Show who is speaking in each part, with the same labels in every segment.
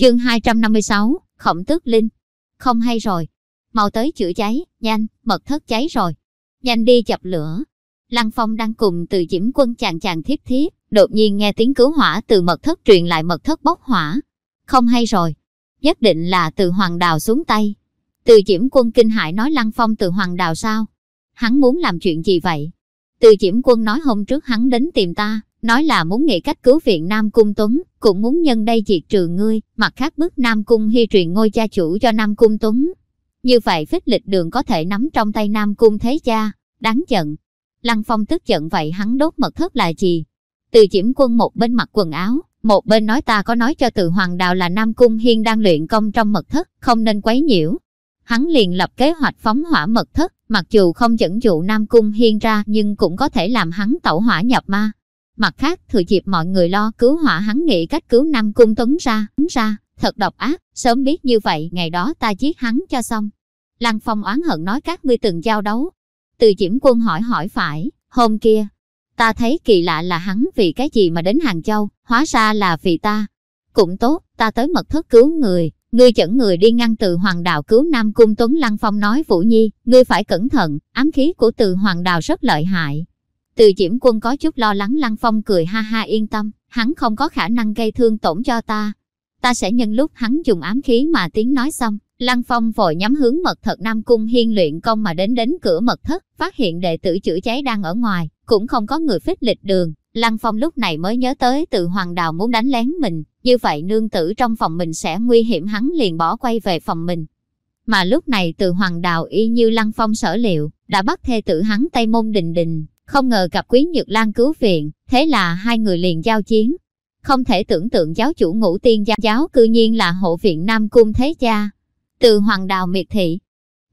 Speaker 1: Chương 256, Khổng Tước Linh. Không hay rồi. Mau tới chữa cháy, nhanh, mật thất cháy rồi. Nhanh đi chập lửa. Lăng Phong đang cùng từ diễm quân chàng chàng thiếp thiếp, đột nhiên nghe tiếng cứu hỏa từ mật thất truyền lại mật thất bốc hỏa. Không hay rồi. Nhất định là từ hoàng đào xuống tay. Từ diễm quân kinh hãi nói Lăng Phong từ hoàng đào sao? Hắn muốn làm chuyện gì vậy? Từ diễm quân nói hôm trước hắn đến tìm ta, nói là muốn nghĩ cách cứu viện Nam Cung Tuấn, cũng muốn nhân đây diệt trừ ngươi, mặt khác bức Nam Cung Hy truyền ngôi cha chủ cho Nam Cung Tuấn. Như vậy phích lịch đường có thể nắm trong tay Nam Cung thế cha, đáng giận. Lăng Phong tức giận vậy hắn đốt mật thất là gì? Từ chiếm quân một bên mặc quần áo, một bên nói ta có nói cho từ Hoàng Đạo là Nam Cung Hiên đang luyện công trong mật thất, không nên quấy nhiễu. Hắn liền lập kế hoạch phóng hỏa mật thất, mặc dù không dẫn dụ Nam Cung Hiên ra nhưng cũng có thể làm hắn tẩu hỏa nhập ma. Mặt khác, thừa dịp mọi người lo cứu hỏa hắn nghĩ cách cứu Nam Cung Tuấn ra, ra, thật độc ác, sớm biết như vậy, ngày đó ta giết hắn cho xong. Lăng Phong oán hận nói các ngươi từng giao đấu. Từ Diễm Quân hỏi hỏi phải, hôm kia, ta thấy kỳ lạ là hắn vì cái gì mà đến Hàng Châu, hóa ra là vì ta. Cũng tốt, ta tới mật thất cứu người, ngươi dẫn người đi ngăn từ Hoàng Đạo cứu Nam Cung Tuấn Lăng Phong nói Vũ Nhi, ngươi phải cẩn thận, ám khí của từ Hoàng Đạo rất lợi hại. Từ Diễm Quân có chút lo lắng Lăng Phong cười ha ha yên tâm, hắn không có khả năng gây thương tổn cho ta. Ta sẽ nhân lúc hắn dùng ám khí mà tiếng nói xong, Lăng Phong vội nhắm hướng mật thất Nam Cung hiên luyện công mà đến đến cửa mật thất, phát hiện đệ tử chữa cháy đang ở ngoài, cũng không có người phích lịch đường. Lăng Phong lúc này mới nhớ tới từ Hoàng Đào muốn đánh lén mình, như vậy nương tử trong phòng mình sẽ nguy hiểm hắn liền bỏ quay về phòng mình. Mà lúc này từ Hoàng Đào y như Lăng Phong sở liệu, đã bắt thê tử hắn Tây Môn Đình Đình, không ngờ gặp Quý Nhược Lan cứu viện, thế là hai người liền giao chiến. Không thể tưởng tượng giáo chủ ngũ tiên gia giáo cư nhiên là hộ viện Nam Cung Thế Cha. Từ Hoàng Đào miệt thị,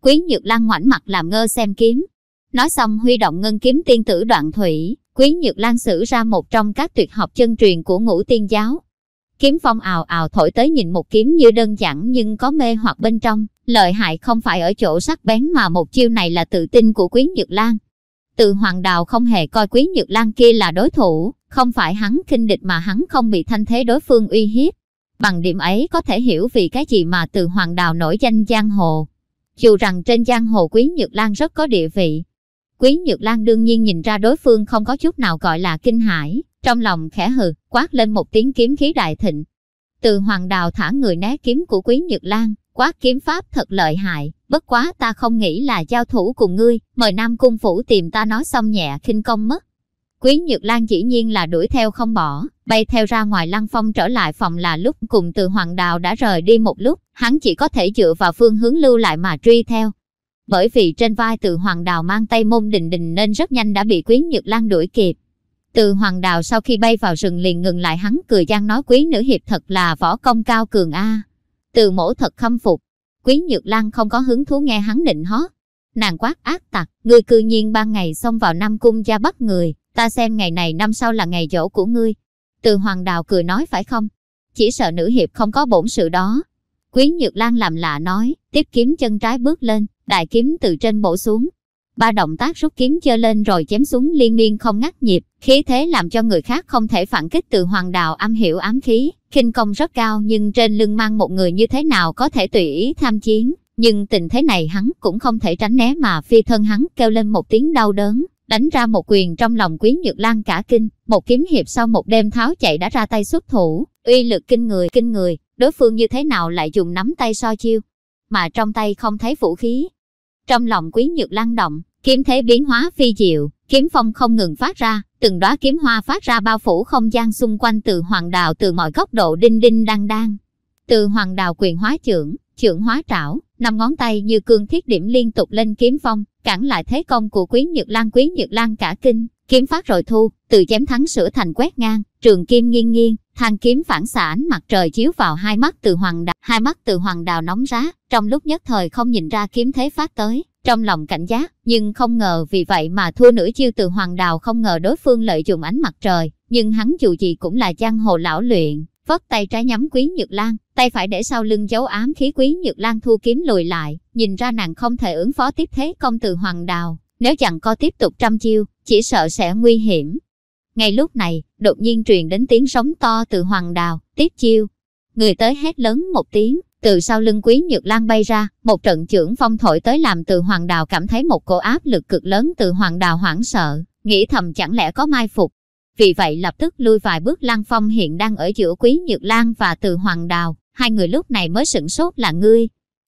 Speaker 1: Quý Nhược Lan ngoảnh mặt làm ngơ xem kiếm. Nói xong huy động ngân kiếm tiên tử đoạn thủy, Quý Nhược Lan sử ra một trong các tuyệt học chân truyền của ngũ tiên giáo. Kiếm phong ào ào thổi tới nhìn một kiếm như đơn giản nhưng có mê hoặc bên trong, lợi hại không phải ở chỗ sắc bén mà một chiêu này là tự tin của Quý Nhược Lan. Từ Hoàng Đào không hề coi Quý Nhược Lan kia là đối thủ, không phải hắn kinh địch mà hắn không bị thanh thế đối phương uy hiếp. Bằng điểm ấy có thể hiểu vì cái gì mà từ Hoàng Đào nổi danh giang hồ. Dù rằng trên giang hồ Quý Nhược Lan rất có địa vị. Quý Nhược Lan đương nhiên nhìn ra đối phương không có chút nào gọi là kinh hãi, trong lòng khẽ hừ, quát lên một tiếng kiếm khí đại thịnh. Từ Hoàng Đào thả người né kiếm của Quý Nhược Lan, quát kiếm pháp thật lợi hại, bất quá ta không nghĩ là giao thủ cùng ngươi, mời Nam Cung Phủ tìm ta nói xong nhẹ khinh công mất. Quý Nhược Lan dĩ nhiên là đuổi theo không bỏ, bay theo ra ngoài lăng phong trở lại phòng là lúc cùng từ Hoàng Đào đã rời đi một lúc, hắn chỉ có thể dựa vào phương hướng lưu lại mà truy theo. Bởi vì trên vai từ Hoàng Đào mang tay môn đình đình nên rất nhanh đã bị Quý Nhược Lan đuổi kịp. Từ Hoàng Đào sau khi bay vào rừng liền ngừng lại hắn cười gian nói quý nữ hiệp thật là võ công cao cường a. Từ mổ thật khâm phục, Quý Nhược Lan không có hứng thú nghe hắn định hót. Nàng quát ác tặc, ngươi cư nhiên ban ngày xông vào Nam Cung gia bắt người, ta xem ngày này năm sau là ngày dỗ của ngươi. Từ Hoàng Đào cười nói phải không? Chỉ sợ nữ hiệp không có bổn sự đó. Quý Nhược Lan làm lạ nói, tiếp kiếm chân trái bước lên, đại kiếm từ trên bổ xuống. Ba động tác rút kiếm chơ lên rồi chém xuống liên miên không ngắt nhịp, khí thế làm cho người khác không thể phản kích từ Hoàng đạo âm hiểu ám khí, khinh công rất cao nhưng trên lưng mang một người như thế nào có thể tùy ý tham chiến. Nhưng tình thế này hắn cũng không thể tránh né mà phi thân hắn kêu lên một tiếng đau đớn, đánh ra một quyền trong lòng quý nhược lan cả kinh, một kiếm hiệp sau một đêm tháo chạy đã ra tay xuất thủ, uy lực kinh người kinh người, đối phương như thế nào lại dùng nắm tay so chiêu, mà trong tay không thấy vũ khí. Trong lòng quý nhược lan động, kiếm thế biến hóa phi diệu, kiếm phong không ngừng phát ra, từng đóa kiếm hoa phát ra bao phủ không gian xung quanh từ hoàng đào từ mọi góc độ đinh đinh đang đang. Từ hoàng đào quyền hóa trưởng, trưởng hóa trảo, năm ngón tay như cương thiết điểm liên tục lên kiếm phong, cản lại thế công của Quý Nhược Lan. Quý Nhược Lan cả kinh, kiếm phát rồi thu, từ chém thắng sửa thành quét ngang, trường kim nghiêng nghiêng, thang kiếm phản xạ ánh mặt trời chiếu vào hai mắt từ hoàng đào, hai mắt từ hoàng đào nóng rát, trong lúc nhất thời không nhìn ra kiếm thế phát tới, trong lòng cảnh giác, nhưng không ngờ vì vậy mà thua nửa chiêu từ hoàng đào không ngờ đối phương lợi dụng ánh mặt trời, nhưng hắn dù gì cũng là giang hồ lão luyện, vất tay trái nhắm quý nhược lan, tay phải để sau lưng giấu ám khí quý nhược lan thu kiếm lùi lại, nhìn ra nàng không thể ứng phó tiếp thế công từ hoàng đào, nếu chẳng co tiếp tục trăm chiêu, chỉ sợ sẽ nguy hiểm. Ngay lúc này, đột nhiên truyền đến tiếng sóng to từ hoàng đào, tiếp chiêu. Người tới hét lớn một tiếng, từ sau lưng quý nhược lan bay ra, một trận trưởng phong thổi tới làm từ hoàng đào cảm thấy một cổ áp lực cực lớn từ hoàng đào hoảng sợ, nghĩ thầm chẳng lẽ có mai phục. Vì vậy lập tức lui vài bước Lăng Phong hiện đang ở giữa Quý Nhược Lan và Từ Hoàng Đào, hai người lúc này mới sửng sốt là ngươi.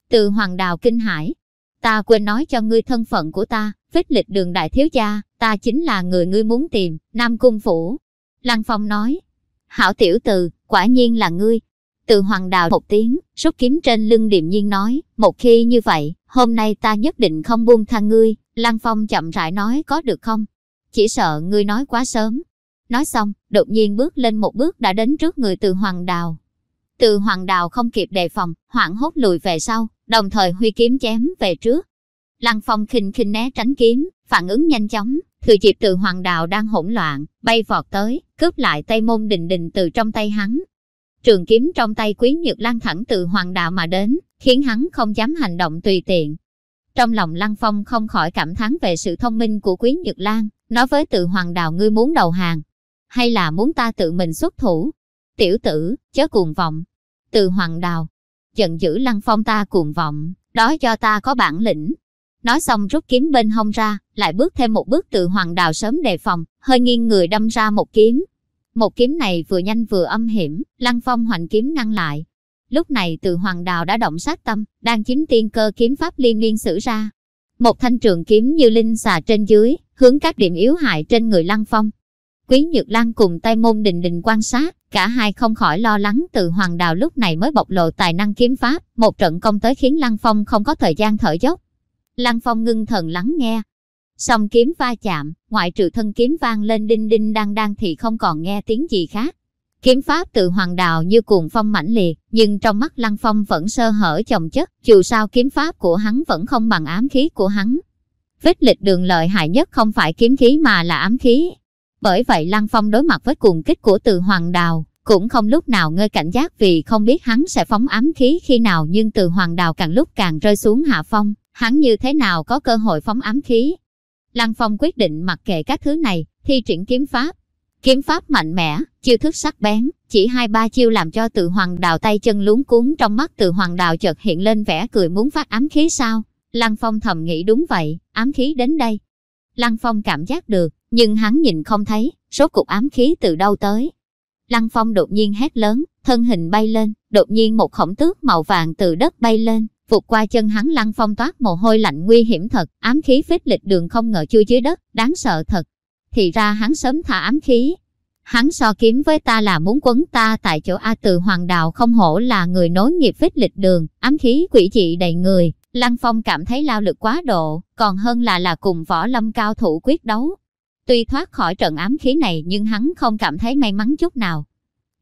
Speaker 1: Từ Hoàng Đào kinh hãi, ta quên nói cho ngươi thân phận của ta, vết lịch đường đại thiếu gia, ta chính là người ngươi muốn tìm, Nam Cung Phủ. Lăng Phong nói, hảo tiểu từ, quả nhiên là ngươi. Từ Hoàng Đào một tiếng, rút kiếm trên lưng điềm nhiên nói, một khi như vậy, hôm nay ta nhất định không buông tha ngươi. Lăng Phong chậm rãi nói có được không? Chỉ sợ ngươi nói quá sớm, Nói xong, đột nhiên bước lên một bước đã đến trước người từ Hoàng Đào. Từ Hoàng Đào không kịp đề phòng, hoảng hốt lùi về sau, đồng thời huy kiếm chém về trước. Lăng Phong khinh khinh né tránh kiếm, phản ứng nhanh chóng, thừa dịp từ Hoàng Đào đang hỗn loạn, bay vọt tới, cướp lại tay môn đình đình từ trong tay hắn. Trường kiếm trong tay quý nhược lan thẳng từ Hoàng Đào mà đến, khiến hắn không dám hành động tùy tiện. Trong lòng Lăng Phong không khỏi cảm thán về sự thông minh của Quý Nhược Lan, nói với từ Hoàng Đào ngươi muốn đầu hàng, hay là muốn ta tự mình xuất thủ? Tiểu tử, chớ cuồng vọng. Từ hoàng đào, giận dữ lăng phong ta cuồng vọng, đó cho ta có bản lĩnh. Nói xong rút kiếm bên hông ra, lại bước thêm một bước từ hoàng đào sớm đề phòng, hơi nghiêng người đâm ra một kiếm. Một kiếm này vừa nhanh vừa âm hiểm, lăng phong hoành kiếm ngăn lại. Lúc này từ hoàng đào đã động sát tâm, đang chiếm tiên cơ kiếm pháp liên liên sử ra. Một thanh trường kiếm như linh xà trên dưới, hướng các điểm yếu hại trên người lăng phong. Quý Nhược Lan cùng tay môn đình đình quan sát, cả hai không khỏi lo lắng từ Hoàng Đào lúc này mới bộc lộ tài năng kiếm pháp, một trận công tới khiến Lăng Phong không có thời gian thở dốc. Lăng Phong ngưng thần lắng nghe. Song kiếm va chạm, ngoại trừ thân kiếm vang lên đinh đinh đang đang thì không còn nghe tiếng gì khác. Kiếm pháp từ Hoàng Đào như cuồng phong mãnh liệt, nhưng trong mắt Lăng Phong vẫn sơ hở chồng chất, dù sao kiếm pháp của hắn vẫn không bằng ám khí của hắn. Vết lịch đường lợi hại nhất không phải kiếm khí mà là ám khí, bởi vậy Lăng Phong đối mặt với cuồng kích của từ Hoàng Đào, cũng không lúc nào ngơi cảnh giác vì không biết hắn sẽ phóng ám khí khi nào nhưng từ Hoàng Đào càng lúc càng rơi xuống hạ phong, hắn như thế nào có cơ hội phóng ám khí. Lăng Phong quyết định mặc kệ các thứ này, thi triển kiếm pháp. Kiếm pháp mạnh mẽ, chiêu thức sắc bén, chỉ hai ba chiêu làm cho từ Hoàng Đào tay chân luống cuốn trong mắt từ Hoàng Đào chợt hiện lên vẻ cười muốn phát ám khí sao. Lăng Phong thầm nghĩ đúng vậy, ám khí đến đây. Lăng Phong cảm giác được, nhưng hắn nhìn không thấy, số cục ám khí từ đâu tới. Lăng Phong đột nhiên hét lớn, thân hình bay lên, đột nhiên một khổng tước màu vàng từ đất bay lên, vụt qua chân hắn Lăng Phong toát mồ hôi lạnh nguy hiểm thật, ám khí phết lịch đường không ngờ chui dưới đất, đáng sợ thật. Thì ra hắn sớm thả ám khí. Hắn so kiếm với ta là muốn quấn ta tại chỗ A từ hoàng đạo không hổ là người nối nghiệp phết lịch đường, ám khí quỷ dị đầy người. Lăng Phong cảm thấy lao lực quá độ, còn hơn là là cùng võ lâm cao thủ quyết đấu, Tuy thoát khỏi trận ám khí này nhưng hắn không cảm thấy may mắn chút nào.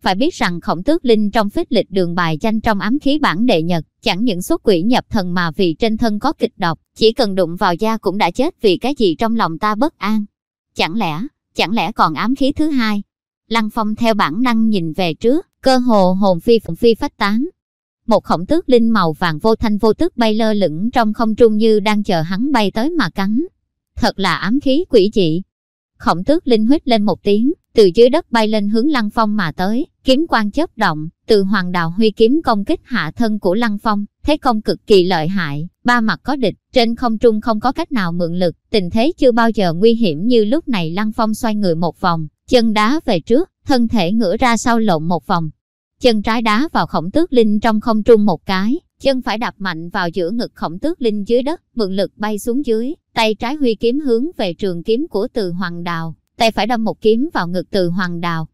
Speaker 1: Phải biết rằng khổng tước linh trong phết lịch đường bài danh trong ám khí bản đệ nhật, chẳng những xuất quỷ nhập thần mà vì trên thân có kịch độc, chỉ cần đụng vào da cũng đã chết vì cái gì trong lòng ta bất an. Chẳng lẽ, chẳng lẽ còn ám khí thứ hai? Lăng Phong theo bản năng nhìn về trước, cơ hồ hồn phi phụng phi phách tán. Một khổng tước linh màu vàng vô thanh vô tức bay lơ lửng trong không trung như đang chờ hắn bay tới mà cắn. Thật là ám khí quỷ dị, Khổng tước linh huyết lên một tiếng, từ dưới đất bay lên hướng Lăng Phong mà tới, kiếm quang chớp động, từ hoàng đào huy kiếm công kích hạ thân của Lăng Phong, thế công cực kỳ lợi hại, ba mặt có địch, trên không trung không có cách nào mượn lực, tình thế chưa bao giờ nguy hiểm như lúc này Lăng Phong xoay người một vòng, chân đá về trước, thân thể ngửa ra sau lộn một vòng. Chân trái đá vào khổng tước linh trong không trung một cái, chân phải đạp mạnh vào giữa ngực khổng tước linh dưới đất, mượn lực bay xuống dưới, tay trái huy kiếm hướng về trường kiếm của từ hoàng đào, tay phải đâm một kiếm vào ngực từ hoàng đào.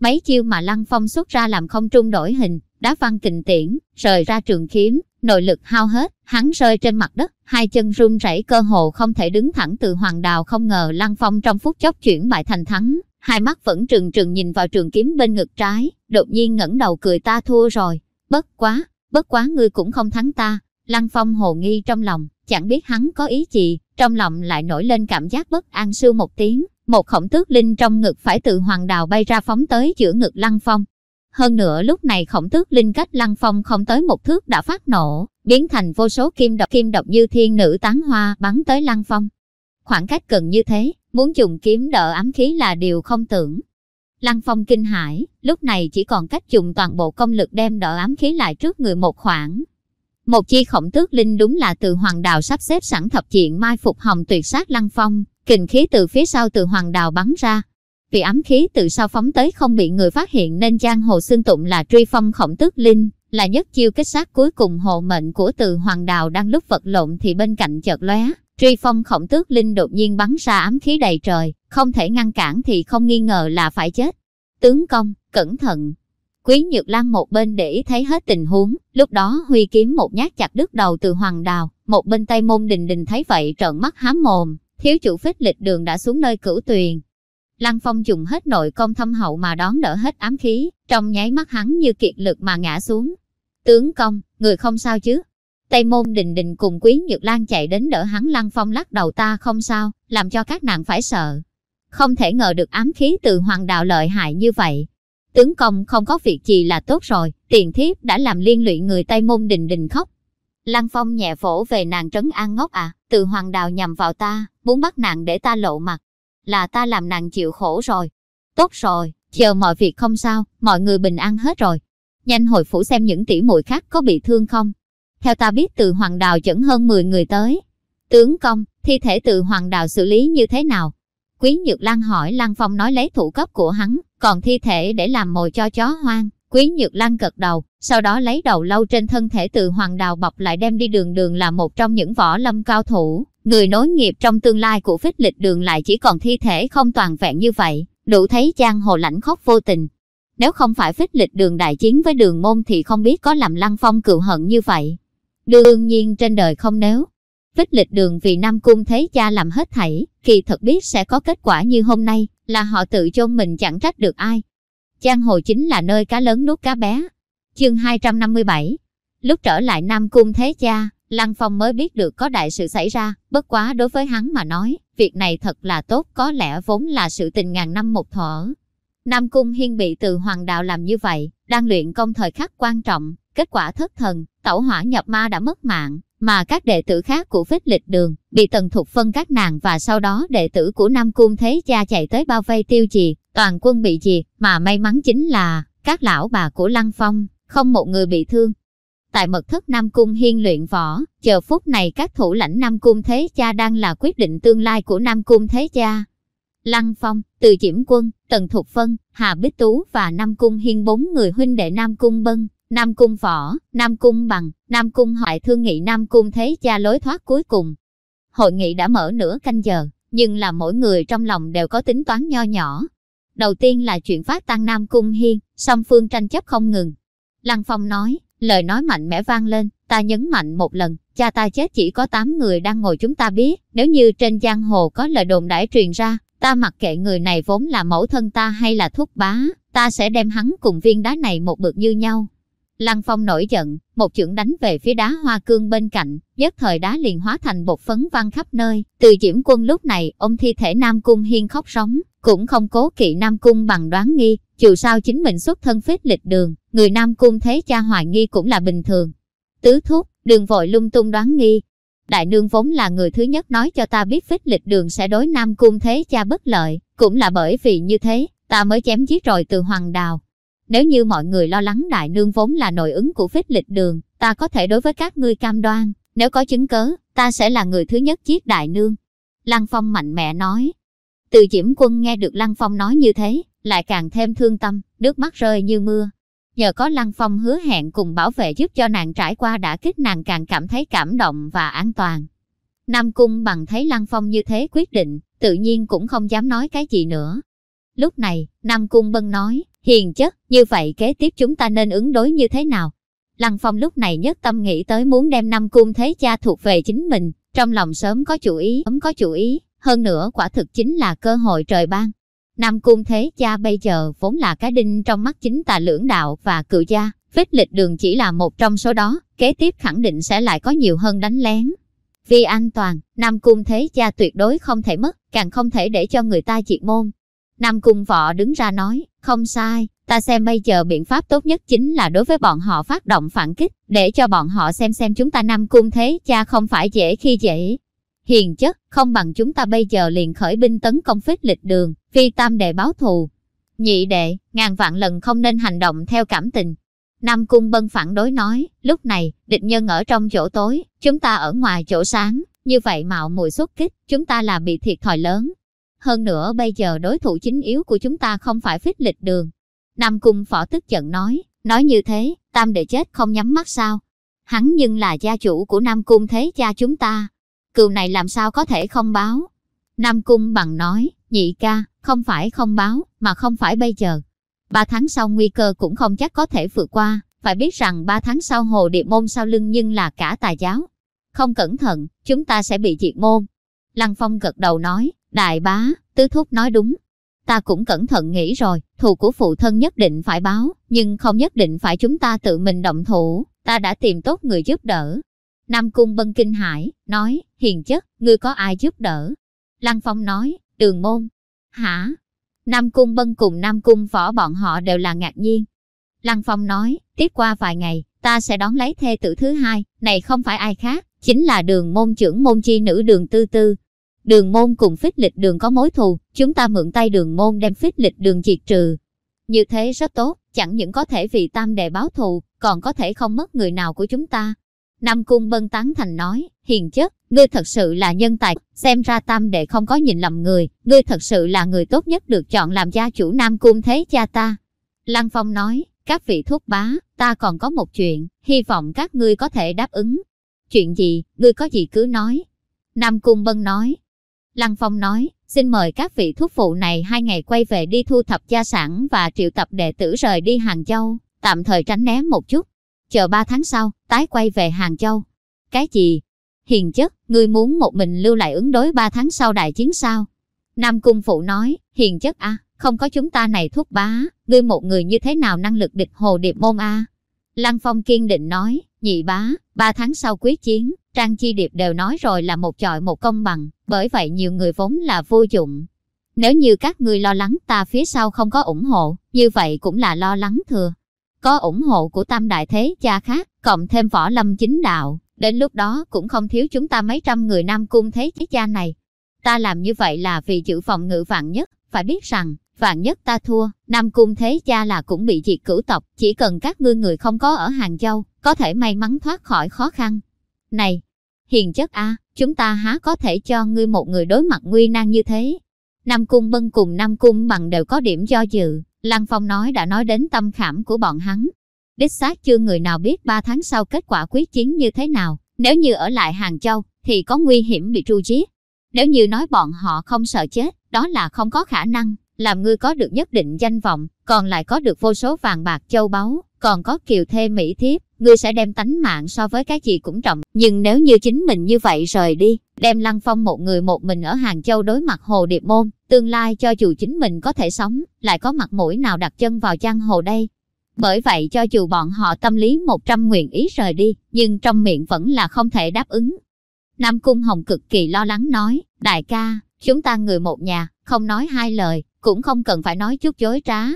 Speaker 1: Mấy chiêu mà lăng phong xuất ra làm không trung đổi hình, đá văn kình tiễn, rời ra trường kiếm, nội lực hao hết, hắn rơi trên mặt đất, hai chân run rẩy cơ hồ không thể đứng thẳng từ hoàng đào không ngờ Lăng Phong trong phút chốc chuyển bại thành thắng, hai mắt vẫn trừng trừng nhìn vào trường kiếm bên ngực trái, đột nhiên ngẩng đầu cười ta thua rồi, bất quá, bất quá ngươi cũng không thắng ta, Lăng Phong hồ nghi trong lòng, chẳng biết hắn có ý gì, trong lòng lại nổi lên cảm giác bất an sưu một tiếng, một khổng tước linh trong ngực phải từ hoàng đào bay ra phóng tới giữa ngực Lăng Phong. Hơn nữa lúc này khổng tước linh cách Lăng Phong không tới một thước đã phát nổ, biến thành vô số kim độc kim độc như thiên nữ tán hoa bắn tới Lăng Phong. Khoảng cách gần như thế, muốn dùng kiếm đỡ ám khí là điều không tưởng. Lăng Phong kinh hãi, lúc này chỉ còn cách dùng toàn bộ công lực đem đỡ ám khí lại trước người một khoảng. Một chi khổng tước linh đúng là từ hoàng đào sắp xếp sẵn thập diện mai phục hồng tuyệt sát Lăng Phong, kình khí từ phía sau từ hoàng đào bắn ra. Vì ám khí từ sau phóng tới không bị người phát hiện nên giang hồ xương tụng là truy phong khổng tước linh, là nhất chiêu kết sát cuối cùng hộ mệnh của từ hoàng đào đang lúc vật lộn thì bên cạnh chợt lóe truy phong khổng tước linh đột nhiên bắn ra ám khí đầy trời không thể ngăn cản thì không nghi ngờ là phải chết. Tướng công cẩn thận. Quý nhược lan một bên để ý thấy hết tình huống lúc đó huy kiếm một nhát chặt đứt đầu từ hoàng đào một bên tay môn đình đình thấy vậy trợn mắt hám mồm thiếu chủ phích lịch đường đã xuống nơi cửu tuyền Lăng Phong dùng hết nội công thâm hậu mà đón đỡ hết ám khí, trong nháy mắt hắn như kiệt lực mà ngã xuống. Tướng công, người không sao chứ? Tây môn đình đình cùng quý nhược lan chạy đến đỡ hắn Lăng Phong lắc đầu ta không sao, làm cho các nàng phải sợ. Không thể ngờ được ám khí từ hoàng đạo lợi hại như vậy. Tướng công không có việc gì là tốt rồi, tiền thiếp đã làm liên lụy người Tây môn đình đình khóc. Lăng Phong nhẹ phổ về nàng trấn an ngốc à, từ hoàng đạo nhằm vào ta, muốn bắt nàng để ta lộ mặt. Là ta làm nàng chịu khổ rồi. Tốt rồi, chờ mọi việc không sao, mọi người bình an hết rồi. Nhanh hồi phủ xem những tỷ muội khác có bị thương không. Theo ta biết từ Hoàng Đào dẫn hơn 10 người tới. Tướng công, thi thể từ Hoàng Đào xử lý như thế nào? Quý Nhược Lan hỏi Lăng Phong nói lấy thủ cấp của hắn, còn thi thể để làm mồi cho chó hoang. Quý Nhược Lan gật đầu, sau đó lấy đầu lâu trên thân thể từ Hoàng Đào bọc lại đem đi đường đường là một trong những võ lâm cao thủ. Người nối nghiệp trong tương lai của phích lịch đường lại chỉ còn thi thể không toàn vẹn như vậy, đủ thấy giang hồ lãnh khóc vô tình. Nếu không phải phích lịch đường đại chiến với đường môn thì không biết có làm Lăng Phong cựu hận như vậy. Đương nhiên trên đời không nếu. Phích lịch đường vì Nam Cung Thế Cha làm hết thảy, kỳ thật biết sẽ có kết quả như hôm nay, là họ tự chôn mình chẳng trách được ai. Giang hồ chính là nơi cá lớn nuốt cá bé. Chương 257 Lúc trở lại Nam Cung Thế Cha, Lăng Phong mới biết được có đại sự xảy ra, bất quá đối với hắn mà nói, việc này thật là tốt có lẽ vốn là sự tình ngàn năm một thở. Nam Cung Hiên bị từ hoàng đạo làm như vậy, đang luyện công thời khắc quan trọng, kết quả thất thần, tẩu hỏa nhập ma đã mất mạng, mà các đệ tử khác của phích lịch đường bị tần thục phân các nàng và sau đó đệ tử của Nam Cung Thế Cha chạy tới bao vây tiêu diệt, toàn quân bị diệt, mà may mắn chính là các lão bà của Lăng Phong, không một người bị thương. Tại mật thất Nam Cung Hiên luyện võ, chờ phút này các thủ lãnh Nam Cung Thế Cha đang là quyết định tương lai của Nam Cung Thế Cha. Lăng Phong, Từ Diễm Quân, Tần Thục Phân, Hà Bích Tú và Nam Cung Hiên bốn người huynh đệ Nam Cung Bân, Nam Cung Võ, Nam Cung Bằng, Nam Cung Hoại thương nghị Nam Cung Thế Cha lối thoát cuối cùng. Hội nghị đã mở nửa canh giờ, nhưng là mỗi người trong lòng đều có tính toán nho nhỏ. Đầu tiên là chuyện phát tăng Nam Cung Hiên, song phương tranh chấp không ngừng. Lăng Phong nói, lời nói mạnh mẽ vang lên, ta nhấn mạnh một lần, cha ta chết chỉ có 8 người đang ngồi chúng ta biết, nếu như trên giang hồ có lời đồn đãi truyền ra, ta mặc kệ người này vốn là mẫu thân ta hay là thúc bá, ta sẽ đem hắn cùng viên đá này một bực như nhau. Lăng Phong nổi giận, một chưởng đánh về phía đá hoa cương bên cạnh, nhất thời đá liền hóa thành bột phấn văng khắp nơi. Từ Diễm Quân lúc này, ông thi thể Nam Cung Hiên khóc sống, cũng không cố kỵ Nam Cung bằng đoán nghi, dù sao chính mình xuất thân phết lịch đường, người Nam Cung thế cha hoài nghi cũng là bình thường. Tứ thúc, đừng vội lung tung đoán nghi. Đại nương vốn là người thứ nhất nói cho ta biết phích lịch đường sẽ đối Nam Cung thế cha bất lợi, cũng là bởi vì như thế, ta mới chém giết rồi từ hoàng đào, nếu như mọi người lo lắng đại nương vốn là nội ứng của phích lịch đường, ta có thể đối với các ngươi cam đoan, nếu có chứng cớ, ta sẽ là người thứ nhất giết đại nương. Lăng Phong mạnh mẽ nói. Từ Diễm Quân nghe được Lăng Phong nói như thế, lại càng thêm thương tâm, nước mắt rơi như mưa. Nhờ có Lăng Phong hứa hẹn cùng bảo vệ giúp cho nàng trải qua đã kích nàng càng cảm thấy cảm động và an toàn. Nam Cung bằng thấy Lăng Phong như thế quyết định, tự nhiên cũng không dám nói cái gì nữa. Lúc này, Nam Cung Bân nói, hiền chất, như vậy kế tiếp chúng ta nên ứng đối như thế nào? Lăng Phong lúc này nhất tâm nghĩ tới muốn đem Nam Cung Thế Cha thuộc về chính mình, trong lòng sớm có chủ ý, ấm có chủ ý, hơn nữa quả thực chính là cơ hội trời ban. Nam Cung Thế Cha bây giờ vốn là cái đinh trong mắt chính tà lưỡng đạo và cự gia, vết lịch đường chỉ là một trong số đó, kế tiếp khẳng định sẽ lại có nhiều hơn đánh lén. Vì an toàn, Nam Cung Thế Cha tuyệt đối không thể mất, càng không thể để cho người ta diệt môn. Nam Cung Võ đứng ra nói, không sai, ta xem bây giờ biện pháp tốt nhất chính là đối với bọn họ phát động phản kích, để cho bọn họ xem xem chúng ta Nam Cung Thế Cha không phải dễ khi dễ. Hiền chất, không bằng chúng ta bây giờ liền khởi binh tấn công phích lịch đường, phi tam đệ báo thù. Nhị đệ, ngàn vạn lần không nên hành động theo cảm tình. Nam Cung Bân phản đối nói, lúc này, địch nhân ở trong chỗ tối, chúng ta ở ngoài chỗ sáng, như vậy mạo mùi xuất kích, chúng ta là bị thiệt thòi lớn. Hơn nữa bây giờ đối thủ chính yếu của chúng ta không phải phích lịch đường. Nam Cung Phỏ tức giận nói, nói như thế, tam đệ chết không nhắm mắt sao. Hắn nhưng là gia chủ của Nam Cung thế cha chúng ta. Cừu này làm sao có thể không báo. Nam Cung bằng nói, nhị ca, không phải không báo, mà không phải bây giờ. Ba tháng sau nguy cơ cũng không chắc có thể vượt qua, phải biết rằng ba tháng sau hồ địa môn sau lưng nhưng là cả tà giáo. Không cẩn thận, chúng ta sẽ bị diệt môn. Lăng Phong gật đầu nói, đại bá, tứ thúc nói đúng. Ta cũng cẩn thận nghĩ rồi, thù của phụ thân nhất định phải báo, nhưng không nhất định phải chúng ta tự mình động thủ, ta đã tìm tốt người giúp đỡ. Nam Cung Bân Kinh Hải, nói, hiền chất, ngươi có ai giúp đỡ? Lăng Phong nói, đường môn. Hả? Nam Cung Bân cùng Nam Cung Võ bọn họ đều là ngạc nhiên. Lăng Phong nói, tiếp qua vài ngày, ta sẽ đón lấy thê tử thứ hai, này không phải ai khác, chính là đường môn trưởng môn chi nữ đường tư tư. Đường môn cùng phích lịch đường có mối thù, chúng ta mượn tay đường môn đem phích lịch đường diệt trừ. Như thế rất tốt, chẳng những có thể vì tam đệ báo thù, còn có thể không mất người nào của chúng ta. Nam Cung Bân tán thành nói, hiền chất, ngươi thật sự là nhân tài, xem ra tam đệ không có nhìn lầm người, ngươi thật sự là người tốt nhất được chọn làm gia chủ Nam Cung thế cha ta. Lăng Phong nói, các vị thúc bá, ta còn có một chuyện, hy vọng các ngươi có thể đáp ứng. Chuyện gì, ngươi có gì cứ nói. Nam Cung Bân nói. Lăng Phong nói, xin mời các vị thúc phụ này hai ngày quay về đi thu thập gia sản và triệu tập đệ tử rời đi Hàng Châu, tạm thời tránh né một chút. Chờ ba tháng sau, tái quay về Hàng Châu. Cái gì? Hiền chất, ngươi muốn một mình lưu lại ứng đối ba tháng sau đại chiến sao? Nam Cung Phụ nói, hiền chất a không có chúng ta này thúc bá, ngươi một người như thế nào năng lực địch hồ điệp môn a Lăng Phong kiên định nói, nhị bá, ba tháng sau quyết chiến, Trang Chi Điệp đều nói rồi là một chọi một công bằng, bởi vậy nhiều người vốn là vô dụng. Nếu như các ngươi lo lắng ta phía sau không có ủng hộ, như vậy cũng là lo lắng thừa. Có ủng hộ của tam đại thế cha khác, cộng thêm võ lâm chính đạo, đến lúc đó cũng không thiếu chúng ta mấy trăm người nam cung thế cha này. Ta làm như vậy là vì chữ phòng ngự vạn nhất, phải biết rằng, vạn nhất ta thua, Nam Cung Thế Cha là cũng bị diệt cửu tộc, chỉ cần các ngươi người không có ở Hàng Châu, có thể may mắn thoát khỏi khó khăn. Này, hiền chất a, chúng ta há có thể cho ngươi một người đối mặt nguy nan như thế. Nam Cung Bân cùng Nam Cung bằng đều có điểm do dự, Lăng Phong nói đã nói đến tâm khảm của bọn hắn. Đích xác chưa người nào biết ba tháng sau kết quả quyết chiến như thế nào, nếu như ở lại Hàng Châu, thì có nguy hiểm bị tru giết. Nếu như nói bọn họ không sợ chết, đó là không có khả năng làm ngươi có được nhất định danh vọng, còn lại có được vô số vàng bạc châu báu, còn có kiều thê mỹ thiếp, ngươi sẽ đem tánh mạng so với cái gì cũng trọng. Nhưng nếu như chính mình như vậy rời đi, đem lăng phong một người một mình ở Hàng Châu đối mặt hồ điệp môn, tương lai cho dù chính mình có thể sống, lại có mặt mũi nào đặt chân vào giang hồ đây. Bởi vậy cho dù bọn họ tâm lý một trăm nguyện ý rời đi, nhưng trong miệng vẫn là không thể đáp ứng. Nam Cung Hồng cực kỳ lo lắng nói, đại ca, chúng ta người một nhà, không nói hai lời, cũng không cần phải nói chút dối trá.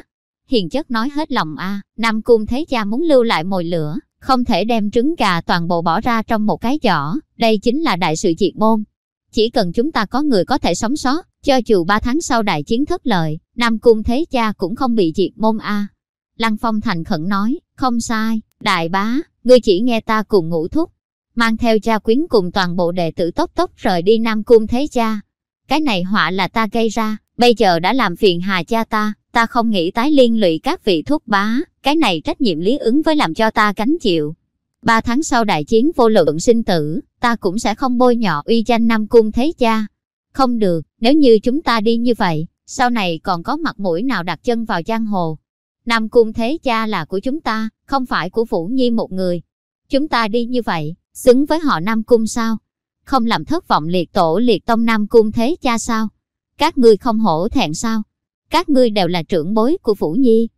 Speaker 1: Hiền chất nói hết lòng a Nam Cung thấy cha muốn lưu lại mồi lửa, không thể đem trứng gà toàn bộ bỏ ra trong một cái giỏ, đây chính là đại sự diệt môn. Chỉ cần chúng ta có người có thể sống sót, cho dù ba tháng sau đại chiến thất lợi, Nam Cung thế cha cũng không bị diệt môn a Lăng Phong thành khẩn nói, không sai, đại bá, ngươi chỉ nghe ta cùng ngủ thúc. Mang theo cha quyến cùng toàn bộ đệ tử tốc tốc rời đi Nam Cung thế cha. Cái này họa là ta gây ra, Bây giờ đã làm phiền hà cha ta, ta không nghĩ tái liên lụy các vị thúc bá, cái này trách nhiệm lý ứng với làm cho ta gánh chịu. Ba tháng sau đại chiến vô lượng sinh tử, ta cũng sẽ không bôi nhọ uy danh Nam Cung Thế Cha. Không được, nếu như chúng ta đi như vậy, sau này còn có mặt mũi nào đặt chân vào giang hồ. Nam Cung Thế Cha là của chúng ta, không phải của Vũ Nhi một người. Chúng ta đi như vậy, xứng với họ Nam Cung sao? Không làm thất vọng liệt tổ liệt tông Nam Cung thế cha sao? Các ngươi không hổ thẹn sao? Các ngươi đều là trưởng bối của Vũ Nhi.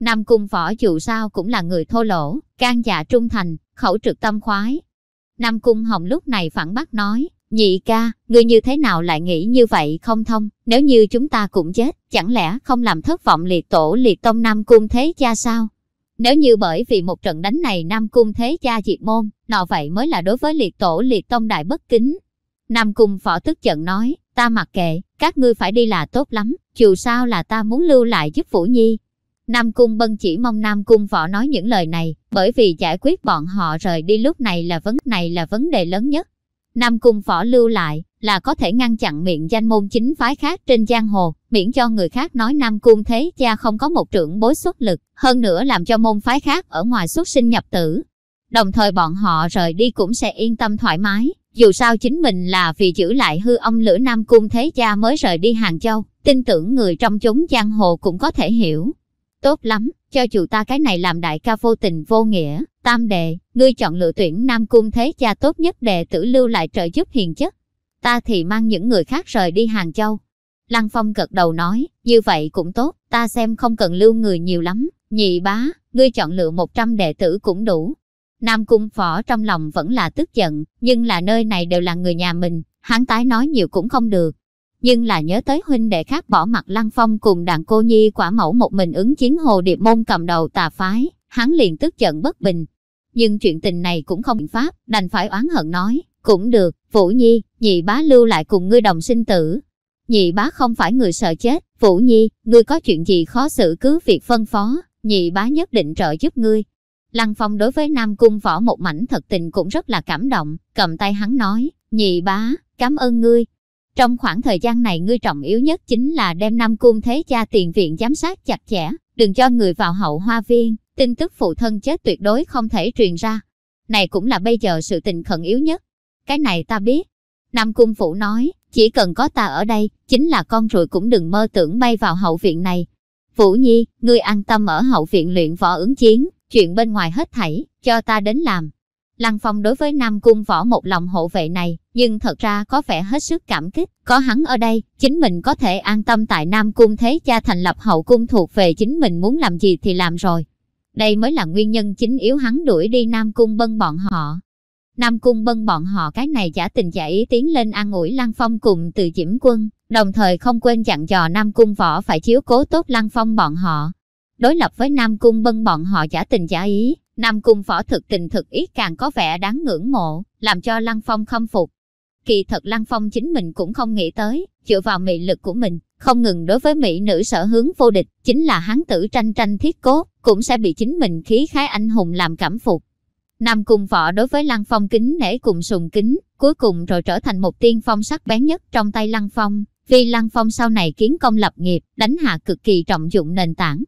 Speaker 1: Nam Cung võ dù sao cũng là người thô lỗ, can dạ trung thành, khẩu trực tâm khoái. Nam Cung Hồng lúc này phản bác nói, nhị ca, ngươi như thế nào lại nghĩ như vậy không thông, nếu như chúng ta cũng chết, chẳng lẽ không làm thất vọng liệt tổ liệt tông Nam Cung thế cha sao? Nếu như bởi vì một trận đánh này Nam Cung thế cha diệt môn, nọ vậy mới là đối với liệt tổ liệt tông đại bất kính. Nam Cung Võ tức giận nói, ta mặc kệ, các ngươi phải đi là tốt lắm, dù sao là ta muốn lưu lại giúp Vũ Nhi. Nam Cung Bân chỉ mong Nam Cung Võ nói những lời này, bởi vì giải quyết bọn họ rời đi lúc này là vấn này là vấn đề lớn nhất. Nam Cung Võ lưu lại, là có thể ngăn chặn miệng danh môn chính phái khác trên giang hồ, miễn cho người khác nói Nam Cung Thế Cha không có một trưởng bối xuất lực, hơn nữa làm cho môn phái khác ở ngoài xuất sinh nhập tử. Đồng thời bọn họ rời đi cũng sẽ yên tâm thoải mái, dù sao chính mình là vì giữ lại hư ông lửa Nam Cung Thế Cha mới rời đi Hàng Châu, tin tưởng người trong chúng giang hồ cũng có thể hiểu. Tốt lắm, cho chủ ta cái này làm đại ca vô tình vô nghĩa, tam đệ, ngươi chọn lựa tuyển Nam Cung Thế Cha tốt nhất đệ tử lưu lại trợ giúp hiền chất. Ta thì mang những người khác rời đi Hàng Châu. Lăng Phong gật đầu nói, như vậy cũng tốt, ta xem không cần lưu người nhiều lắm, nhị bá, ngươi chọn lựa 100 đệ tử cũng đủ. Nam Cung Phỏ trong lòng vẫn là tức giận, nhưng là nơi này đều là người nhà mình, hắn tái nói nhiều cũng không được, nhưng là nhớ tới huynh đệ khác bỏ mặt Lăng Phong cùng đàn cô nhi quả mẫu một mình ứng chiến hồ điệp môn cầm đầu tà phái, hắn liền tức giận bất bình. Nhưng chuyện tình này cũng không biện pháp, đành phải oán hận nói, cũng được, Vũ Nhi, nhị bá lưu lại cùng ngươi đồng sinh tử. Nhị bá không phải người sợ chết, Vũ Nhi, ngươi có chuyện gì khó xử cứ việc phân phó, nhị bá nhất định trợ giúp ngươi. Lăng Phong đối với Nam Cung Võ một mảnh thật tình cũng rất là cảm động, cầm tay hắn nói, nhị bá, cảm ơn ngươi, trong khoảng thời gian này ngươi trọng yếu nhất chính là đem Nam Cung Thế Cha tiền viện giám sát chặt chẽ, đừng cho người vào hậu hoa viên, tin tức phụ thân chết tuyệt đối không thể truyền ra. Này cũng là bây giờ sự tình khẩn yếu nhất. Cái này ta biết. Nam Cung Phụ nói, chỉ cần có ta ở đây, chính là con ruồi cũng đừng mơ tưởng bay vào hậu viện này. Vũ Nhi, ngươi an tâm ở hậu viện luyện võ ứng chiến, chuyện bên ngoài hết thảy, cho ta đến làm. Lăng Phong đối với Nam Cung Võ một lòng hộ vệ này, nhưng thật ra có vẻ hết sức cảm kích. Có hắn ở đây, chính mình có thể an tâm tại Nam Cung Thế Cha thành lập hậu cung thuộc về chính mình muốn làm gì thì làm rồi. Đây mới là nguyên nhân chính yếu hắn đuổi đi Nam Cung Bân bọn họ. Nam Cung Bân bọn họ cái này giả tình giả ý tiến lên an ủi Lăng Phong cùng từ Diễm Quân, đồng thời không quên dặn dò Nam Cung Võ phải chiếu cố tốt Lăng Phong bọn họ. Đối lập với Nam Cung Bân bọn họ giả tình giả ý, Nam Cung Võ thực tình thực ý càng có vẻ đáng ngưỡng mộ, làm cho Lăng Phong khâm phục. Kỳ thật Lăng Phong chính mình cũng không nghĩ tới, dựa vào mị lực của mình, không ngừng đối với mỹ nữ sở hướng vô địch, chính là hắn tử tranh tranh thiết cố, cũng sẽ bị chính mình khí khái anh hùng làm cảm phục. Nam Cung Võ đối với Lăng Phong kính nể cùng sùng kính, cuối cùng rồi trở thành một tiên phong sắc bén nhất trong tay Lăng Phong, vì Lăng Phong sau này kiến công lập nghiệp, đánh hạ cực kỳ trọng dụng nền tảng,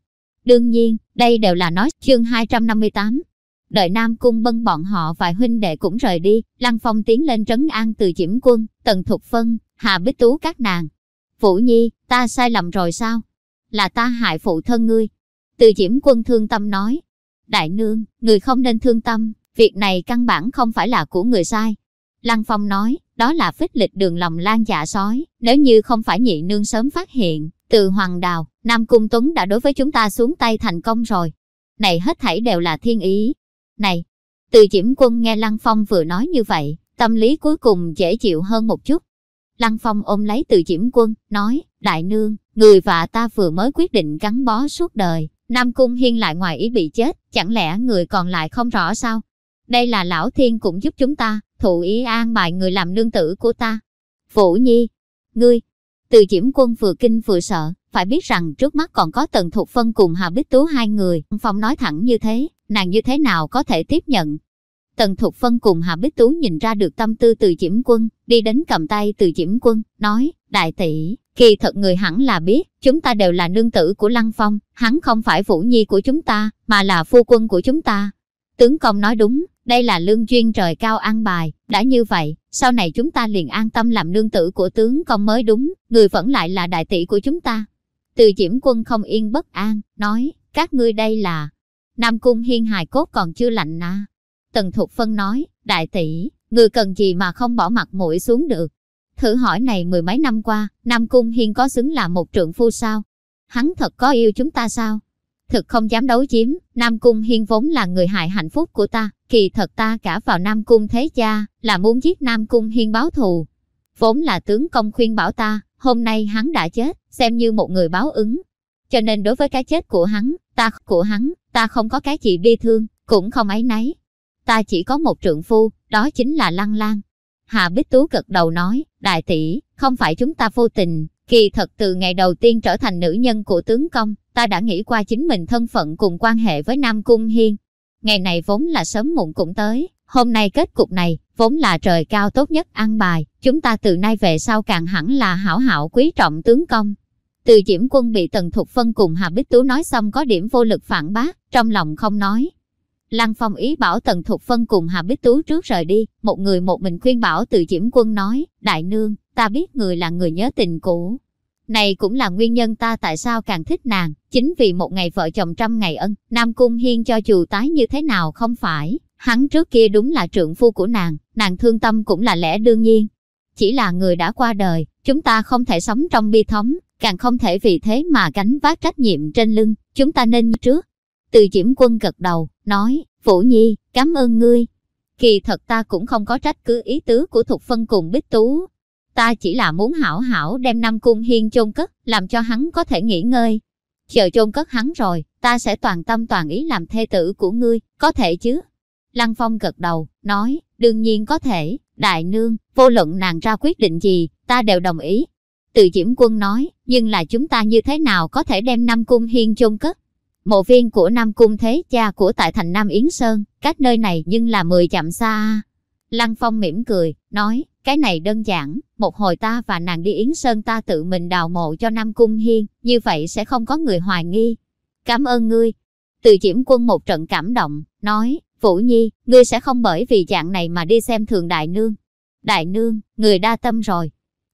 Speaker 1: Đương nhiên, đây đều là nói chương 258. Đợi Nam Cung bân bọn họ vài huynh đệ cũng rời đi, Lăng Phong tiến lên trấn an từ Diễm Quân, Tần Thục Phân, Hà Bích Tú các nàng. Vũ Nhi, ta sai lầm rồi sao? Là ta hại phụ thân ngươi. Từ Diễm Quân thương tâm nói. Đại nương, người không nên thương tâm, việc này căn bản không phải là của người sai. Lăng Phong nói, đó là phích lịch đường lòng lan dạ sói, nếu như không phải nhị nương sớm phát hiện, từ Hoàng Đào, Nam Cung Tuấn đã đối với chúng ta xuống tay thành công rồi. Này hết thảy đều là thiên ý. Này, từ Diễm Quân nghe Lăng Phong vừa nói như vậy, tâm lý cuối cùng dễ chịu hơn một chút. Lăng Phong ôm lấy từ Diễm Quân, nói, Đại Nương, người và ta vừa mới quyết định gắn bó suốt đời. Nam Cung Hiên lại ngoài ý bị chết, chẳng lẽ người còn lại không rõ sao? Đây là Lão Thiên cũng giúp chúng ta, thụ ý an bài người làm nương tử của ta. Vũ Nhi, ngươi, từ Diễm Quân vừa kinh vừa sợ, phải biết rằng trước mắt còn có Tần Thục Phân cùng Hà Bích Tú hai người. Phong nói thẳng như thế, nàng như thế nào có thể tiếp nhận? Tần Thục Phân cùng Hà Bích Tú nhìn ra được tâm tư từ Diễm Quân, đi đến cầm tay từ Diễm Quân, nói, đại tỷ, kỳ thật người hẳn là biết, chúng ta đều là nương tử của Lăng Phong, hắn không phải vũ nhi của chúng ta, mà là phu quân của chúng ta. Tướng công nói đúng, đây là lương duyên trời cao an bài, đã như vậy, sau này chúng ta liền an tâm làm nương tử của tướng công mới đúng, người vẫn lại là đại tỷ của chúng ta. Từ Diễm Quân không yên bất an, nói, các ngươi đây là... Nam Cung Hiên hài cốt còn chưa lạnh à. Tần Thục Phân nói, đại tỷ, người cần gì mà không bỏ mặt mũi xuống được. Thử hỏi này mười mấy năm qua, Nam Cung Hiên có xứng là một trượng phu sao? Hắn thật có yêu chúng ta sao? Thực không dám đấu chiếm, Nam Cung Hiên vốn là người hại hạnh phúc của ta, kỳ thật ta cả vào Nam Cung Thế Cha, là muốn giết Nam Cung Hiên báo thù. Vốn là tướng công khuyên bảo ta, hôm nay hắn đã chết, xem như một người báo ứng. Cho nên đối với cái chết của hắn, ta của hắn, ta không có cái gì bi thương, cũng không ấy nấy. Ta chỉ có một trượng phu, đó chính là Lăng Lan. Hà Bích Tú gật đầu nói, đại tỷ, không phải chúng ta vô tình, kỳ thật từ ngày đầu tiên trở thành nữ nhân của tướng công, ta đã nghĩ qua chính mình thân phận cùng quan hệ với Nam Cung Hiên. Ngày này vốn là sớm muộn cũng tới, hôm nay kết cục này, vốn là trời cao tốt nhất ăn bài, chúng ta từ nay về sau càng hẳn là hảo hảo quý trọng tướng công. Từ Diễm Quân bị Tần Thục Phân cùng Hà Bích Tú nói xong có điểm vô lực phản bác, trong lòng không nói. Lăng Phong ý bảo Tần Thục Phân cùng Hà Bích Tú trước rời đi, một người một mình khuyên bảo từ Diễm Quân nói, Đại Nương, ta biết người là người nhớ tình cũ. Này cũng là nguyên nhân ta tại sao càng thích nàng, chính vì một ngày vợ chồng trăm ngày ân, Nam Cung Hiên cho dù tái như thế nào không phải, hắn trước kia đúng là trượng phu của nàng, nàng thương tâm cũng là lẽ đương nhiên. Chỉ là người đã qua đời, chúng ta không thể sống trong bi thống, càng không thể vì thế mà gánh vác trách nhiệm trên lưng, chúng ta nên như trước. Từ Diễm Quân gật đầu, nói, Vũ Nhi, cảm ơn ngươi. Kỳ thật ta cũng không có trách cứ ý tứ của Thục Phân cùng Bích Tú. Ta chỉ là muốn hảo hảo đem Nam Cung Hiên chôn cất, làm cho hắn có thể nghỉ ngơi. Chờ chôn cất hắn rồi, ta sẽ toàn tâm toàn ý làm thê tử của ngươi, có thể chứ? Lăng Phong gật đầu, nói, đương nhiên có thể, đại nương, vô luận nàng ra quyết định gì, ta đều đồng ý. Từ Diễm Quân nói, nhưng là chúng ta như thế nào có thể đem Nam Cung Hiên chôn cất? Mộ viên của Nam Cung Thế Cha của tại thành Nam Yến Sơn, cách nơi này nhưng là 10 chậm xa. Lăng Phong mỉm cười, nói, cái này đơn giản, một hồi ta và nàng đi Yến Sơn ta tự mình đào mộ cho Nam Cung Hiên, như vậy sẽ không có người hoài nghi. Cảm ơn ngươi. Từ Diễm Quân một trận cảm động, nói, Vũ Nhi, ngươi sẽ không bởi vì dạng này mà đi xem thường Đại Nương. Đại Nương, người đa tâm rồi.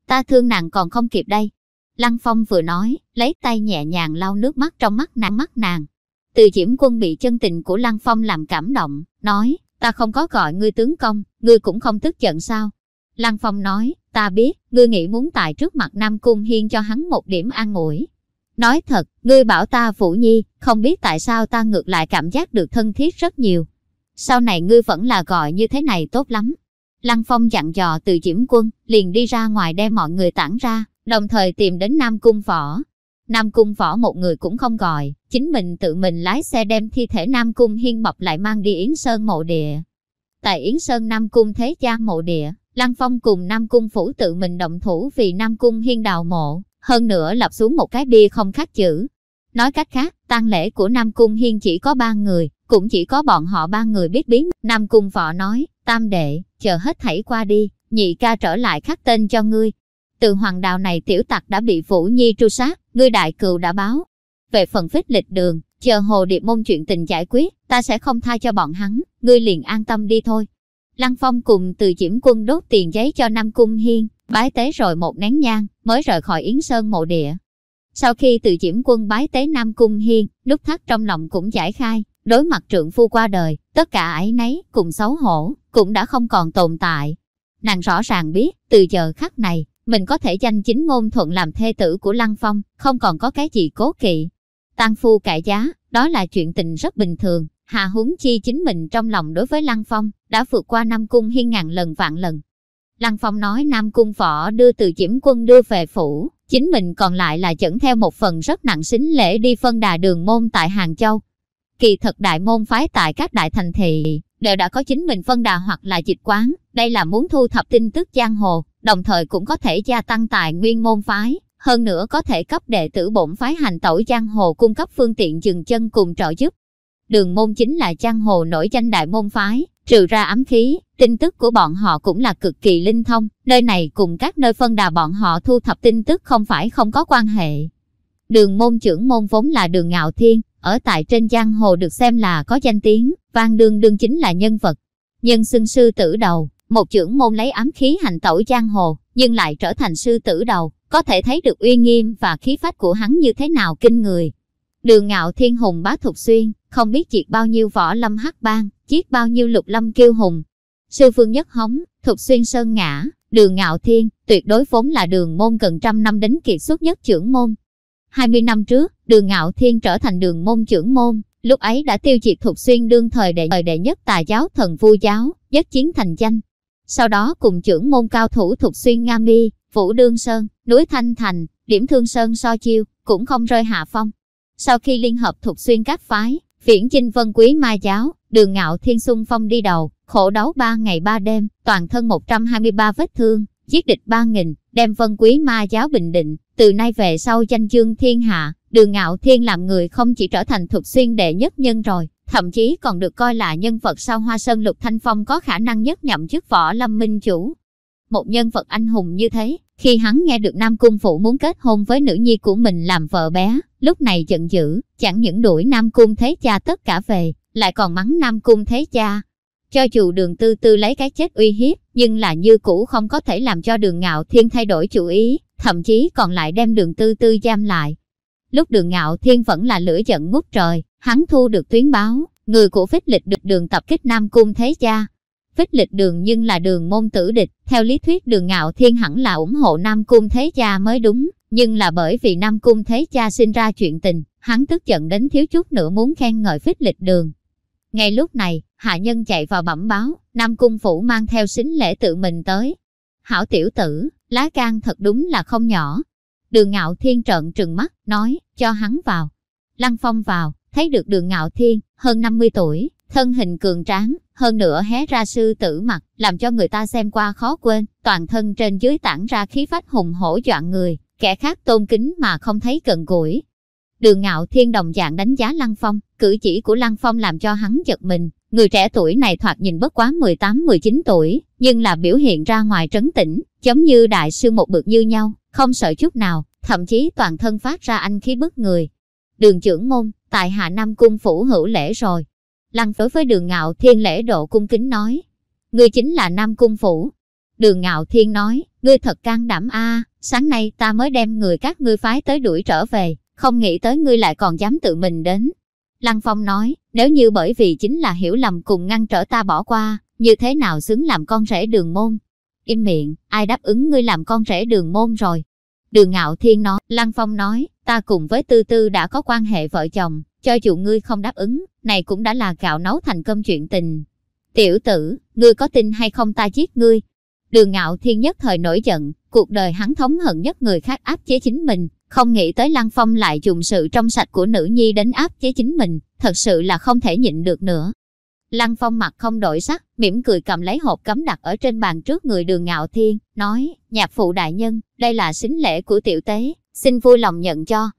Speaker 1: Ta thương nàng còn không kịp đây. Lăng Phong vừa nói, lấy tay nhẹ nhàng lau nước mắt trong mắt nàng mắt nàng. Từ Diễm Quân bị chân tình của Lăng Phong làm cảm động, nói, ta không có gọi ngươi tướng công, ngươi cũng không tức giận sao. Lăng Phong nói, ta biết, ngươi nghĩ muốn tại trước mặt Nam Cung Hiên cho hắn một điểm an ủi. Nói thật, ngươi bảo ta Vũ Nhi, không biết tại sao ta ngược lại cảm giác được thân thiết rất nhiều. Sau này ngươi vẫn là gọi như thế này tốt lắm. Lăng Phong dặn dò từ Diễm Quân, liền đi ra ngoài đem mọi người tản ra, đồng thời tìm đến Nam Cung Võ. Nam Cung Võ một người cũng không gọi, chính mình tự mình lái xe đem thi thể Nam Cung Hiên Mập lại mang đi Yến Sơn mộ địa. Tại Yến Sơn Nam Cung Thế Cha mộ địa, Lăng Phong cùng Nam Cung Phủ tự mình động thủ vì Nam Cung Hiên đào mộ, hơn nữa lập xuống một cái bia không khắc chữ. Nói cách khác, tang lễ của Nam Cung Hiên chỉ có ba người, cũng chỉ có bọn họ ba người biết biến. Nam Cung Võ nói, tam đệ, chờ hết thảy qua đi, nhị ca trở lại khắc tên cho ngươi, từ hoàng đạo này tiểu tặc đã bị Vũ Nhi tru sát, ngươi đại cừu đã báo. Về phần phích lịch đường, chờ hồ điệp môn chuyện tình giải quyết, ta sẽ không tha cho bọn hắn, ngươi liền an tâm đi thôi. Lăng Phong cùng từ Diễm Quân đốt tiền giấy cho Nam Cung Hiên, bái tế rồi một nén nhang, mới rời khỏi Yến Sơn mộ địa. Sau khi từ Diễm Quân bái tế Nam Cung Hiên, nút thắt trong lòng cũng giải khai, đối mặt trượng phu qua đời, tất cả ấy nấy cùng xấu hổ, cũng đã không còn tồn tại. Nàng rõ ràng biết, từ giờ khắc này, mình có thể danh chính ngôn thuận làm thê tử của Lăng Phong, không còn có cái gì cố kỵ. Tăng phu cải giá, đó là chuyện tình rất bình thường, Hà huống chi chính mình trong lòng đối với Lăng Phong, đã vượt qua Nam Cung hiên ngàn lần vạn lần. Lăng Phong nói Nam Cung võ đưa từ chiếm quân đưa về phủ, chính mình còn lại là dẫn theo một phần rất nặng xính lễ đi phân đà đường môn tại Hàng Châu. Kỳ thật đại môn phái tại các đại thành thị, đều đã có chính mình phân đà hoặc là dịch quán, đây là muốn thu thập tin tức giang hồ, đồng thời cũng có thể gia tăng tài nguyên môn phái, hơn nữa có thể cấp đệ tử bổn phái hành tẩu giang hồ cung cấp phương tiện dừng chân cùng trợ giúp. Đường môn chính là giang hồ nổi danh đại môn phái, trừ ra ám khí, tin tức của bọn họ cũng là cực kỳ linh thông, nơi này cùng các nơi phân đà bọn họ thu thập tin tức không phải không có quan hệ. Đường môn trưởng môn vốn là đường ngạo thiên, ở tại trên giang hồ được xem là có danh tiếng, vang đương đương chính là nhân vật. Nhân xưng sư tử đầu, một trưởng môn lấy ám khí hành tẩu giang hồ, nhưng lại trở thành sư tử đầu, có thể thấy được uy nghiêm và khí phách của hắn như thế nào kinh người. Đường ngạo thiên hùng bá thục xuyên, không biết diệt bao nhiêu võ lâm hắc bang, giết bao nhiêu lục lâm kiêu hùng. Sư phương nhất hống, thục xuyên sơn ngã, đường ngạo thiên, tuyệt đối vốn là đường môn gần trăm năm đến kiệt xuất nhất trưởng môn. 20 năm trước, đường ngạo thiên trở thành đường môn trưởng môn, lúc ấy đã tiêu diệt thục xuyên đương thời đệ thời đệ nhất tà giáo thần vu giáo, nhất chiến thành danh. Sau đó cùng trưởng môn cao thủ thục xuyên Nga Mi, Vũ Đương Sơn, núi Thanh Thành, điểm thương Sơn so chiêu, cũng không rơi hạ phong. Sau khi liên hợp Thục xuyên các phái, viễn chinh vân quý ma giáo, đường ngạo thiên xung phong đi đầu, khổ đấu 3 ngày 3 đêm, toàn thân 123 vết thương, giết địch 3.000, đem vân quý ma giáo bình định, từ nay về sau danh chương thiên hạ, đường ngạo thiên làm người không chỉ trở thành thuộc xuyên đệ nhất nhân rồi, thậm chí còn được coi là nhân vật sau hoa sơn lục thanh phong có khả năng nhất nhậm chức võ lâm minh chủ. Một nhân vật anh hùng như thế, khi hắn nghe được Nam Cung Phụ muốn kết hôn với nữ nhi của mình làm vợ bé, lúc này giận dữ, chẳng những đuổi Nam Cung Thế Cha tất cả về, lại còn mắng Nam Cung Thế Cha. Cho dù đường tư tư lấy cái chết uy hiếp, nhưng là như cũ không có thể làm cho đường ngạo thiên thay đổi chủ ý, thậm chí còn lại đem đường tư tư giam lại. Lúc đường ngạo thiên vẫn là lửa giận ngút trời, hắn thu được tuyến báo, người của phích lịch được đường tập kích Nam Cung Thế Cha, Phích lịch đường nhưng là đường môn tử địch, theo lý thuyết đường ngạo thiên hẳn là ủng hộ Nam Cung Thế Cha mới đúng, nhưng là bởi vì Nam Cung Thế Cha sinh ra chuyện tình, hắn tức giận đến thiếu chút nữa muốn khen ngợi phích lịch đường. Ngay lúc này, hạ nhân chạy vào bẩm báo, Nam Cung Phủ mang theo xính lễ tự mình tới. Hảo tiểu tử, lá gan thật đúng là không nhỏ. Đường ngạo thiên trợn trừng mắt, nói, cho hắn vào. Lăng Phong vào, thấy được đường ngạo thiên, hơn 50 tuổi, thân hình cường tráng, hơn nữa hé ra sư tử mặt, làm cho người ta xem qua khó quên, toàn thân trên dưới tản ra khí phách hùng hổ dọa người, kẻ khác tôn kính mà không thấy gần gũi. Đường ngạo thiên đồng dạng đánh giá Lăng Phong, cử chỉ của Lăng Phong làm cho hắn giật mình, người trẻ tuổi này thoạt nhìn bất quá 18-19 tuổi, nhưng là biểu hiện ra ngoài trấn tĩnh, giống như đại sư một bực như nhau, không sợ chút nào, thậm chí toàn thân phát ra anh khí bức người. Đường trưởng môn, tại Hạ Nam Cung phủ hữu lễ rồi, Lăng đối với đường ngạo thiên lễ độ cung kính nói. Ngươi chính là Nam Cung Phủ. Đường ngạo thiên nói, ngươi thật can đảm a sáng nay ta mới đem người các ngươi phái tới đuổi trở về, không nghĩ tới ngươi lại còn dám tự mình đến. Lăng Phong nói, nếu như bởi vì chính là hiểu lầm cùng ngăn trở ta bỏ qua, như thế nào xứng làm con rể đường môn? Im miệng, ai đáp ứng ngươi làm con rể đường môn rồi? Đường Ngạo Thiên nói, Lăng Phong nói, ta cùng với Tư Tư đã có quan hệ vợ chồng, cho dù ngươi không đáp ứng, này cũng đã là gạo nấu thành cơm chuyện tình. Tiểu tử, ngươi có tin hay không ta giết ngươi? Đường ngạo thiên nhất thời nổi giận, cuộc đời hắn thống hận nhất người khác áp chế chính mình, không nghĩ tới Lăng Phong lại dùng sự trong sạch của nữ nhi đến áp chế chính mình, thật sự là không thể nhịn được nữa. Lăng Phong mặt không đổi sắc, mỉm cười cầm lấy hộp cấm đặt ở trên bàn trước người đường ngạo thiên, nói, nhạc phụ đại nhân, đây là xính lễ của tiểu tế, xin vui lòng nhận cho.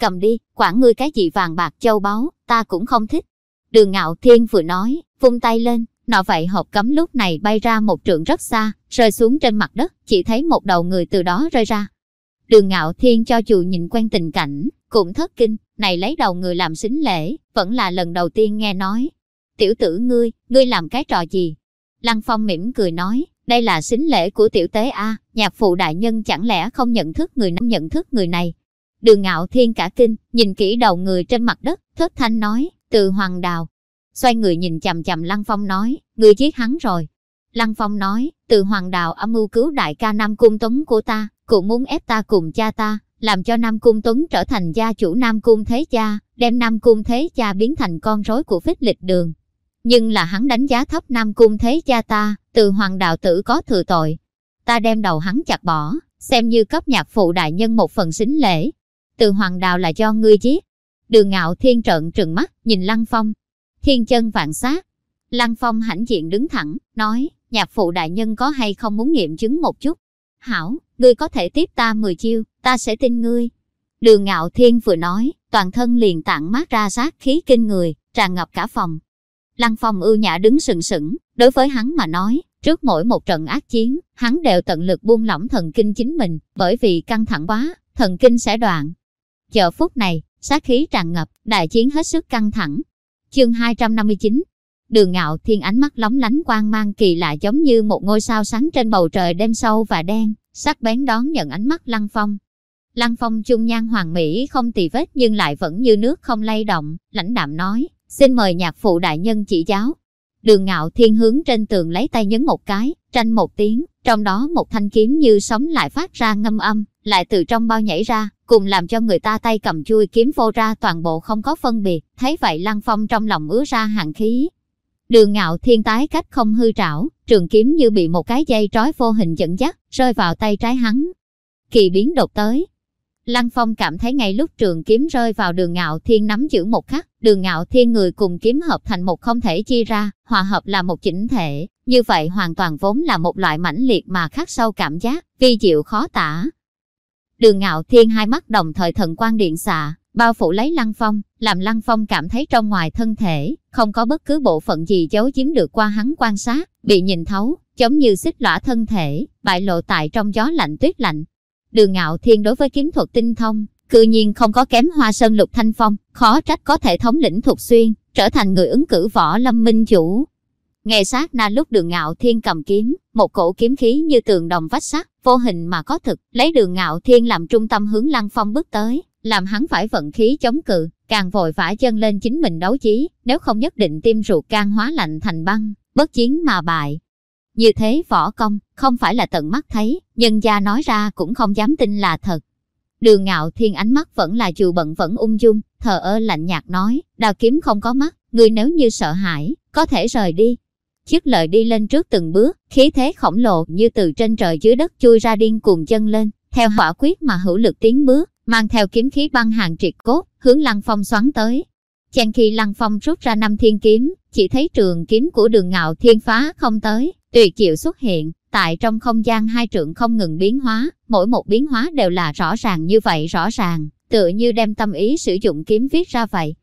Speaker 1: Cầm đi, quản ngươi cái gì vàng bạc châu báu, ta cũng không thích. Đường ngạo thiên vừa nói, vung tay lên, nọ vậy hộp cấm lúc này bay ra một trượng rất xa, rơi xuống trên mặt đất, chỉ thấy một đầu người từ đó rơi ra. Đường ngạo thiên cho dù nhìn quen tình cảnh, cũng thất kinh, này lấy đầu người làm xính lễ, vẫn là lần đầu tiên nghe nói. Tiểu tử ngươi, ngươi làm cái trò gì? Lăng Phong mỉm cười nói, đây là xính lễ của tiểu tế A, nhạc phụ đại nhân chẳng lẽ không nhận thức người nam nhận thức người này. Đường ngạo thiên cả kinh, nhìn kỹ đầu người trên mặt đất, thất thanh nói, từ hoàng đào. Xoay người nhìn chằm chằm Lăng Phong nói, người giết hắn rồi. Lăng Phong nói, từ hoàng đào âm mưu cứu đại ca Nam Cung Tuấn của ta, cũng muốn ép ta cùng cha ta, làm cho Nam Cung Tuấn trở thành gia chủ Nam Cung Thế Cha, đem Nam Cung Thế Cha biến thành con rối của phích lịch đường. Nhưng là hắn đánh giá thấp Nam Cung Thế Cha ta, từ hoàng đạo tử có thừa tội. Ta đem đầu hắn chặt bỏ, xem như cấp nhạc phụ đại nhân một phần xính lễ. Từ hoàng đạo là do ngươi giết. Đường ngạo thiên trợn trừng mắt, nhìn Lăng Phong. Thiên chân vạn sát. Lăng Phong hãnh diện đứng thẳng, nói, nhạc phụ đại nhân có hay không muốn nghiệm chứng một chút. Hảo, ngươi có thể tiếp ta 10 chiêu, ta sẽ tin ngươi. Đường ngạo thiên vừa nói, toàn thân liền tản mát ra sát khí kinh người, tràn ngập cả phòng. Lăng Phong ưu nhã đứng sừng sững, đối với hắn mà nói, trước mỗi một trận ác chiến, hắn đều tận lực buông lỏng thần kinh chính mình, bởi vì căng thẳng quá, thần kinh sẽ đoạn. Giờ phút này, sát khí tràn ngập, đại chiến hết sức căng thẳng. Chương 259 Đường ngạo thiên ánh mắt lóng lánh quang mang kỳ lạ giống như một ngôi sao sáng trên bầu trời đêm sâu và đen, sắc bén đón nhận ánh mắt Lăng Phong. Lăng Phong trung nhan hoàng mỹ không tì vết nhưng lại vẫn như nước không lay động, lãnh đạm nói, xin mời nhạc phụ đại nhân chỉ giáo. Đường ngạo thiên hướng trên tường lấy tay nhấn một cái, tranh một tiếng, trong đó một thanh kiếm như sóng lại phát ra ngâm âm, lại từ trong bao nhảy ra, cùng làm cho người ta tay cầm chui kiếm vô ra toàn bộ không có phân biệt, thấy vậy Lăng Phong trong lòng ứa ra hàng khí. Đường ngạo thiên tái cách không hư trảo, trường kiếm như bị một cái dây trói vô hình dẫn dắt, rơi vào tay trái hắn. Kỳ biến đột tới, Lăng Phong cảm thấy ngay lúc trường kiếm rơi vào đường ngạo thiên nắm giữ một khắc, đường ngạo thiên người cùng kiếm hợp thành một không thể chia ra, hòa hợp là một chỉnh thể, như vậy hoàn toàn vốn là một loại mãnh liệt mà khắc sâu cảm giác, vi diệu khó tả. Đường ngạo thiên hai mắt đồng thời thần quan điện xạ, bao phủ lấy Lăng Phong, làm Lăng Phong cảm thấy trong ngoài thân thể, không có bất cứ bộ phận gì giấu giếm được qua hắn quan sát, bị nhìn thấu, giống như xích lõa thân thể, bại lộ tại trong gió lạnh tuyết lạnh, Đường Ngạo Thiên đối với kiếm thuật tinh thông, cư nhiên không có kém Hoa Sơn Lục Thanh Phong, khó trách có thể thống lĩnh thuộc xuyên, trở thành người ứng cử võ lâm minh chủ. Ngày sát na lúc đường ngạo thiên cầm kiếm, một cổ kiếm khí như tường đồng vách sắt, vô hình mà có thực, lấy đường ngạo thiên làm trung tâm hướng lăng phong bước tới, làm hắn phải vận khí chống cự, càng vội vã chân lên chính mình đấu chí, nếu không nhất định tim ruột can hóa lạnh thành băng, bất chiến mà bại. Như thế võ công, không phải là tận mắt thấy, nhân gia nói ra cũng không dám tin là thật. Đường ngạo thiên ánh mắt vẫn là dù bận vẫn ung dung, thờ ơ lạnh nhạt nói, đào kiếm không có mắt, người nếu như sợ hãi, có thể rời đi. Chiếc lợi đi lên trước từng bước, khí thế khổng lồ như từ trên trời dưới đất chui ra điên cuồng chân lên, theo hỏa quyết mà hữu lực tiến bước, mang theo kiếm khí băng hàng triệt cốt, hướng lăng phong xoắn tới. Chàng khi lăng phong rút ra năm thiên kiếm, chỉ thấy trường kiếm của đường ngạo thiên phá không tới, tuyệt diệu xuất hiện, tại trong không gian hai trượng không ngừng biến hóa, mỗi một biến hóa đều là rõ ràng như vậy rõ ràng, tựa như đem tâm ý sử dụng kiếm viết ra vậy.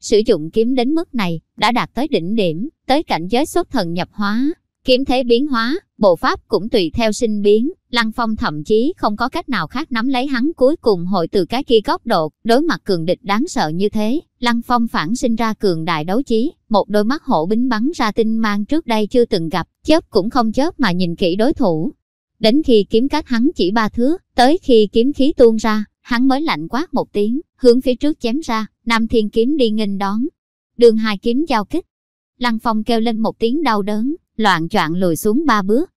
Speaker 1: Sử dụng kiếm đến mức này, đã đạt tới đỉnh điểm, tới cảnh giới xuất thần nhập hóa, kiếm thế biến hóa, bộ pháp cũng tùy theo sinh biến, Lăng Phong thậm chí không có cách nào khác nắm lấy hắn cuối cùng hội từ cái kia góc độ, đối mặt cường địch đáng sợ như thế, Lăng Phong phản sinh ra cường đại đấu chí, một đôi mắt hổ bính bắn ra tinh mang trước đây chưa từng gặp, chớp cũng không chớp mà nhìn kỹ đối thủ. Đến khi kiếm cách hắn chỉ ba thước, tới khi kiếm khí tuôn ra, hắn mới lạnh quát một tiếng, hướng phía trước chém ra, Nam Thiên kiếm đi nghênh đón. Đường hai kiếm giao kích. Lăng Phong kêu lên một tiếng đau đớn, loạn choạng lùi xuống ba bước.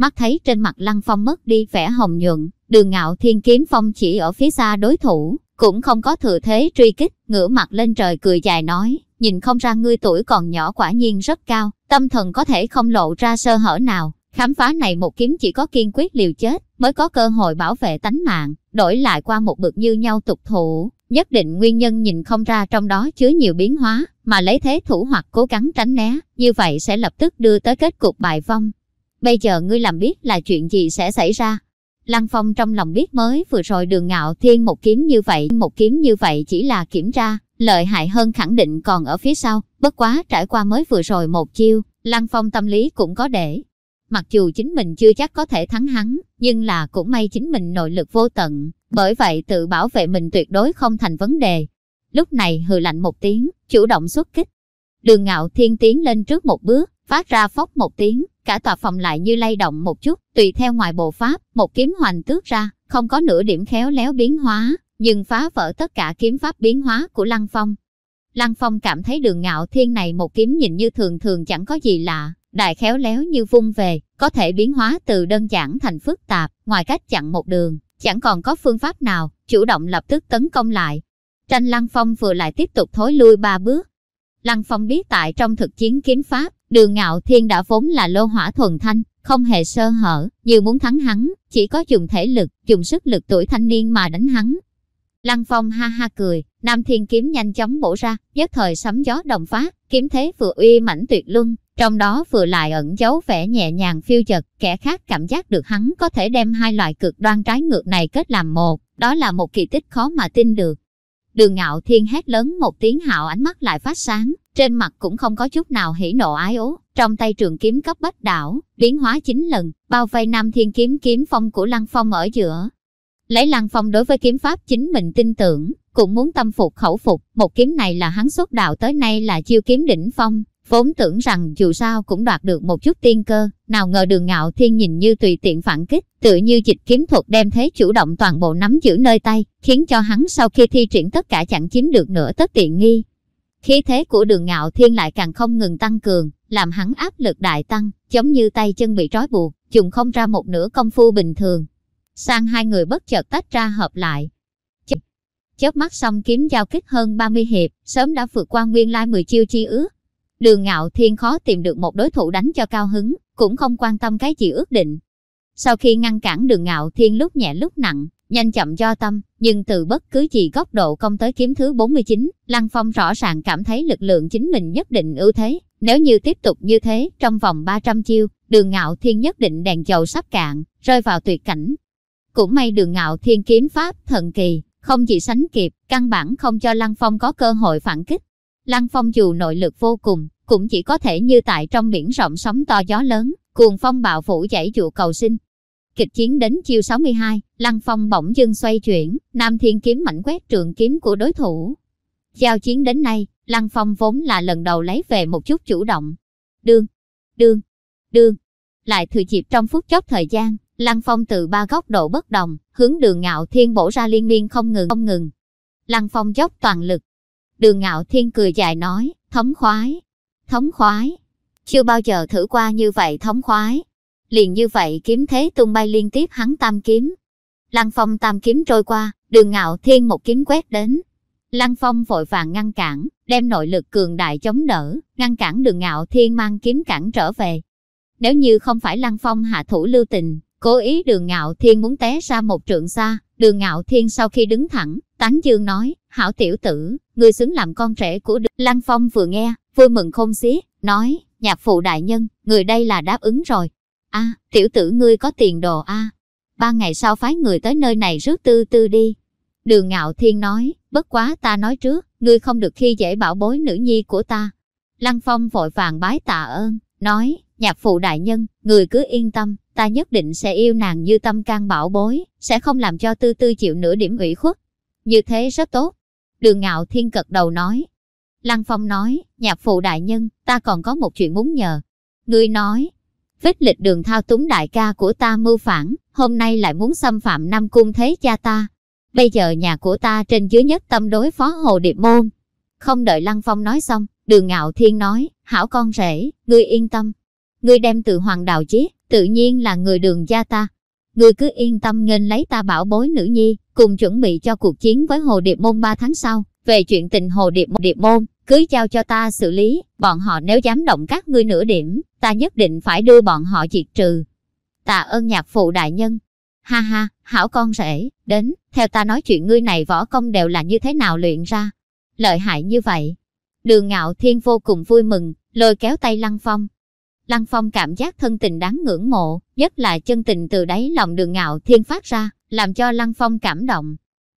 Speaker 1: Mắt thấy trên mặt Lăng Phong mất đi vẻ hồng nhuận, đường ngạo thiên kiếm phong chỉ ở phía xa đối thủ, cũng không có thừa thế truy kích, ngửa mặt lên trời cười dài nói, nhìn không ra ngươi tuổi còn nhỏ quả nhiên rất cao, tâm thần có thể không lộ ra sơ hở nào. Khám phá này một kiếm chỉ có kiên quyết liều chết, mới có cơ hội bảo vệ tánh mạng, đổi lại qua một bực như nhau tục thủ, nhất định nguyên nhân nhìn không ra trong đó chứa nhiều biến hóa, mà lấy thế thủ hoặc cố gắng tránh né, như vậy sẽ lập tức đưa tới kết cục bại vong. Bây giờ ngươi làm biết là chuyện gì sẽ xảy ra. Lăng Phong trong lòng biết mới vừa rồi đường ngạo thiên một kiếm như vậy, một kiếm như vậy chỉ là kiểm tra, lợi hại hơn khẳng định còn ở phía sau, bất quá trải qua mới vừa rồi một chiêu, Lăng Phong tâm lý cũng có để. Mặc dù chính mình chưa chắc có thể thắng hắn, nhưng là cũng may chính mình nội lực vô tận, bởi vậy tự bảo vệ mình tuyệt đối không thành vấn đề. Lúc này hừ lạnh một tiếng, chủ động xuất kích. Đường ngạo thiên tiến lên trước một bước, phát ra phốc một tiếng, cả tòa phòng lại như lay động một chút, tùy theo ngoài bộ pháp, một kiếm hoành tước ra, không có nửa điểm khéo léo biến hóa, nhưng phá vỡ tất cả kiếm pháp biến hóa của Lăng Phong. Lăng Phong cảm thấy đường ngạo thiên này một kiếm nhìn như thường thường chẳng có gì lạ, đại khéo léo như vung về, có thể biến hóa từ đơn giản thành phức tạp, ngoài cách chặn một đường, chẳng còn có phương pháp nào, chủ động lập tức tấn công lại. Tranh Lăng Phong vừa lại tiếp tục thối lui ba bước. Lăng Phong biết tại trong thực chiến kiếm pháp, đường ngạo thiên đã vốn là lô hỏa thuần thanh, không hề sơ hở, như muốn thắng hắn, chỉ có dùng thể lực, dùng sức lực tuổi thanh niên mà đánh hắn. Lăng Phong ha ha cười, Nam Thiên kiếm nhanh chóng bổ ra, nhất thời sấm gió đồng phát, kiếm thế vừa uy mãnh tuyệt luân, trong đó vừa lại ẩn giấu vẻ nhẹ nhàng phiêu chật, kẻ khác cảm giác được hắn có thể đem hai loại cực đoan trái ngược này kết làm một, đó là một kỳ tích khó mà tin được. Đường ngạo thiên hét lớn một tiếng hạo ánh mắt lại phát sáng, trên mặt cũng không có chút nào hỉ nộ ái ố, trong tay trường kiếm cấp bách đảo, biến hóa chín lần, bao vây nam thiên kiếm kiếm phong của Lăng Phong ở giữa. Lấy Lăng Phong đối với kiếm pháp chính mình tin tưởng, cũng muốn tâm phục khẩu phục, một kiếm này là hắn xuất đạo tới nay là chiêu kiếm đỉnh phong, Vốn tưởng rằng dù sao cũng đoạt được một chút tiên cơ, nào ngờ đường ngạo thiên nhìn như tùy tiện phản kích, tự như dịch kiếm thuật đem thế chủ động toàn bộ nắm giữ nơi tay, khiến cho hắn sau khi thi triển tất cả chẳng chiếm được nửa tất tiện nghi. Khí thế của đường ngạo thiên lại càng không ngừng tăng cường, làm hắn áp lực đại tăng, giống như tay chân bị trói buộc, dùng không ra một nửa công phu bình thường. Sang hai người bất chợt tách ra hợp lại. Chớp mắt xong kiếm giao kích hơn 30 hiệp, sớm đã vượt qua nguyên lai 10 chiêu chi ước. Đường ngạo thiên khó tìm được một đối thủ đánh cho cao hứng, cũng không quan tâm cái gì ước định. Sau khi ngăn cản đường ngạo thiên lúc nhẹ lúc nặng, nhanh chậm do tâm, nhưng từ bất cứ gì góc độ công tới kiếm thứ 49, Lăng Phong rõ ràng cảm thấy lực lượng chính mình nhất định ưu thế. Nếu như tiếp tục như thế, trong vòng 300 chiêu, đường ngạo thiên nhất định đèn dầu sắp cạn, rơi vào tuyệt cảnh. Cũng may đường ngạo thiên kiếm pháp thần kỳ, không chỉ sánh kịp, căn bản không cho Lăng Phong có cơ hội phản kích. Lăng Phong dù nội lực vô cùng, cũng chỉ có thể như tại trong biển rộng sóng to gió lớn, cuồng phong bạo phủ chảy dụ cầu sinh. Kịch chiến đến chiêu 62, Lăng Phong bỗng dưng xoay chuyển, Nam Thiên kiếm mạnh quét trường kiếm của đối thủ. Giao chiến đến nay, Lăng Phong vốn là lần đầu lấy về một chút chủ động. Đương, đương, đương. Lại thừa dịp trong phút chốc thời gian, Lăng Phong từ ba góc độ bất đồng, hướng đường ngạo thiên bổ ra liên miên không ngừng không ngừng. Lăng Phong dốc toàn lực. Đường ngạo thiên cười dài nói, thống khoái, thống khoái. Chưa bao giờ thử qua như vậy thống khoái. Liền như vậy kiếm thế tung bay liên tiếp hắn tam kiếm. Lăng Phong tam kiếm trôi qua, đường ngạo thiên một kiếm quét đến. Lăng Phong vội vàng ngăn cản, đem nội lực cường đại chống đỡ, ngăn cản đường ngạo thiên mang kiếm cản trở về. Nếu như không phải Lăng Phong hạ thủ lưu tình, cố ý đường ngạo thiên muốn té ra một trượng xa, đường ngạo thiên sau khi đứng thẳng, tán dương nói, hảo tiểu tử, người xứng làm con rể của đường. Lăng Phong vừa nghe, vui mừng không xiết, nói, nhạc phụ đại nhân, người đây là đáp ứng rồi. a tiểu tử ngươi có tiền đồ a Ba ngày sau phái người tới nơi này rước tư tư đi. Đường ngạo thiên nói, bất quá ta nói trước, ngươi không được khi dễ bảo bối nữ nhi của ta. Lăng Phong vội vàng bái tạ ơn, nói, nhạc phụ đại nhân, người cứ yên tâm, ta nhất định sẽ yêu nàng như tâm can bảo bối, sẽ không làm cho tư tư chịu nửa điểm ủy khuất. Như thế rất tốt. Đường ngạo thiên cật đầu nói. Lăng Phong nói, nhạc phụ đại nhân, ta còn có một chuyện muốn nhờ. Ngươi nói, vết lịch đường thao túng đại ca của ta mưu phản, hôm nay lại muốn xâm phạm Nam Cung thế cha ta. Bây giờ nhà của ta trên dưới nhất tâm đối phó Hồ Điệp Môn. Không đợi Lăng Phong nói xong, đường ngạo thiên nói, hảo con rể, ngươi yên tâm. Ngươi đem tự hoàng đào chế tự nhiên là người đường gia ta. Ngươi cứ yên tâm nghênh lấy ta bảo bối nữ nhi, cùng chuẩn bị cho cuộc chiến với Hồ Điệp Môn 3 tháng sau. Về chuyện tình Hồ Điệp, Điệp Môn, cứ giao cho ta xử lý, bọn họ nếu dám động các ngươi nửa điểm, ta nhất định phải đưa bọn họ diệt trừ. Tạ ơn nhạc phụ đại nhân. Ha ha, hảo con rể, đến, theo ta nói chuyện ngươi này võ công đều là như thế nào luyện ra. Lợi hại như vậy. Đường ngạo thiên vô cùng vui mừng, lôi kéo tay Lăng Phong. Lăng Phong cảm giác thân tình đáng ngưỡng mộ, nhất là chân tình từ đáy lòng đường ngạo thiên phát ra, làm cho Lăng Phong cảm động.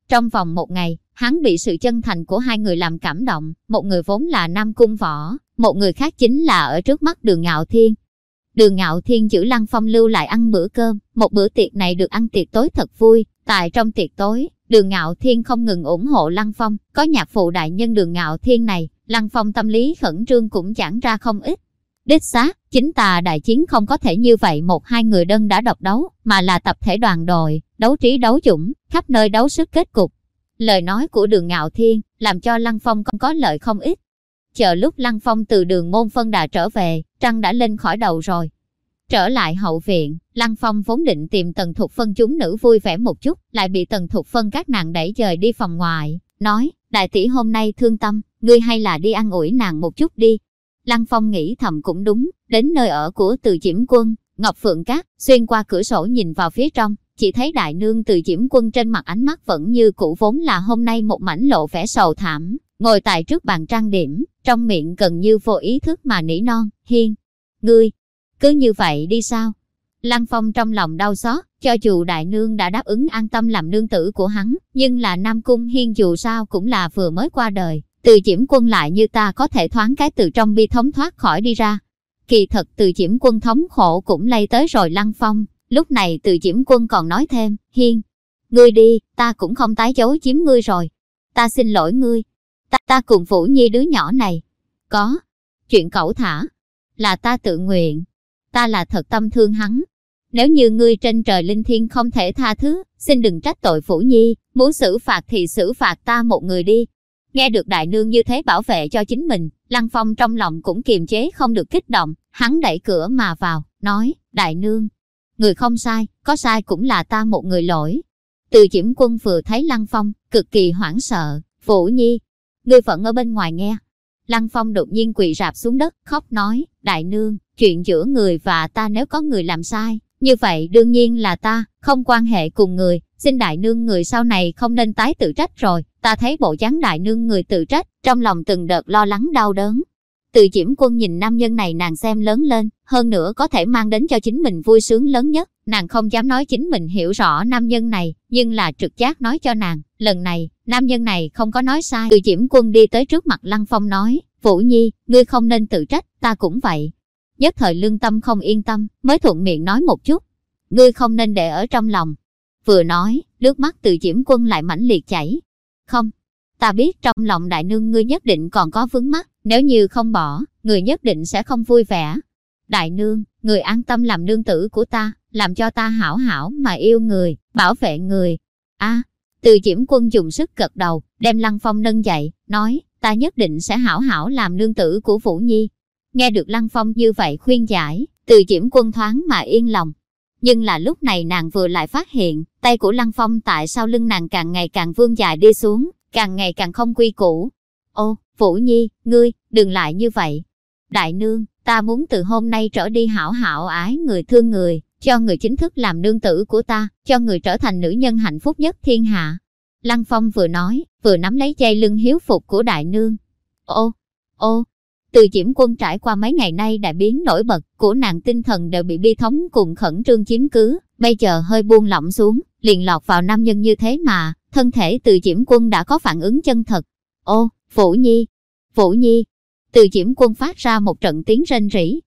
Speaker 1: Trong vòng một ngày, hắn bị sự chân thành của hai người làm cảm động, một người vốn là Nam Cung Võ, một người khác chính là ở trước mắt đường Ngạo Thiên. Đường Ngạo Thiên giữ Lăng Phong lưu lại ăn bữa cơm, một bữa tiệc này được ăn tiệc tối thật vui, tại trong tiệc tối, đường Ngạo Thiên không ngừng ủng hộ Lăng Phong, có nhạc phụ đại nhân đường Ngạo Thiên này, Lăng Phong tâm lý khẩn trương cũng chẳng ra không ít. Đích xác, chính tà đại chiến không có thể như vậy một hai người đơn đã độc đấu, mà là tập thể đoàn đội, đấu trí đấu dũng, khắp nơi đấu sức kết cục. Lời nói của đường ngạo thiên, làm cho Lăng Phong không có lợi không ít. Chờ lúc Lăng Phong từ đường môn phân đà trở về, trăng đã lên khỏi đầu rồi. Trở lại hậu viện, Lăng Phong vốn định tìm Tần Thục Phân chúng nữ vui vẻ một chút, lại bị Tần Thục Phân các nàng đẩy dời đi phòng ngoài, nói, đại tỷ hôm nay thương tâm, ngươi hay là đi ăn ủi nàng một chút đi. Lăng Phong nghĩ thầm cũng đúng, đến nơi ở của từ diễm Quân, Ngọc Phượng Cát, xuyên qua cửa sổ nhìn vào phía trong, chỉ thấy đại nương từ Diễm Quân trên mặt ánh mắt vẫn như cũ vốn là hôm nay một mảnh lộ vẻ sầu thảm, ngồi tại trước bàn trang điểm, trong miệng gần như vô ý thức mà nỉ non, hiên, ngươi, cứ như vậy đi sao? Lăng Phong trong lòng đau xót, cho dù đại nương đã đáp ứng an tâm làm nương tử của hắn, nhưng là Nam Cung Hiên dù sao cũng là vừa mới qua đời, từ Diễm Quân lại như ta có thể thoáng cái từ trong bi thống thoát khỏi đi ra. Kỳ thật từ Diễm Quân thống khổ cũng lây tới rồi Lăng Phong, Lúc này từ Diễm Quân còn nói thêm, Hiên, ngươi đi, ta cũng không tái chối chiếm ngươi rồi. Ta xin lỗi ngươi. Ta, ta cùng Vũ Nhi đứa nhỏ này. Có. chuyện cẩu thả. Là ta tự nguyện. Ta là thật tâm thương hắn. Nếu như ngươi trên trời linh thiên không thể tha thứ, xin đừng trách tội Phủ Nhi, muốn xử phạt thì xử phạt ta một người đi. Nghe được đại nương như thế bảo vệ cho chính mình, Lăng Phong trong lòng cũng kiềm chế không được kích động, hắn đẩy cửa mà vào, nói, đại nương, người không sai, có sai cũng là ta một người lỗi. Từ Diễm Quân vừa thấy Lăng Phong, cực kỳ hoảng sợ, Vũ Nhi, ngươi vẫn ở bên ngoài nghe. Lăng Phong đột nhiên quỳ rạp xuống đất, khóc nói, đại nương, chuyện giữa người và ta nếu có người làm sai, như vậy đương nhiên là ta, không quan hệ cùng người, xin đại nương người sau này không nên tái tự trách rồi, ta thấy bộ dáng đại nương người tự trách, trong lòng từng đợt lo lắng đau đớn. Từ diễm Quân nhìn nam nhân này nàng xem lớn lên, hơn nữa có thể mang đến cho chính mình vui sướng lớn nhất, nàng không dám nói chính mình hiểu rõ nam nhân này, nhưng là trực giác nói cho nàng, lần này, nam nhân này không có nói sai. Từ diễm Quân đi tới trước mặt Lăng Phong nói, Vũ Nhi, ngươi không nên tự trách, ta cũng vậy. Nhất thời lương tâm không yên tâm, mới thuận miệng nói một chút. Ngươi không nên để ở trong lòng. Vừa nói, nước mắt từ diễm Quân lại mãnh liệt chảy. Không, ta biết trong lòng đại nương ngươi nhất định còn có vướng mắt, nếu như không bỏ, người nhất định sẽ không vui vẻ. Đại nương, người an tâm làm nương tử của ta, làm cho ta hảo hảo mà yêu người, bảo vệ người. a từ diễm Quân dùng sức gật đầu, đem Lăng Phong nâng dậy, nói, ta nhất định sẽ hảo hảo làm nương tử của Vũ Nhi. Nghe được Lăng Phong như vậy khuyên giải, từ diễm Quân thoáng mà yên lòng. Nhưng là lúc này nàng vừa lại phát hiện, tay của Lăng Phong tại sau lưng nàng càng ngày càng vươn dài đi xuống, càng ngày càng không quy củ. Ô, Vũ Nhi, ngươi, đừng lại như vậy. Đại nương, ta muốn từ hôm nay trở đi hảo hảo ái người thương người, cho người chính thức làm nương tử của ta, cho người trở thành nữ nhân hạnh phúc nhất thiên hạ. Lăng Phong vừa nói, vừa nắm lấy dây lưng hiếu phục của đại nương. Ô, ô, từ diễm Quân trải qua mấy ngày nay đại biến nổi bật, của nàng tinh thần đều bị bi thống cùng khẩn trương chiếm cứ, bây giờ hơi buông lỏng xuống, liền lọt vào nam nhân như thế mà, thân thể từ diễm Quân đã có phản ứng chân thật. Ô, Vũ Nhi, Vũ Nhi, từ diễm Quân phát ra một trận tiếng rên rỉ.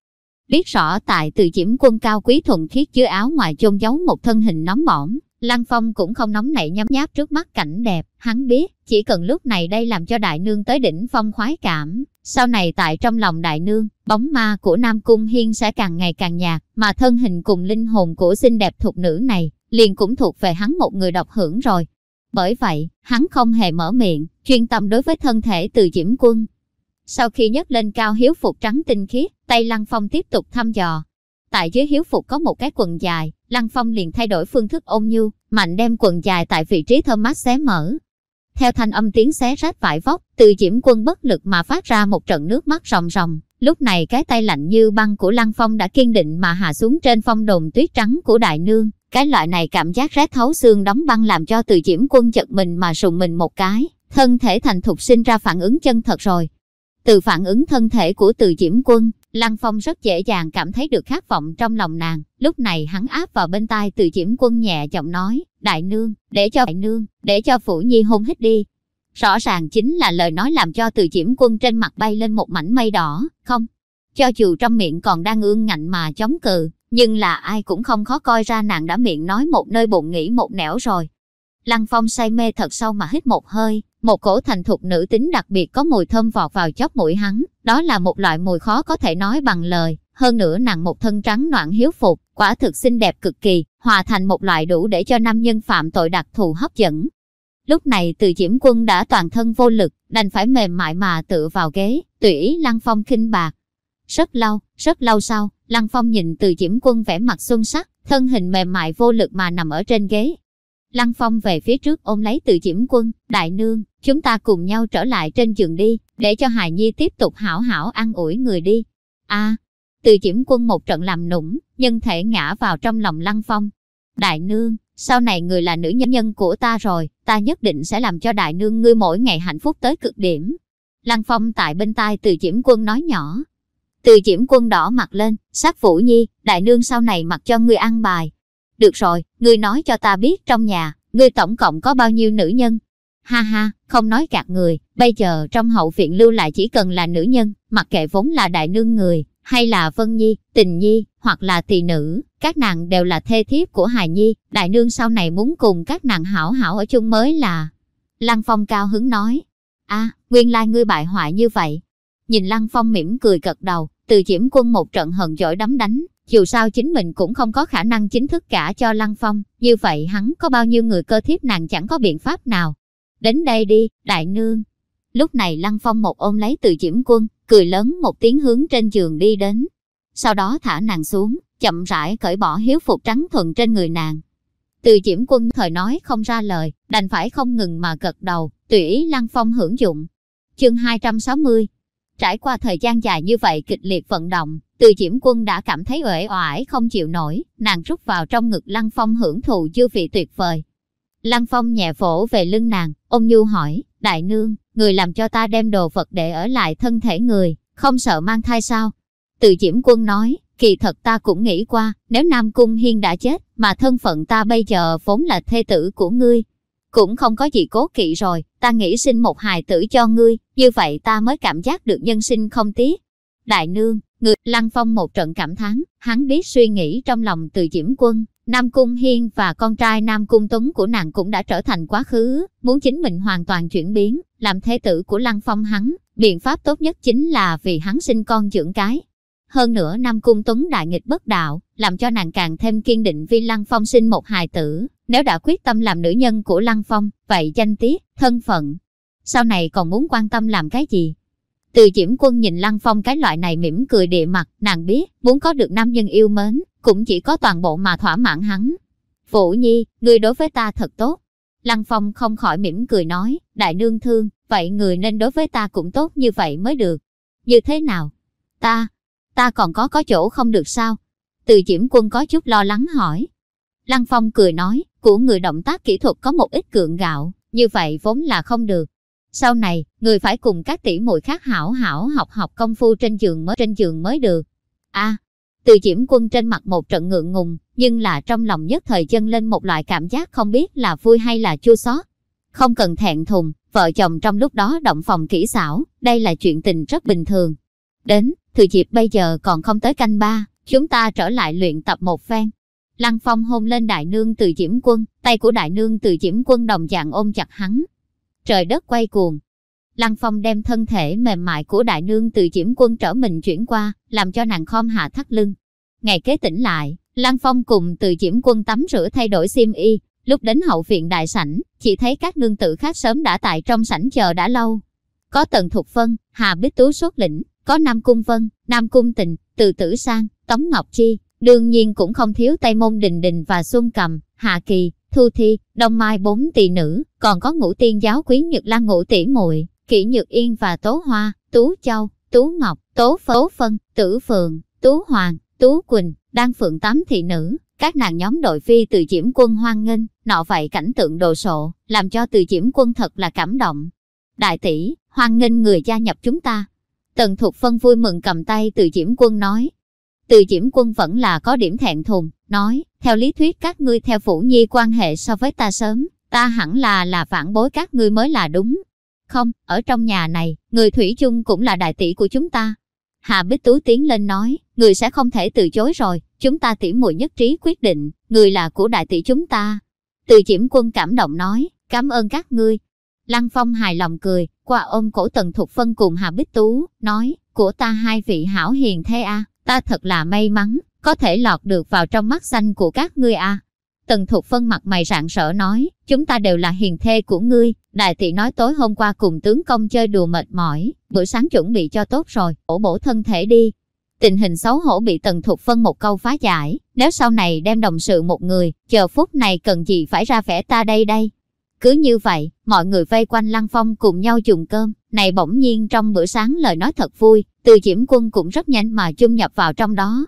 Speaker 1: Biết rõ tại từ diễm Quân cao quý thuần khiết dưới áo ngoài chôn giấu một thân hình nóng bỏng, Lăng Phong cũng không nóng nảy nhắm nháp trước mắt cảnh đẹp, hắn biết, chỉ cần lúc này đây làm cho đại nương tới đỉnh phong khoái cảm, sau này tại trong lòng đại nương, bóng ma của Nam Cung Hiên sẽ càng ngày càng nhạt, mà thân hình cùng linh hồn của xinh đẹp thuộc nữ này, liền cũng thuộc về hắn một người độc hưởng rồi. Bởi vậy, hắn không hề mở miệng, chuyên tâm đối với thân thể từ Diễm Quân. Sau khi nhấc lên cao hiếu phục trắng tinh khiết, tay Lăng Phong tiếp tục thăm dò. Tại dưới hiếu phục có một cái quần dài, Lăng Phong liền thay đổi phương thức ôn nhu, mạnh đem quần dài tại vị trí thơm mát xé mở. Theo thanh âm tiếng xé rách vải vóc, từ Diễm Quân bất lực mà phát ra một trận nước mắt ròng ròng. Lúc này cái tay lạnh như băng của Lăng Phong đã kiên định mà hạ xuống trên phong đồn tuyết trắng của đại nương. Cái loại này cảm giác rét thấu xương đóng băng làm cho từ Diễm Quân chật mình mà sùng mình một cái, thân thể thành thục sinh ra phản ứng chân thật rồi. Từ phản ứng thân thể của từ Diễm Quân, Lăng Phong rất dễ dàng cảm thấy được khát vọng trong lòng nàng. Lúc này hắn áp vào bên tai từ Diễm Quân nhẹ giọng nói, Đại nương, để cho đại nương, để cho Phủ Nhi hôn hít đi. Rõ ràng chính là lời nói làm cho từ Diễm Quân trên mặt bay lên một mảnh mây đỏ, không? Cho dù trong miệng còn đang ương ngạnh mà chống cự, nhưng là ai cũng không khó coi ra nàng đã miệng nói một nơi bụng nghĩ một nẻo rồi. Lăng Phong say mê thật sâu mà hít một hơi, một cổ thành thục nữ tính đặc biệt có mùi thơm vọt vào chóp mũi hắn, đó là một loại mùi khó có thể nói bằng lời, hơn nữa nàng một thân trắng noạn hiếu phục, quả thực xinh đẹp cực kỳ, hòa thành một loại đủ để cho nam nhân phạm tội đặc thù hấp dẫn. Lúc này từ Diễm Quân đã toàn thân vô lực, đành phải mềm mại mà tựa vào ghế, tủy Lăng Phong khinh bạc. Rất lâu, rất lâu sau, Lăng Phong nhìn từ Diễm Quân vẻ mặt xuân sắc, thân hình mềm mại vô lực mà nằm ở trên ghế, Lăng Phong về phía trước ôm lấy từ Diễm Quân, đại nương, chúng ta cùng nhau trở lại trên giường đi, để cho Hài Nhi tiếp tục hảo hảo ăn ủi người đi. A, từ Diễm Quân một trận làm nũng, nhân thể ngã vào trong lòng Lăng Phong. Đại nương, sau này người là nữ nhân nhân của ta rồi, ta nhất định sẽ làm cho đại nương ngươi mỗi ngày hạnh phúc tới cực điểm. Lăng Phong tại bên tai từ Diễm Quân nói nhỏ. Từ Diễm Quân đỏ mặt lên, sát Vũ Nhi, đại nương sau này mặc cho ngươi ăn bài, được rồi, ngươi nói cho ta biết trong nhà, ngươi tổng cộng có bao nhiêu nữ nhân? Ha ha, không nói gạt người, bây giờ trong hậu viện lưu lại chỉ cần là nữ nhân, mặc kệ vốn là đại nương người, hay là Vân Nhi, Tình Nhi, hoặc là tỳ nữ, các nàng đều là thê thiếp của Hài Nhi, đại nương sau này muốn cùng các nàng hảo hảo ở chung mới là. Lăng Phong cao hứng nói, a nguyên lai ngươi bại hoại như vậy. Nhìn Lăng Phong mỉm cười gật đầu, từ Diễm Quân một trận hận giỏi đấm đánh, dù sao chính mình cũng không có khả năng chính thức cả cho Lăng Phong, như vậy hắn có bao nhiêu người cơ thiếp nàng chẳng có biện pháp nào. Đến đây đi, đại nương. Lúc này Lăng Phong một ôm lấy từ Diễm Quân, cười lớn một tiếng hướng trên giường đi đến. Sau đó thả nàng xuống, chậm rãi cởi bỏ hiếu phục trắng thuần trên người nàng. Từ Diễm Quân thời nói không ra lời, đành phải không ngừng mà gật đầu, tùy ý Lăng Phong hưởng dụng. Chương 260 Trải qua thời gian dài như vậy kịch liệt vận động, từ Diễm Quân đã cảm thấy uể oải không chịu nổi, nàng rút vào trong ngực Lăng Phong hưởng thụ dư vị tuyệt vời. Lăng Phong nhẹ vỗ về lưng nàng, ông Nhu hỏi, đại nương, người làm cho ta đem đồ vật để ở lại thân thể người, không sợ mang thai sao? Từ Diễm Quân nói, kỳ thật ta cũng nghĩ qua, nếu Nam Cung Hiên đã chết, mà thân phận ta bây giờ vốn là thê tử của ngươi, cũng không có gì cố kỵ rồi, ta nghĩ sinh một hài tử cho ngươi, như vậy ta mới cảm giác được nhân sinh không tiếc. Đại nương, người Lăng Phong một trận cảm thán, hắn biết suy nghĩ trong lòng từ Diễm Quân, Nam Cung Hiên và con trai Nam Cung Tuấn của nàng cũng đã trở thành quá khứ, muốn chính mình hoàn toàn chuyển biến, làm thế tử của Lăng Phong hắn, biện pháp tốt nhất chính là vì hắn sinh con dưỡng cái. Hơn nữa Nam Cung Tuấn đại nghịch bất đạo, làm cho nàng càng thêm kiên định vì Lăng Phong sinh một hài tử, nếu đã quyết tâm làm nữ nhân của Lăng Phong, vậy danh tiết, thân phận, sau này còn muốn quan tâm làm cái gì? Từ Diễm Quân nhìn Lăng Phong cái loại này mỉm cười địa mặt, nàng biết, muốn có được nam nhân yêu mến, cũng chỉ có toàn bộ mà thỏa mãn hắn. Vũ Nhi, người đối với ta thật tốt. Lăng Phong không khỏi mỉm cười nói, đại nương thương, vậy người nên đối với ta cũng tốt như vậy mới được. Như thế nào? Ta, ta còn có có chỗ không được sao? Từ Diễm Quân có chút lo lắng hỏi. Lăng Phong cười nói, của người động tác kỹ thuật có một ít cượng gạo, như vậy vốn là không được. Sau này, người phải cùng các tỷ muội khác hảo hảo học học công phu trên giường mới trên giường mới được. A, từ Diễm Quân trên mặt một trận ngượng ngùng, nhưng là trong lòng nhất thời chân lên một loại cảm giác không biết là vui hay là chua xót. Không cần thẹn thùng, vợ chồng trong lúc đó động phòng kỹ xảo, đây là chuyện tình rất bình thường. Đến, thừa dịp bây giờ còn không tới canh ba, chúng ta trở lại luyện tập một phen. Lăng Phong hôn lên đại nương từ Diễm Quân, tay của đại nương từ Diễm Quân đồng dạng ôm chặt hắn. Trời đất quay cuồng. Lăng Phong đem thân thể mềm mại của đại nương từ Diễm Quân trở mình chuyển qua, làm cho nàng khom hạ thắt lưng. Ngày kế tỉnh lại, Lăng Phong cùng từ Diễm Quân tắm rửa thay đổi xiêm y, lúc đến hậu viện đại sảnh, chỉ thấy các nương tử khác sớm đã tại trong sảnh chờ đã lâu. Có Tần Thục Phân, Hà Bích Tú xuất lĩnh, có Nam Cung Vân, Nam Cung Tình, Từ Tử Sang, Tống Ngọc Chi, Đương nhiên cũng không thiếu Tây Môn Đình Đình và Xuân Cầm, Hạ Kỳ, Thu Thi, Đông Mai bốn tỷ nữ, còn có ngũ tiên giáo quý Nhật Lan ngũ tỷ muội, Kỷ Nhược Yên và Tố Hoa, Tú Châu, Tú Ngọc, Tố Phấu Phân, Tử Phượng, Tú Hoàng, Tú Quỳnh, Đan Phượng tám thị nữ. Các nàng nhóm đội phi từ Diễm Quân hoan nghênh, nọ vậy cảnh tượng đồ sộ, làm cho từ Diễm Quân thật là cảm động. Đại tỷ, hoan nghênh người gia nhập chúng ta. Tần Thục Phân vui mừng cầm tay từ Diễm Quân nói, từ Diễm Quân vẫn là có điểm thẹn thùng, nói, theo lý thuyết các ngươi theo Phủ Nhi quan hệ so với ta sớm, ta hẳn là là phản bối các ngươi mới là đúng. Không, ở trong nhà này, người Thủy chung cũng là đại tỷ của chúng ta. Hà Bích Tú tiến lên nói, người sẽ không thể từ chối rồi, chúng ta tỉ muội nhất trí quyết định, người là của đại tỷ chúng ta. Từ Diễm Quân cảm động nói, cảm ơn các ngươi. Lăng Phong hài lòng cười, qua ôm cổ Tần Thục Phân cùng Hà Bích Tú, nói, của ta hai vị hảo hiền thế a ta thật là may mắn, có thể lọt được vào trong mắt xanh của các ngươi a. À. Tần Thục Phân mặt mày rạng sở nói, chúng ta đều là hiền thê của ngươi, đại tỷ nói tối hôm qua cùng tướng công chơi đùa mệt mỏi, bữa sáng chuẩn bị cho tốt rồi, ổ bổ thân thể đi. Tình hình xấu hổ bị Tần Thục Phân một câu phá giải, nếu sau này đem đồng sự một người, chờ phút này cần gì phải ra vẻ ta đây đây. Cứ như vậy, mọi người vây quanh Lăng Phong cùng nhau dùng cơm, này bỗng nhiên trong bữa sáng lời nói thật vui, từ Diễm Quân cũng rất nhanh mà chung nhập vào trong đó.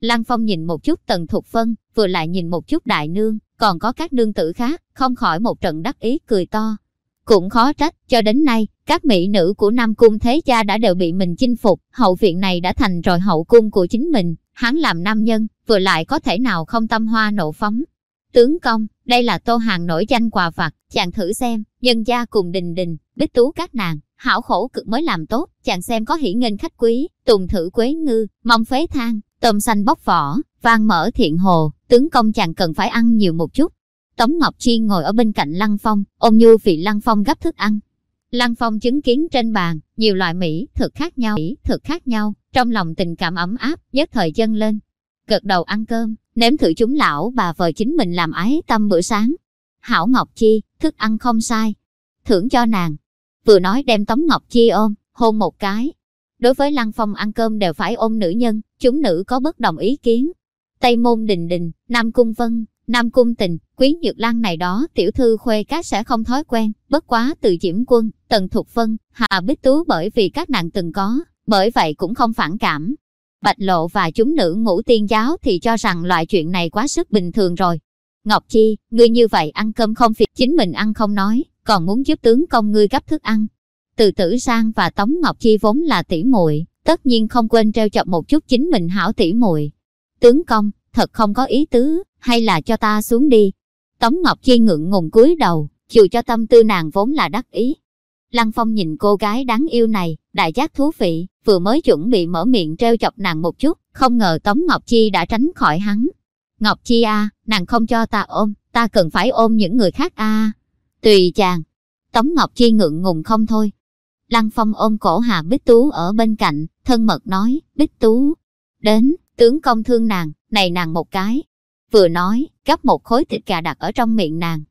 Speaker 1: Lăng Phong nhìn một chút Tần Thục Phân, vừa lại nhìn một chút Đại Nương, còn có các nương tử khác, không khỏi một trận đắc ý cười to. Cũng khó trách, cho đến nay, các mỹ nữ của Nam Cung Thế Cha đã đều bị mình chinh phục, hậu viện này đã thành rồi hậu cung của chính mình, hắn làm nam nhân, vừa lại có thể nào không tâm hoa nộ phóng. Tướng công, đây là tô hàng nổi danh quà vặt, chàng thử xem, nhân gia cùng đình đình, bích tú các nàng, hảo khổ cực mới làm tốt, chàng xem có hỷ nghênh khách quý, tùng thử quế ngư, mong phế thang, tôm xanh bóc vỏ, vang mở thiện hồ, tướng công chàng cần phải ăn nhiều một chút. Tống Ngọc Chi ngồi ở bên cạnh Lăng Phong, ôm như vị Lăng Phong gấp thức ăn. Lăng Phong chứng kiến trên bàn, nhiều loại mỹ thực khác nhau, mỹ thực khác nhau, trong lòng tình cảm ấm áp, nhất thời dâng lên. Gật đầu ăn cơm, nếm thử chúng lão bà vợ chính mình làm ái tâm bữa sáng. Hảo Ngọc Chi, thức ăn không sai. Thưởng cho nàng. Vừa nói đem Tống Ngọc Chi ôm, hôn một cái. Đối với Lăng Phong ăn cơm đều phải ôm nữ nhân, chúng nữ có bất đồng ý kiến. Tây Môn Đình Đình, Nam Cung Vân, Nam Cung Tình, Quý Nhược Lan này đó tiểu thư khuê các sẽ không thói quen, bất quá từ Diễm Quân, Tần Thục Vân, Hà Bích Tú bởi vì các nàng từng có, bởi vậy cũng không phản cảm. Bạch Lộ và chúng nữ ngũ tiên giáo thì cho rằng loại chuyện này quá sức bình thường rồi. Ngọc Chi, ngươi như vậy ăn cơm không phiền chính mình ăn không nói, còn muốn giúp tướng công ngươi gấp thức ăn. Từ Tử Sang và Tống Ngọc Chi vốn là tỷ muội, tất nhiên không quên treo chọc một chút chính mình hảo tỷ muội. Tướng công, thật không có ý tứ, hay là cho ta xuống đi. Tống Ngọc Chi ngượng ngùng cúi đầu, chịu cho tâm tư nàng vốn là đắc ý. Lăng Phong nhìn cô gái đáng yêu này, đại giác thú vị, vừa mới chuẩn bị mở miệng treo chọc nàng một chút, không ngờ Tống Ngọc Chi đã tránh khỏi hắn. Ngọc Chi a, nàng không cho ta ôm, ta cần phải ôm những người khác a. Tùy chàng. Tống Ngọc Chi ngượng ngùng không thôi. Lăng Phong ôm cổ Hà Bích Tú ở bên cạnh, thân mật nói, Bích Tú, đến, tướng công thương nàng, này nàng một cái. Vừa nói, gấp một khối thịt gà đặt ở trong miệng nàng.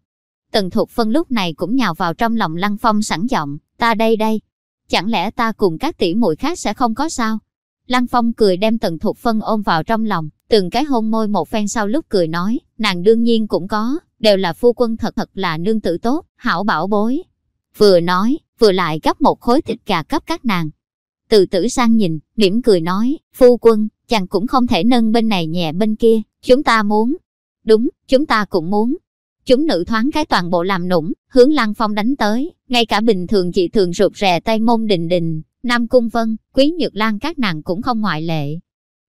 Speaker 1: Tần Thục Phân lúc này cũng nhào vào trong lòng Lăng Phong sẵn giọng, ta đây đây. Chẳng lẽ ta cùng các tỷ muội khác sẽ không có sao? Lăng Phong cười đem Tần Thục Phân ôm vào trong lòng, từng cái hôn môi một phen sau lúc cười nói, nàng đương nhiên cũng có, đều là phu quân thật thật là nương tử tốt, hảo bảo bối. Vừa nói, vừa lại gấp một khối thịt gà cấp các nàng. Từ tử sang nhìn, mỉm cười nói, phu quân, chàng cũng không thể nâng bên này nhẹ bên kia, chúng ta muốn. Đúng, chúng ta cũng muốn. Chúng nữ thoáng cái toàn bộ làm nũng, hướng Lăng Phong đánh tới, ngay cả bình thường chị thường rụt rè tay môn đình đình, Nam Cung Vân, Quý Nhược Lan các nàng cũng không ngoại lệ.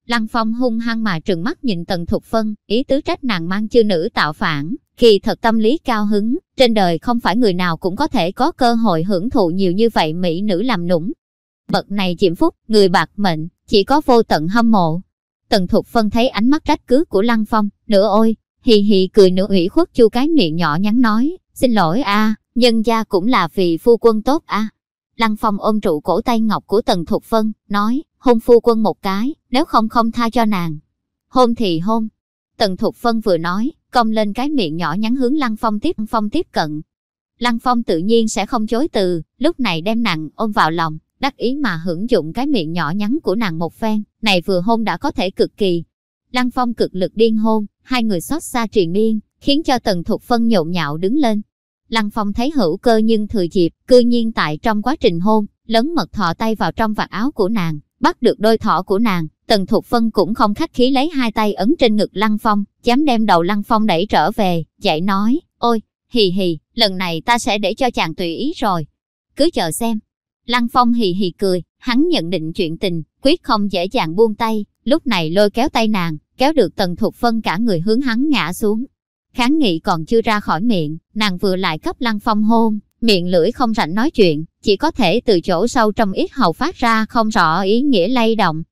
Speaker 1: Lăng Phong hung hăng mà trừng mắt nhìn Tần Thục Phân, ý tứ trách nàng mang chư nữ tạo phản, kỳ thật tâm lý cao hứng, trên đời không phải người nào cũng có thể có cơ hội hưởng thụ nhiều như vậy mỹ nữ làm nũng. Bậc này chiếm phúc, người bạc mệnh, chỉ có vô tận hâm mộ. Tần Thục Phân thấy ánh mắt trách cứ của Lăng Phong, nửa ôi, hì hì cười nửa ủy khuất chu cái miệng nhỏ nhắn nói, xin lỗi a, nhân gia cũng là vì phu quân tốt a. Lăng Phong ôm trụ cổ tay ngọc của Tần Thục Phân, nói, hôn phu quân một cái, nếu không không tha cho nàng. Hôn thì hôn. Tần Thục Phân vừa nói, cong lên cái miệng nhỏ nhắn hướng Lăng Phong tiếp Phong tiếp cận. Lăng Phong tự nhiên sẽ không chối từ, lúc này đem nàng ôm vào lòng, đắc ý mà hưởng dụng cái miệng nhỏ nhắn của nàng một phen, này vừa hôn đã có thể cực kỳ. Lăng Phong cực lực điên hôn, hai người xót xa truyền miên, khiến cho Tần Thục Phân nhộn nhạo đứng lên. Lăng Phong thấy hữu cơ nhưng thừa dịp, cư nhiên tại trong quá trình hôn, lớn mật thọ tay vào trong vạt áo của nàng, bắt được đôi thỏ của nàng, Tần Thục Phân cũng không khách khí lấy hai tay ấn trên ngực Lăng Phong, dám đem đầu Lăng Phong đẩy trở về, dạy nói, ôi, hì hì, lần này ta sẽ để cho chàng tùy ý rồi. Cứ chờ xem. Lăng Phong hì hì cười, hắn nhận định chuyện tình, quyết không dễ dàng buông tay, lúc này lôi kéo tay nàng, kéo được Tần Thục Phân cả người hướng hắn ngã xuống. Kháng nghị còn chưa ra khỏi miệng, nàng vừa lại cấp Lăng Phong hôn, miệng lưỡi không rảnh nói chuyện, chỉ có thể từ chỗ sâu trong ít hầu phát ra không rõ ý nghĩa lay động.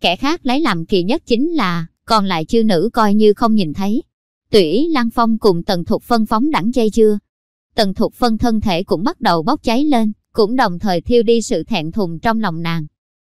Speaker 1: Kẻ khác lấy làm kỳ nhất chính là, còn lại chư nữ coi như không nhìn thấy. Tủy Lăng Phong cùng Tần Thục Phân phóng đẳng dây chưa. Tần Thục Phân thân thể cũng bắt đầu bốc cháy lên, cũng đồng thời thiêu đi sự thẹn thùng trong lòng nàng.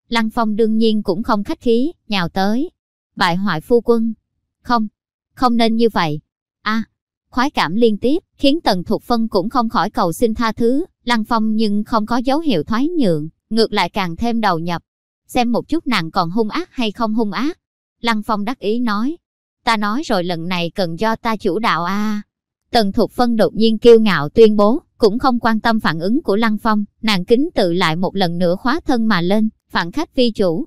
Speaker 1: Lăng Phong đương nhiên cũng không khách khí, nhào tới. Bại hoại phu quân. Không, không nên như vậy. a khoái cảm liên tiếp, khiến Tần Thục Phân cũng không khỏi cầu xin tha thứ, Lăng Phong nhưng không có dấu hiệu thoái nhượng, ngược lại càng thêm đầu nhập. Xem một chút nàng còn hung ác hay không hung ác. Lăng Phong đắc ý nói, ta nói rồi lần này cần do ta chủ đạo a. Tần Thục Phân đột nhiên kiêu ngạo tuyên bố, cũng không quan tâm phản ứng của Lăng Phong, nàng kính tự lại một lần nữa khóa thân mà lên, phản khách vi chủ.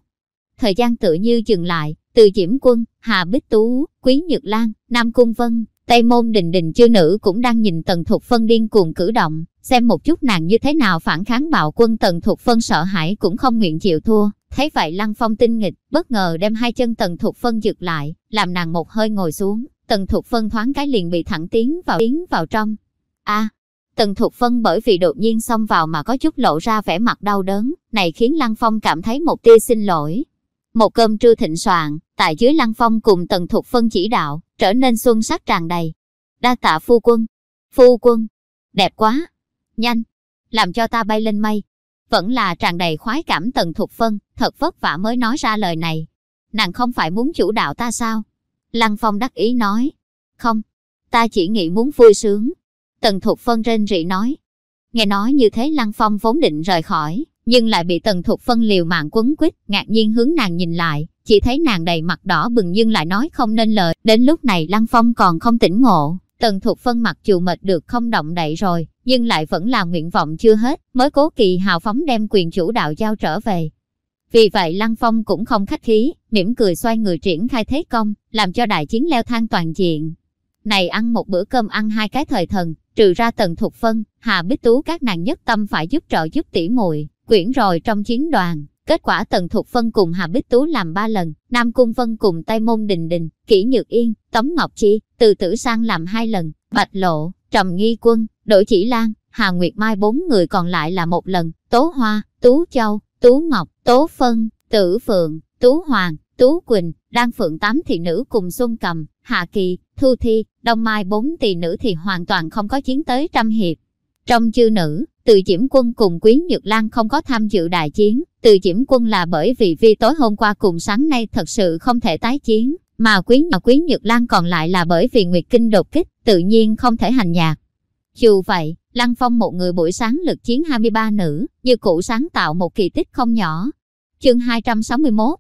Speaker 1: Thời gian tự như dừng lại, từ Diễm Quân, Hà Bích Tú, Quý Nhược Lan, Nam Cung Vân, Tây Môn Đình Đình chư nữ cũng đang nhìn Tần Thục Phân điên cuồng cử động, xem một chút nàng như thế nào phản kháng bạo quân Tần Thục Phân sợ hãi cũng không nguyện chịu thua. Thấy vậy Lăng Phong tinh nghịch, bất ngờ đem hai chân Tần Thục Phân giật lại, làm nàng một hơi ngồi xuống, Tần Thục Phân thoáng cái liền bị thẳng tiến vào tiến vào trong. A, Tần Thục Phân bởi vì đột nhiên xông vào mà có chút lộ ra vẻ mặt đau đớn, này khiến Lăng Phong cảm thấy một tia xin lỗi. Một cơm trưa thịnh soạn, tại dưới Lăng Phong cùng Tần Thục Phân chỉ đạo, trở nên xuân sắc tràn đầy. Đa tạ phu quân, phu quân, đẹp quá, nhanh, làm cho ta bay lên mây. Vẫn là tràn đầy khoái cảm tần thục phân, thật vất vả mới nói ra lời này. Nàng không phải muốn chủ đạo ta sao? Lăng Phong đắc ý nói. Không, ta chỉ nghĩ muốn vui sướng. Tần thục phân rên rỉ nói. Nghe nói như thế Lăng Phong vốn định rời khỏi, nhưng lại bị Tần Thục Phân liều mạng quấn quýt, ngạc nhiên hướng nàng nhìn lại, chỉ thấy nàng đầy mặt đỏ bừng nhưng lại nói không nên lời. Đến lúc này Lăng Phong còn không tỉnh ngộ, Tần Thục Phân mặc dù mệt được không động đậy rồi, nhưng lại vẫn là nguyện vọng chưa hết, mới cố kỳ hào phóng đem quyền chủ đạo giao trở về. Vì vậy Lăng Phong cũng không khách khí, mỉm cười xoay người triển khai thế công, làm cho đại chiến leo thang toàn diện. Này ăn một bữa cơm ăn hai cái thời thần, trừ ra Tần Thục Phân, Hà Bích Tú các nàng nhất tâm phải giúp trợ giúp tỉ muội quyển rồi trong chiến đoàn. Kết quả Tần Thục Phân cùng Hà Bích Tú làm ba lần, Nam Cung Vân cùng Tây Môn Đình Đình, Kỷ Nhược Yên, Tống Ngọc Chi, Từ Tử Sang làm hai lần, Bạch Lộ, Trầm Nghi Quân, Đỗ Chỉ Lan, Hà Nguyệt Mai bốn người còn lại là một lần, Tố Hoa, Tú Châu, Tú Ngọc, Tố Phân, Tử Phượng, Tú Hoàng, Tú Quỳnh, Đan Phượng tám thị nữ cùng Xuân Cầm, Hạ Kỳ, Thu Thi, Đông Mai bốn tỷ nữ thì hoàn toàn không có chiến tới trăm hiệp. Trong chư nữ, từ Diễm Quân cùng Quý Nhược Lan không có tham dự đại chiến, từ Diễm Quân là bởi vì vi tối hôm qua cùng sáng nay thật sự không thể tái chiến, mà Quý nhà Quý Nhược Lan còn lại là bởi vì Nguyệt Kinh đột kích, tự nhiên không thể hành nhạc. Dù vậy, Lăng Phong một người buổi sáng lực chiến 23 nữ, như cũ sáng tạo một kỳ tích không nhỏ. Chương 261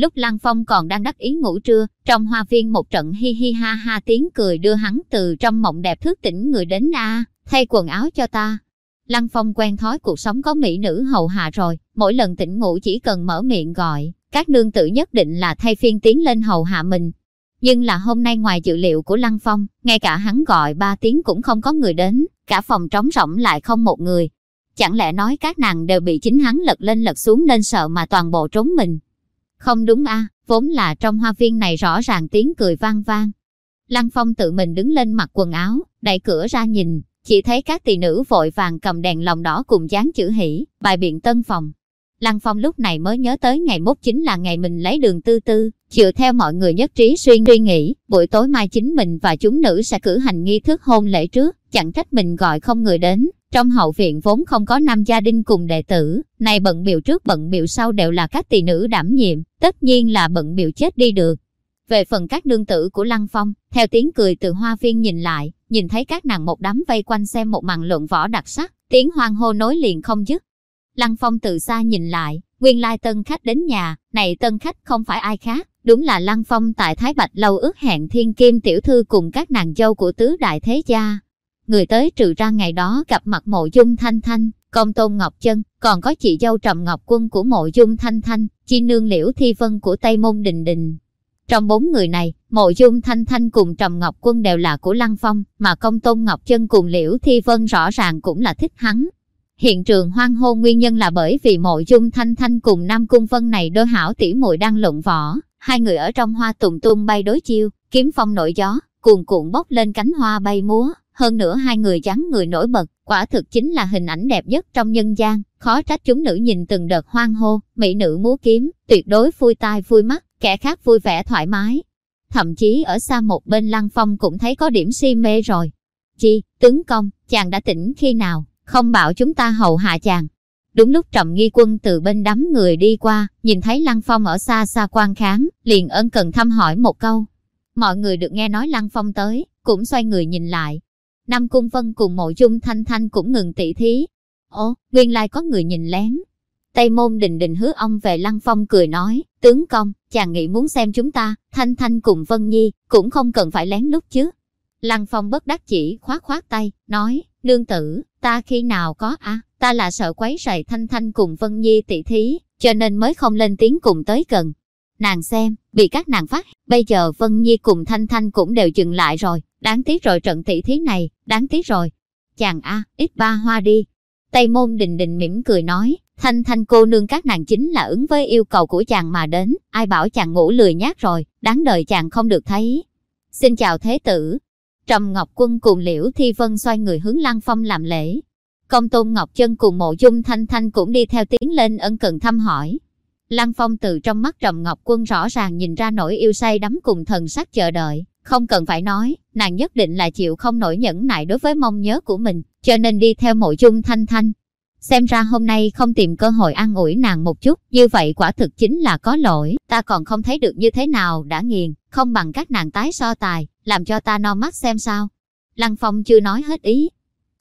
Speaker 1: Lúc Lăng Phong còn đang đắc ý ngủ trưa, trong hoa viên một trận hi hi ha ha tiếng cười đưa hắn từ trong mộng đẹp thức tỉnh người đến a thay quần áo cho ta. Lăng Phong quen thói cuộc sống có mỹ nữ hầu hạ rồi, mỗi lần tỉnh ngủ chỉ cần mở miệng gọi, các nương tử nhất định là thay phiên tiến lên hầu hạ mình. Nhưng là hôm nay ngoài dự liệu của Lăng Phong, ngay cả hắn gọi ba tiếng cũng không có người đến, cả phòng trống rỗng lại không một người. Chẳng lẽ nói các nàng đều bị chính hắn lật lên lật xuống nên sợ mà toàn bộ trốn mình. Không đúng a vốn là trong hoa viên này rõ ràng tiếng cười vang vang. Lăng Phong tự mình đứng lên mặc quần áo, đẩy cửa ra nhìn, chỉ thấy các tỳ nữ vội vàng cầm đèn lồng đỏ cùng dán chữ hỷ, bài biện tân phòng. Lăng Phong lúc này mới nhớ tới ngày mốt chính là ngày mình lấy đường tư tư, dựa theo mọi người nhất trí suy suy nghĩ, buổi tối mai chính mình và chúng nữ sẽ cử hành nghi thức hôn lễ trước, chẳng trách mình gọi không người đến. Trong hậu viện vốn không có nam gia đình cùng đệ tử, này bận biểu trước bận biểu sau đều là các tỷ nữ đảm nhiệm, tất nhiên là bận biểu chết đi được. Về phần các nương tử của Lăng Phong, theo tiếng cười từ hoa viên nhìn lại, nhìn thấy các nàng một đám vây quanh xem một màn luận võ đặc sắc, tiếng hoang hô nối liền không dứt. Lăng Phong từ xa nhìn lại, nguyên lai tân khách đến nhà, này tân khách không phải ai khác, đúng là Lăng Phong tại Thái Bạch Lâu ước hẹn thiên kim tiểu thư cùng các nàng dâu của tứ đại thế gia. Người tới trừ ra ngày đó gặp mặt mộ dung thanh thanh, công tôn ngọc chân, còn có chị dâu trầm ngọc quân của mộ dung thanh thanh, chi nương liễu thi vân của Tây Môn Đình Đình. Trong bốn người này, Mộ Dung Thanh Thanh cùng Trầm Ngọc Quân đều là của Lăng Phong, mà Công Tôn Ngọc Chân cùng Liễu Thi Vân rõ ràng cũng là thích hắn. Hiện trường hoang hô nguyên nhân là bởi vì Mộ Dung Thanh Thanh cùng Nam Cung Vân này đôi hảo tỉ muội đang lộn võ, hai người ở trong hoa tùng tung bay đối chiêu, kiếm phong nổi gió, cuồn cuộn bốc lên cánh hoa bay múa, hơn nữa hai người dáng người nổi bật, quả thực chính là hình ảnh đẹp nhất trong nhân gian, khó trách chúng nữ nhìn từng đợt hoang hô, mỹ nữ múa kiếm, tuyệt đối vui tai vui mắt, kẻ khác vui vẻ thoải mái. Thậm chí ở xa một bên Lăng Phong cũng thấy có điểm si mê rồi. Chi, tướng công, chàng đã tỉnh khi nào, không bảo chúng ta hầu hạ chàng. Đúng lúc Trầm Nghi Quân từ bên đám người đi qua, nhìn thấy Lăng Phong ở xa xa quan kháng, liền ân cần thăm hỏi một câu. Mọi người được nghe nói Lăng Phong tới, cũng xoay người nhìn lại. Nam Cung Vân cùng mộ dung thanh thanh cũng ngừng tỉ thí. Ồ, nguyên lai có người nhìn lén, Tây môn đình đình hứa ông về Lăng Phong cười nói, tướng công, chàng nghĩ muốn xem chúng ta, Thanh Thanh cùng Vân Nhi, cũng không cần phải lén lúc chứ. Lăng Phong bất đắc chỉ khoát khoát tay, nói, nương tử, ta khi nào có à, ta là sợ quấy rầy Thanh Thanh cùng Vân Nhi tỷ thí, cho nên mới không lên tiếng cùng tới gần. Nàng xem, bị các nàng phát, bây giờ Vân Nhi cùng Thanh Thanh cũng đều dừng lại rồi, đáng tiếc rồi trận tỷ thí này, đáng tiếc rồi. Chàng a, ít ba hoa đi. Tây môn đình đình mỉm cười nói, Thanh thanh cô nương các nàng chính là ứng với yêu cầu của chàng mà đến, ai bảo chàng ngủ lười nhát rồi, đáng đời chàng không được thấy. Xin chào thế tử. Trầm Ngọc Quân cùng Liễu Thi Vân xoay người hướng Lăng Phong làm lễ. Công tôn Ngọc Chân cùng mộ dung Thanh Thanh cũng đi theo tiến lên ân cần thăm hỏi. Lăng Phong từ trong mắt Trầm Ngọc Quân rõ ràng nhìn ra nỗi yêu say đắm cùng thần sắc chờ đợi. Không cần phải nói, nàng nhất định là chịu không nổi nhẫn nại đối với mong nhớ của mình, cho nên đi theo mộ dung Thanh Thanh. xem ra hôm nay không tìm cơ hội an ủi nàng một chút, như vậy quả thực chính là có lỗi, ta còn không thấy được như thế nào đã nghiền, không bằng các nàng tái so tài, làm cho ta no mắt xem sao. Lăng Phong chưa nói hết ý.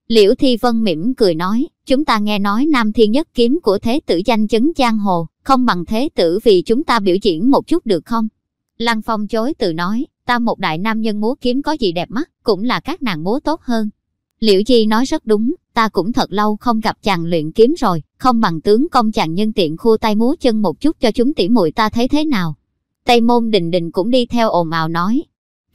Speaker 1: Liễu Thi Vân mỉm cười nói, chúng ta nghe nói nam thiên nhất kiếm của thế tử danh chấn giang hồ, không bằng thế tử vì chúng ta biểu diễn một chút được không? Lăng Phong chối từ nói, ta một đại nam nhân múa kiếm có gì đẹp mắt, cũng là các nàng múa tốt hơn. Liễu Chi nói rất đúng, ta cũng thật lâu không gặp chàng luyện kiếm rồi, không bằng tướng công chàng nhân tiện khu tay múa chân một chút cho chúng tỉ muội ta thấy thế nào. Tây môn đình đình cũng đi theo ồn ào nói.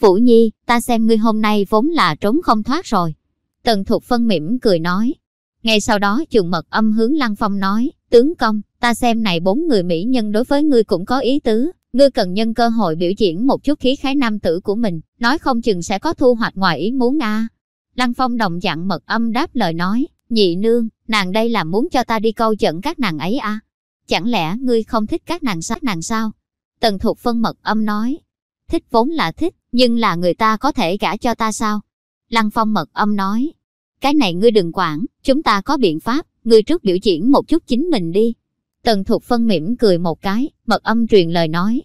Speaker 1: Vũ Nhi, ta xem ngươi hôm nay vốn là trốn không thoát rồi. Tần Thục Phân mỉm cười nói. Ngay sau đó trường mật âm hướng Lăng Phong nói, tướng công, ta xem này bốn người mỹ nhân đối với ngươi cũng có ý tứ, ngươi cần nhân cơ hội biểu diễn một chút khí khái nam tử của mình, nói không chừng sẽ có thu hoạch ngoài ý muốn a. Lăng Phong đồng dặn mật âm đáp lời nói, nhị nương, nàng đây là muốn cho ta đi câu dẫn các nàng ấy à? Chẳng lẽ ngươi không thích các nàng sát nàng sao? Tần Thục Phân mật âm nói, thích vốn là thích, nhưng là người ta có thể gả cho ta sao? Lăng Phong mật âm nói, cái này ngươi đừng quản, chúng ta có biện pháp, ngươi trước biểu diễn một chút chính mình đi. Tần Thục Phân mỉm cười một cái, mật âm truyền lời nói.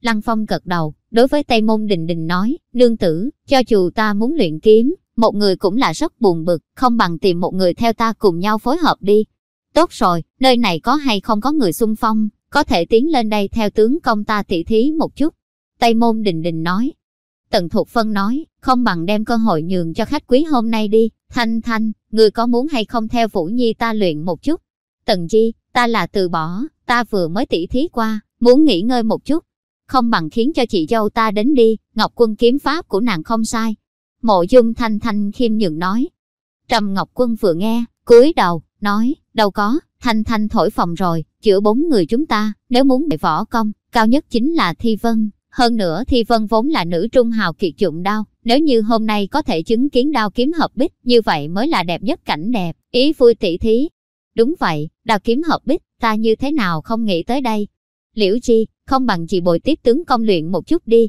Speaker 1: Lăng Phong gật đầu, đối với Tây Môn Đình Đình nói, nương tử, cho dù ta muốn luyện kiếm, một người cũng là rất buồn bực, không bằng tìm một người theo ta cùng nhau phối hợp đi. Tốt rồi, nơi này có hay không có người xung phong, có thể tiến lên đây theo tướng công ta tỉ thí một chút. Tây Môn Đình Đình nói. Tần Thục Phân nói, không bằng đem cơ hội nhường cho khách quý hôm nay đi. Thanh Thanh, người có muốn hay không theo Vũ Nhi ta luyện một chút? Tần Chi, ta là từ bỏ, ta vừa mới tỉ thí qua, muốn nghỉ ngơi một chút. Không bằng khiến cho chị dâu ta đến đi, Ngọc Quân kiếm pháp của nàng không sai, Mộ dung thanh thanh khiêm nhường nói. Trầm Ngọc Quân vừa nghe, cúi đầu, nói, đâu có, thanh thanh thổi phòng rồi, chữa bốn người chúng ta, nếu muốn bị võ công, cao nhất chính là Thi Vân. Hơn nữa thì Vân vốn là nữ trung hào kiệt dụng đao, nếu như hôm nay có thể chứng kiến đao kiếm hợp bích, như vậy mới là đẹp nhất cảnh đẹp, ý vui tỷ thí. Đúng vậy, đao kiếm hợp bích, ta như thế nào không nghĩ tới đây. Liễu Chi, không bằng chị bồi tiếp tướng công luyện một chút đi.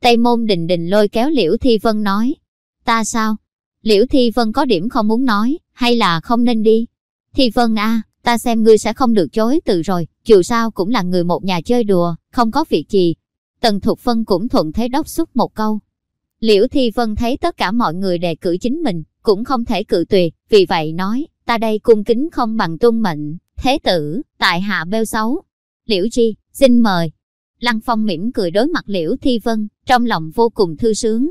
Speaker 1: Tây môn đình đình lôi kéo Liễu Thi Vân nói, Ta sao? Liễu Thi Vân có điểm không muốn nói, hay là không nên đi? Thi Vân a, ta xem ngươi sẽ không được chối từ rồi, dù sao cũng là người một nhà chơi đùa, không có việc gì. Tần Thục Vân cũng thuận thế đốc xúc một câu. Liễu Thi Vân thấy tất cả mọi người đề cử chính mình, cũng không thể cự tuyệt, vì vậy nói, ta đây cung kính không bằng tuân mệnh, thế tử, tại hạ bêu xấu. Liễu Chi, xin mời. Lăng Phong mỉm cười đối mặt Liễu Thi Vân, trong lòng vô cùng thư sướng,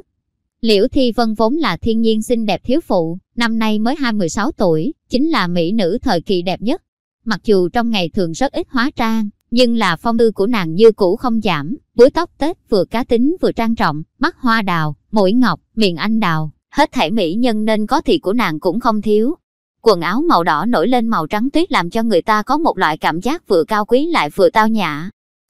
Speaker 1: Liễu Thi Vân vốn là thiên nhiên xinh đẹp thiếu phụ, năm nay mới 26 tuổi, chính là mỹ nữ thời kỳ đẹp nhất. Mặc dù trong ngày thường rất ít hóa trang, nhưng là phong tư của nàng như cũ không giảm, búi tóc Tết vừa cá tính vừa trang trọng, mắt hoa đào, mũi ngọc, miệng anh đào, hết thảy mỹ nhân nên có thì của nàng cũng không thiếu. Quần áo màu đỏ nổi lên màu trắng tuyết làm cho người ta có một loại cảm giác vừa cao quý lại vừa tao nhã,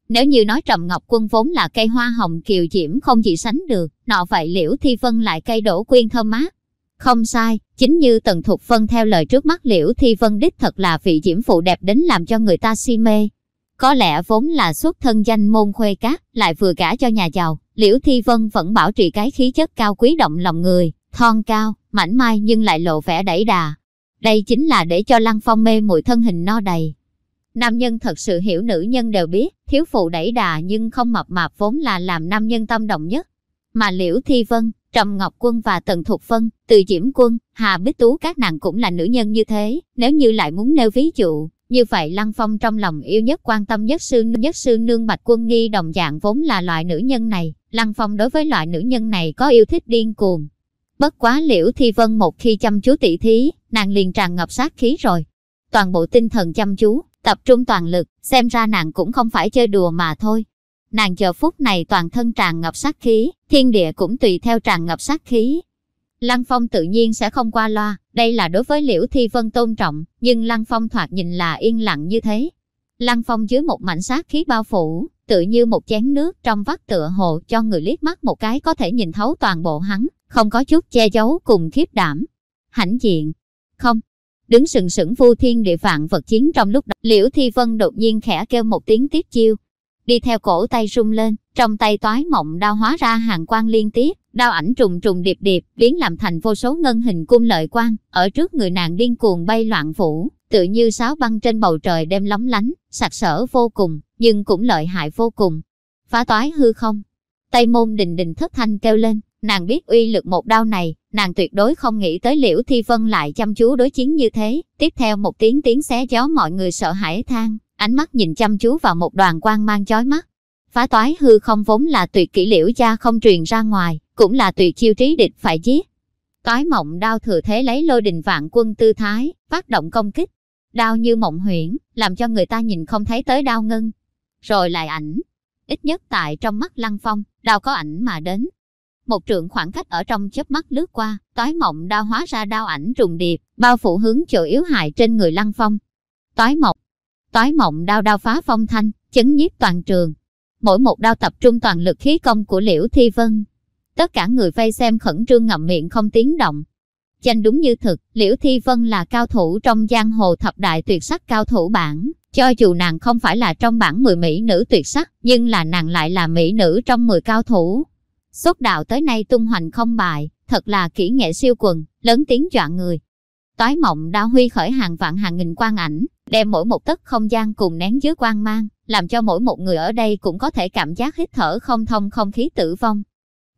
Speaker 1: nếu như nói Trầm Ngọc Quân vốn là cây hoa hồng kiều diễm không gì sánh được, nọ vậy Liễu Thi Vân lại cây đổ quyên thơm mát. Không sai, chính như Tần Thục Phân theo lời trước mắt Liễu Thi Vân đích thật là vị diễm phụ đẹp đến làm cho người ta si mê. Có lẽ vốn là xuất thân danh môn khuê cát, lại vừa gả cho nhà giàu, Liễu Thi Vân vẫn bảo trì cái khí chất cao quý động lòng người, thon cao, mảnh mai nhưng lại lộ vẻ đẩy đà. Đây chính là để cho Lăng Phong mê muội thân hình no đầy, Nam nhân thật sự hiểu nữ nhân đều biết, thiếu phụ đẩy đà nhưng không mập mạp vốn là làm nam nhân tâm động nhất. Mà Liễu Thi Vân, Trầm Ngọc Quân và Tần Thục Vân, Từ Diễm Quân, Hà Bích Tú các nàng cũng là nữ nhân như thế, nếu như lại muốn nêu ví dụ, như vậy Lăng Phong trong lòng yêu nhất quan tâm nhất sư nhất sư nương Bạch Quân Nghi đồng dạng vốn là loại nữ nhân này, Lăng Phong đối với loại nữ nhân này có yêu thích điên cuồng. Bất quá Liễu Thi Vân một khi chăm chú tỷ thí, nàng liền tràn ngập sát khí rồi. Toàn bộ tinh thần chăm chú, tập trung toàn lực, xem ra nàng cũng không phải chơi đùa mà thôi. Nàng chờ phút này toàn thân tràn ngập sát khí, thiên địa cũng tùy theo tràn ngập sát khí. Lăng Phong tự nhiên sẽ không qua loa, đây là đối với Liễu Thi Vân tôn trọng, nhưng Lăng Phong thoạt nhìn là yên lặng như thế. Lăng Phong dưới một mảnh sát khí bao phủ, tự như một chén nước trong vắt tựa hồ cho người liếc mắt một cái có thể nhìn thấu toàn bộ hắn, không có chút che giấu cùng khiếp đảm. Hãnh diện. Không, đứng sừng sững vu thiên địa vạn vật chiến trong lúc đó. liễu thi vân đột nhiên khẽ kêu một tiếng tiếp chiêu đi theo cổ tay rung lên trong tay toái mộng đao hóa ra hàng quang liên tiếp đao ảnh trùng trùng điệp điệp biến làm thành vô số ngân hình cung lợi quang ở trước người nàng điên cuồng bay loạn vũ tự như sáo băng trên bầu trời đêm lóng lánh, sặc sỡ vô cùng, nhưng cũng lợi hại vô cùng. Phá toái hư không. Tây môn đình đình thất thanh kêu lên, nàng biết uy lực một đao này, nàng tuyệt đối không nghĩ tới liễu thi vân lại chăm chú đối chiến như thế. Tiếp theo một tiếng tiếng xé gió mọi người sợ hãi than, ánh mắt nhìn chăm chú vào một đoàn quang mang chói mắt. Phá toái hư không vốn là tuyệt kỹ liễu gia không truyền ra ngoài, cũng là tuyệt chiêu trí địch phải giết. Toái mộng đao thừa thế lấy lôi đình vạn quân tư thái, phát động công kích. Đao như mộng huyễn, làm cho người ta nhìn không thấy tới đao ngân. Rồi lại ảnh. Ít nhất tại trong mắt lăng phong, đao có ảnh mà đến. Một trượng khoảng cách ở trong chớp mắt lướt qua, toái mộng đao hóa ra đao ảnh trùng điệp, bao phủ hướng chỗ yếu hại trên người lăng phong. Toái mộng. Toái mộng đao đao phá phong thanh, chấn nhiếp toàn trường. Mỗi một đao tập trung toàn lực khí công của Liễu Thi Vân, Tất cả người vây xem khẩn trương ngậm miệng không tiếng động. danh đúng như thực, Liễu Thi Vân là cao thủ trong giang hồ thập đại tuyệt sắc cao thủ bản. Cho dù nàng không phải là trong bảng 10 mỹ nữ tuyệt sắc, nhưng là nàng lại là mỹ nữ trong 10 cao thủ. Xuất đạo tới nay tung hoành không bại, thật là kỹ nghệ siêu quần, lớn tiếng dọa người. Toái mộng đã huy khởi hàng vạn hàng nghìn quan ảnh, đem mỗi một tấc không gian cùng nén dưới quan mang, làm cho mỗi một người ở đây cũng có thể cảm giác hít thở không thông không khí tử vong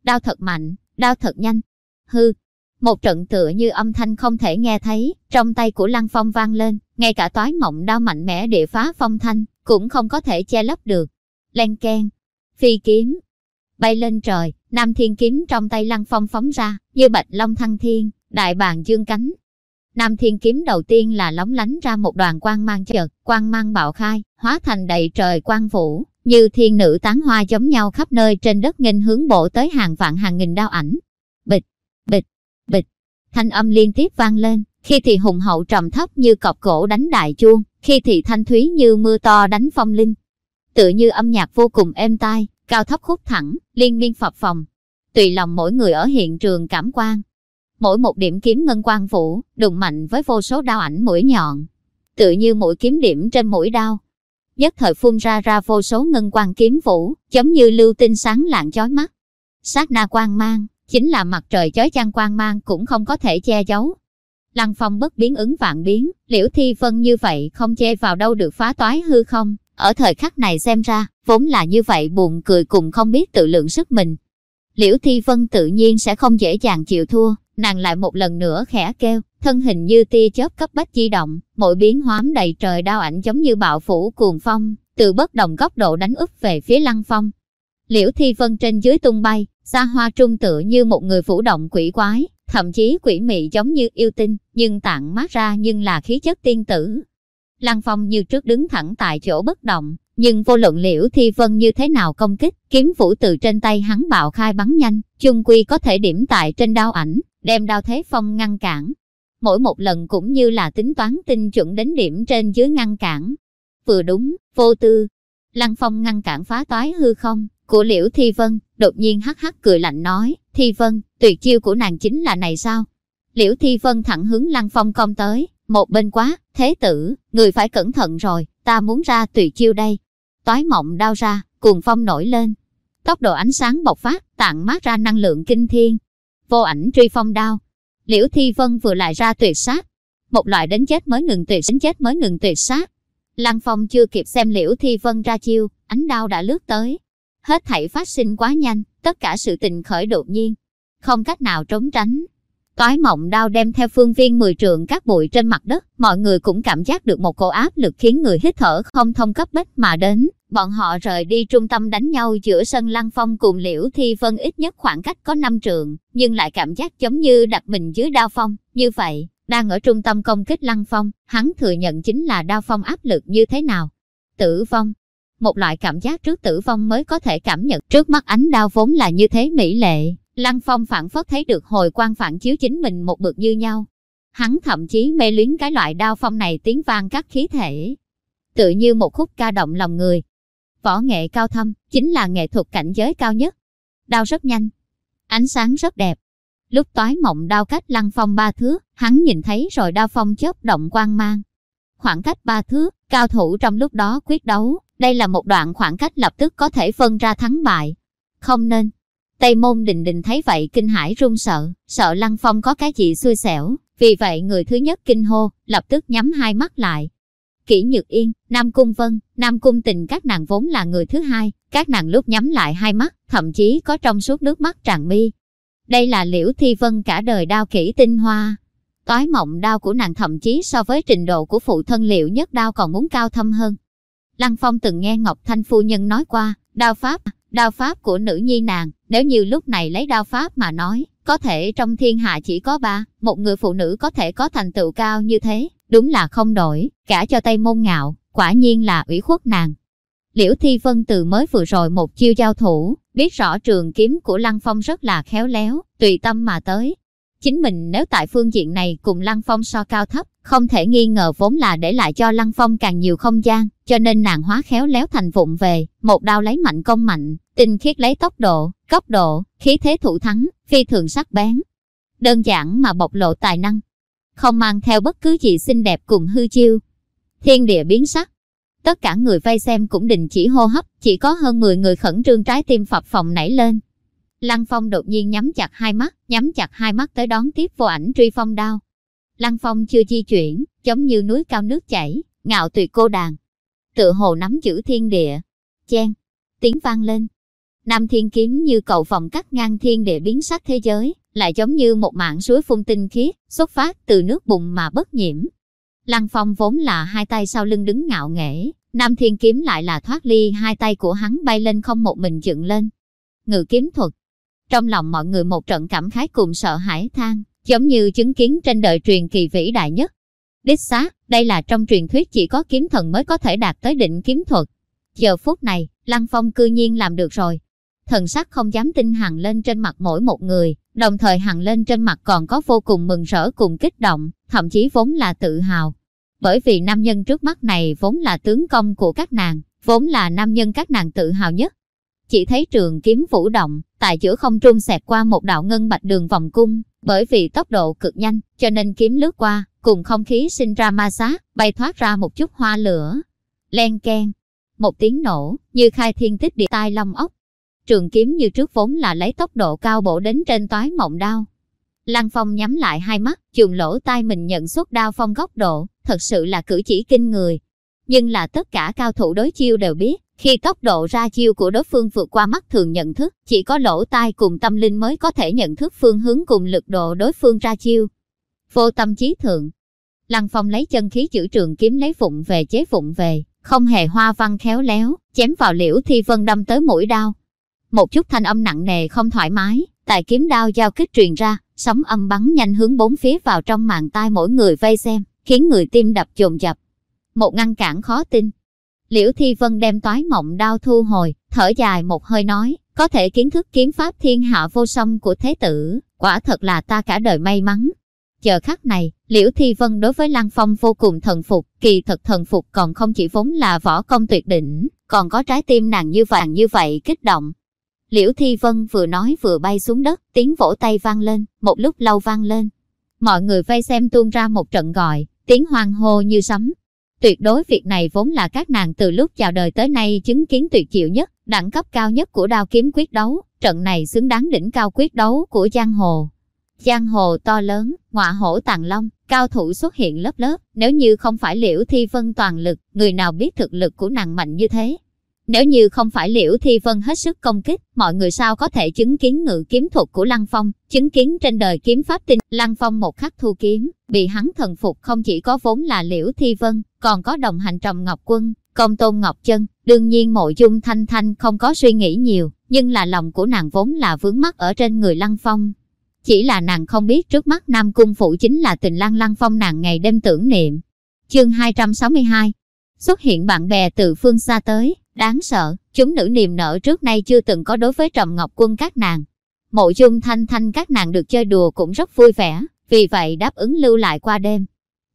Speaker 1: đao thật mạnh, đao thật nhanh. Hư, một trận tựa như âm thanh không thể nghe thấy, trong tay của Lăng Phong vang lên, ngay cả toái mộng đao mạnh mẽ địa phá phong thanh, cũng không có thể che lấp được. Len keng, phi kiếm, bay lên trời, nam thiên kiếm trong tay Lăng Phong phóng ra, như bạch long thăng thiên, đại bàng dương cánh. Nam thiên kiếm đầu tiên là lóng lánh ra một đoàn quang mang chợt, quang mang bạo khai, hóa thành đầy trời quang vũ, như thiên nữ tán hoa giống nhau khắp nơi trên đất nghênh hướng bộ tới hàng vạn hàng nghìn đao ảnh. Bịch, bịch, bịch, thanh âm liên tiếp vang lên, khi thì hùng hậu trầm thấp như cọc cổ đánh đại chuông, khi thì thanh thúy như mưa to đánh phong linh. Tự như âm nhạc vô cùng êm tai, cao thấp khúc thẳng, liên miên phập phòng. Tùy lòng mỗi người ở hiện trường cảm quan. Mỗi một điểm kiếm ngân quang vũ, đụng mạnh với vô số đao ảnh mũi nhọn. Tự như mũi kiếm điểm trên mũi đao, nhất thời phun ra ra vô số ngân quang kiếm vũ, giống như lưu tinh sáng lạng chói mắt. Sát na quang mang, chính là mặt trời chói chang quang mang cũng không có thể che giấu. Lăng phong bất biến ứng vạn biến, liễu thi vân như vậy không che vào đâu được phá toái hư không. Ở thời khắc này xem ra, vốn là như vậy buồn cười cùng không biết tự lượng sức mình. Liễu thi vân tự nhiên sẽ không dễ dàng chịu thua, nàng lại một lần nữa khẽ kêu, thân hình như tia chớp cấp bách di động, mỗi biến hoám đầy trời đao ảnh giống như bạo phủ cuồng phong, từ bất đồng góc độ đánh úp về phía lăng phong. Liễu Thi Vân trên dưới tung bay, xa hoa trung tựa như một người phủ động quỷ quái, thậm chí quỷ mị giống như yêu tinh, nhưng tạng mát ra nhưng là khí chất tiên tử. Lăng Phong như trước đứng thẳng tại chỗ bất động, nhưng vô luận liễu thi vân như thế nào công kích, kiếm vũ từ trên tay hắn bạo khai bắn nhanh, chung quy có thể điểm tại trên đao ảnh, đem đao thế phong ngăn cản, mỗi một lần cũng như là tính toán tinh chuẩn đến điểm trên dưới ngăn cản. Vừa đúng, vô tư. Lăng Phong ngăn cản phá toái hư không, của Liễu Thi Vân, đột nhiên hắc hắc cười lạnh nói, Thi Vân, tuyệt chiêu của nàng chính là này sao? Liễu Thi Vân thẳng hướng Lăng Phong công tới, một bên quá, thế tử, người phải cẩn thận rồi, ta muốn ra tuyệt chiêu đây. Toái mộng đau ra, cuồng phong nổi lên. Tốc độ ánh sáng bộc phát, tạng mát ra năng lượng kinh thiên. Vô ảnh truy phong đao, Liễu Thi Vân vừa lại ra tuyệt sát. Một loại đến chết mới ngừng tuyệt đến chết mới ngừng tuyệt sát. Lăng Phong chưa kịp xem Liễu Thi Vân ra chiêu, ánh đao đã lướt tới. Hết thảy phát sinh quá nhanh, tất cả sự tình khởi đột nhiên. Không cách nào trốn tránh. Toái mộng đao đem theo phương viên mười trượng các bụi trên mặt đất, mọi người cũng cảm giác được một cổ áp lực khiến người hít thở không thông cấp bách mà đến. Bọn họ rời đi trung tâm đánh nhau giữa sân Lăng Phong cùng Liễu Thi Vân ít nhất khoảng cách có 5 trường nhưng lại cảm giác giống như đặt mình dưới đao phong. Như vậy, đang ở trung tâm công kích Lăng Phong, hắn thừa nhận chính là đao phong áp lực như thế nào. Tử vong, một loại cảm giác trước tử vong mới có thể cảm nhận trước mắt ánh đao vốn là như thế mỹ lệ, Lăng Phong phản phất thấy được hồi quan phản chiếu chính mình một bực như nhau. Hắn thậm chí mê luyến cái loại đao phong này tiếng vang các khí thể. Tự như một khúc ca động lòng người. Võ nghệ cao thâm, chính là nghệ thuật cảnh giới cao nhất. Đao rất nhanh. Ánh sáng rất đẹp. Lúc toái mộng đao cách lăng phong ba thước, hắn nhìn thấy rồi đao phong chớp động quang mang. Khoảng cách ba thước, cao thủ trong lúc đó quyết đấu, đây là một đoạn khoảng cách lập tức có thể phân ra thắng bại. Không nên, Tây môn đình đình thấy vậy kinh hãi run sợ, sợ Lăng Phong có cái gì xui xẻo, Vì vậy người thứ nhất kinh hô, lập tức nhắm hai mắt lại. Kỷ Nhược Yên, Nam Cung Vân, Nam Cung Tình các nàng vốn là người thứ hai, các nàng lúc nhắm lại hai mắt, thậm chí có trong suốt nước mắt tràn mi. Đây là Liễu Thi Vân cả đời đao kỹ tinh hoa. Toái mộng đao của nàng thậm chí so với trình độ của phụ thân liệu nhất đao còn muốn cao thâm hơn. Lăng Phong từng nghe Ngọc Thanh Phu Nhân nói qua, đao pháp, đao pháp của nữ nhi nàng, nếu như lúc này lấy đao pháp mà nói, có thể trong thiên hạ chỉ có ba, một người phụ nữ có thể có thành tựu cao như thế, đúng là không đổi, cả cho Tây Môn Ngạo, quả nhiên là ủy khuất nàng. Liễu Thi Vân từ mới vừa rồi một chiêu giao thủ, biết rõ trường kiếm của Lăng Phong rất là khéo léo, tùy tâm mà tới. Chính mình nếu tại phương diện này cùng Lăng Phong so cao thấp, không thể nghi ngờ vốn là để lại cho Lăng Phong càng nhiều không gian, cho nên nàng hóa khéo léo thành vụng về, một đao lấy mạnh công mạnh, tinh khiết lấy tốc độ, cấp độ, khí thế thủ thắng, phi thường sắc bén. Đơn giản mà bộc lộ tài năng, không mang theo bất cứ gì xinh đẹp cùng hư chiêu. Thiên địa biến sắc. Tất cả người vây xem cũng đình chỉ hô hấp, chỉ có hơn 10 người khẩn trương trái tim phập phòng nảy lên. Lăng Phong đột nhiên nhắm chặt hai mắt, nhắm chặt hai mắt tới đón tiếp vô ảnh truy phong đao. Lăng Phong chưa di chuyển, giống như núi cao nước chảy, ngạo tuyệt cô đàn. Tự hồ nắm giữ thiên địa. Chen, tiếng vang lên. Nam thiên kiếm như cầu vòng cắt ngang thiên địa biến sắc thế giới, lại giống như một mạng suối phun tinh khiết, xuất phát từ nước bùn mà bất nhiễm. Lăng Phong vốn là hai tay sau lưng đứng ngạo nghễ, Nam Thiên Kiếm lại là thoát ly hai tay của hắn bay lên không một mình dựng lên. Ngự kiếm thuật. Trong lòng mọi người một trận cảm khái cùng sợ hãi than, giống như chứng kiến trên đời truyền kỳ vĩ đại nhất. Đích xác, đây là trong truyền thuyết chỉ có kiếm thần mới có thể đạt tới định kiếm thuật. Giờ phút này, Lăng Phong cư nhiên làm được rồi. Thần sắc không dám tin hằng lên trên mặt mỗi một người, đồng thời hằng lên trên mặt còn có vô cùng mừng rỡ cùng kích động, thậm chí vốn là tự hào. Bởi vì nam nhân trước mắt này vốn là tướng công của các nàng, vốn là nam nhân các nàng tự hào nhất. Chỉ thấy trường kiếm vũ động, tại giữa không trung xẹt qua một đạo ngân bạch đường vòng cung, bởi vì tốc độ cực nhanh, cho nên kiếm lướt qua, cùng không khí sinh ra ma sát, bay thoát ra một chút hoa lửa. Len keng, một tiếng nổ, như khai thiên tích địa tai long ốc. Trường kiếm như trước vốn là lấy tốc độ cao bổ đến trên toái mộng đao. Lăng Phong nhắm lại hai mắt, dùng lỗ tai mình nhận xuất đao phong góc độ, thật sự là cử chỉ kinh người. Nhưng là tất cả cao thủ đối chiêu đều biết, khi tốc độ ra chiêu của đối phương vượt qua mắt thường nhận thức, chỉ có lỗ tai cùng tâm linh mới có thể nhận thức phương hướng cùng lực độ đối phương ra chiêu. Vô tâm trí thượng. Lăng Phong lấy chân khí chữ trường kiếm lấy phụng về chế phụng về, không hề hoa văn khéo léo, chém vào liễu thi vân đâm tới mũi đao. Một chút thanh âm nặng nề không thoải mái, tại kiếm đao giao kích truyền ra, sóng âm bắn nhanh hướng bốn phía vào trong màn tai mỗi người vây xem, khiến người tim đập dồn dập. Một ngăn cản khó tin. Liễu Thi Vân đem toái mộng đao thu hồi, thở dài một hơi nói, có thể kiến thức kiếm pháp thiên hạ vô song của thế tử, quả thật là ta cả đời may mắn. Giờ khắc này, Liễu Thi Vân đối với Lăng Phong vô cùng thần phục, kỳ thật thần phục còn không chỉ vốn là võ công tuyệt đỉnh, còn có trái tim nàng như vàng như vậy kích động, Liễu Thi Vân vừa nói vừa bay xuống đất, tiếng vỗ tay vang lên, một lúc lâu vang lên. Mọi người vây xem tuôn ra một trận gọi, tiếng hoang hô như sấm. Tuyệt đối việc này vốn là các nàng từ lúc chào đời tới nay chứng kiến tuyệt diệu nhất, đẳng cấp cao nhất của đao kiếm quyết đấu, trận này xứng đáng đỉnh cao quyết đấu của giang hồ. Giang hồ to lớn, ngọa hổ tàng long, cao thủ xuất hiện lớp lớp, nếu như không phải liễu thi vân toàn lực, người nào biết thực lực của nàng mạnh như thế. Nếu như không phải Liễu Thi Vân hết sức công kích, mọi người sao có thể chứng kiến ngự kiếm thuật của Lăng Phong, chứng kiến trên đời kiếm pháp tinh. Lăng Phong một khắc thu kiếm, bị hắn thần phục không chỉ có vốn là Liễu Thi Vân, còn có đồng hành Trầm Ngọc Quân, công tôn Ngọc Chân. Đương nhiên mộ dung thanh thanh không có suy nghĩ nhiều, nhưng là lòng của nàng vốn là vướng mắc ở trên người Lăng Phong. Chỉ là nàng không biết trước mắt Nam Cung Phụ chính là tình Lăng Lăng Phong nàng ngày đêm tưởng niệm. Chương 262 Xuất hiện bạn bè từ phương xa tới, Đáng sợ, chúng nữ niềm nở trước nay chưa từng có đối với Trầm Ngọc Quân các nàng. Mộ dung thanh thanh các nàng được chơi đùa cũng rất vui vẻ, vì vậy đáp ứng lưu lại qua đêm.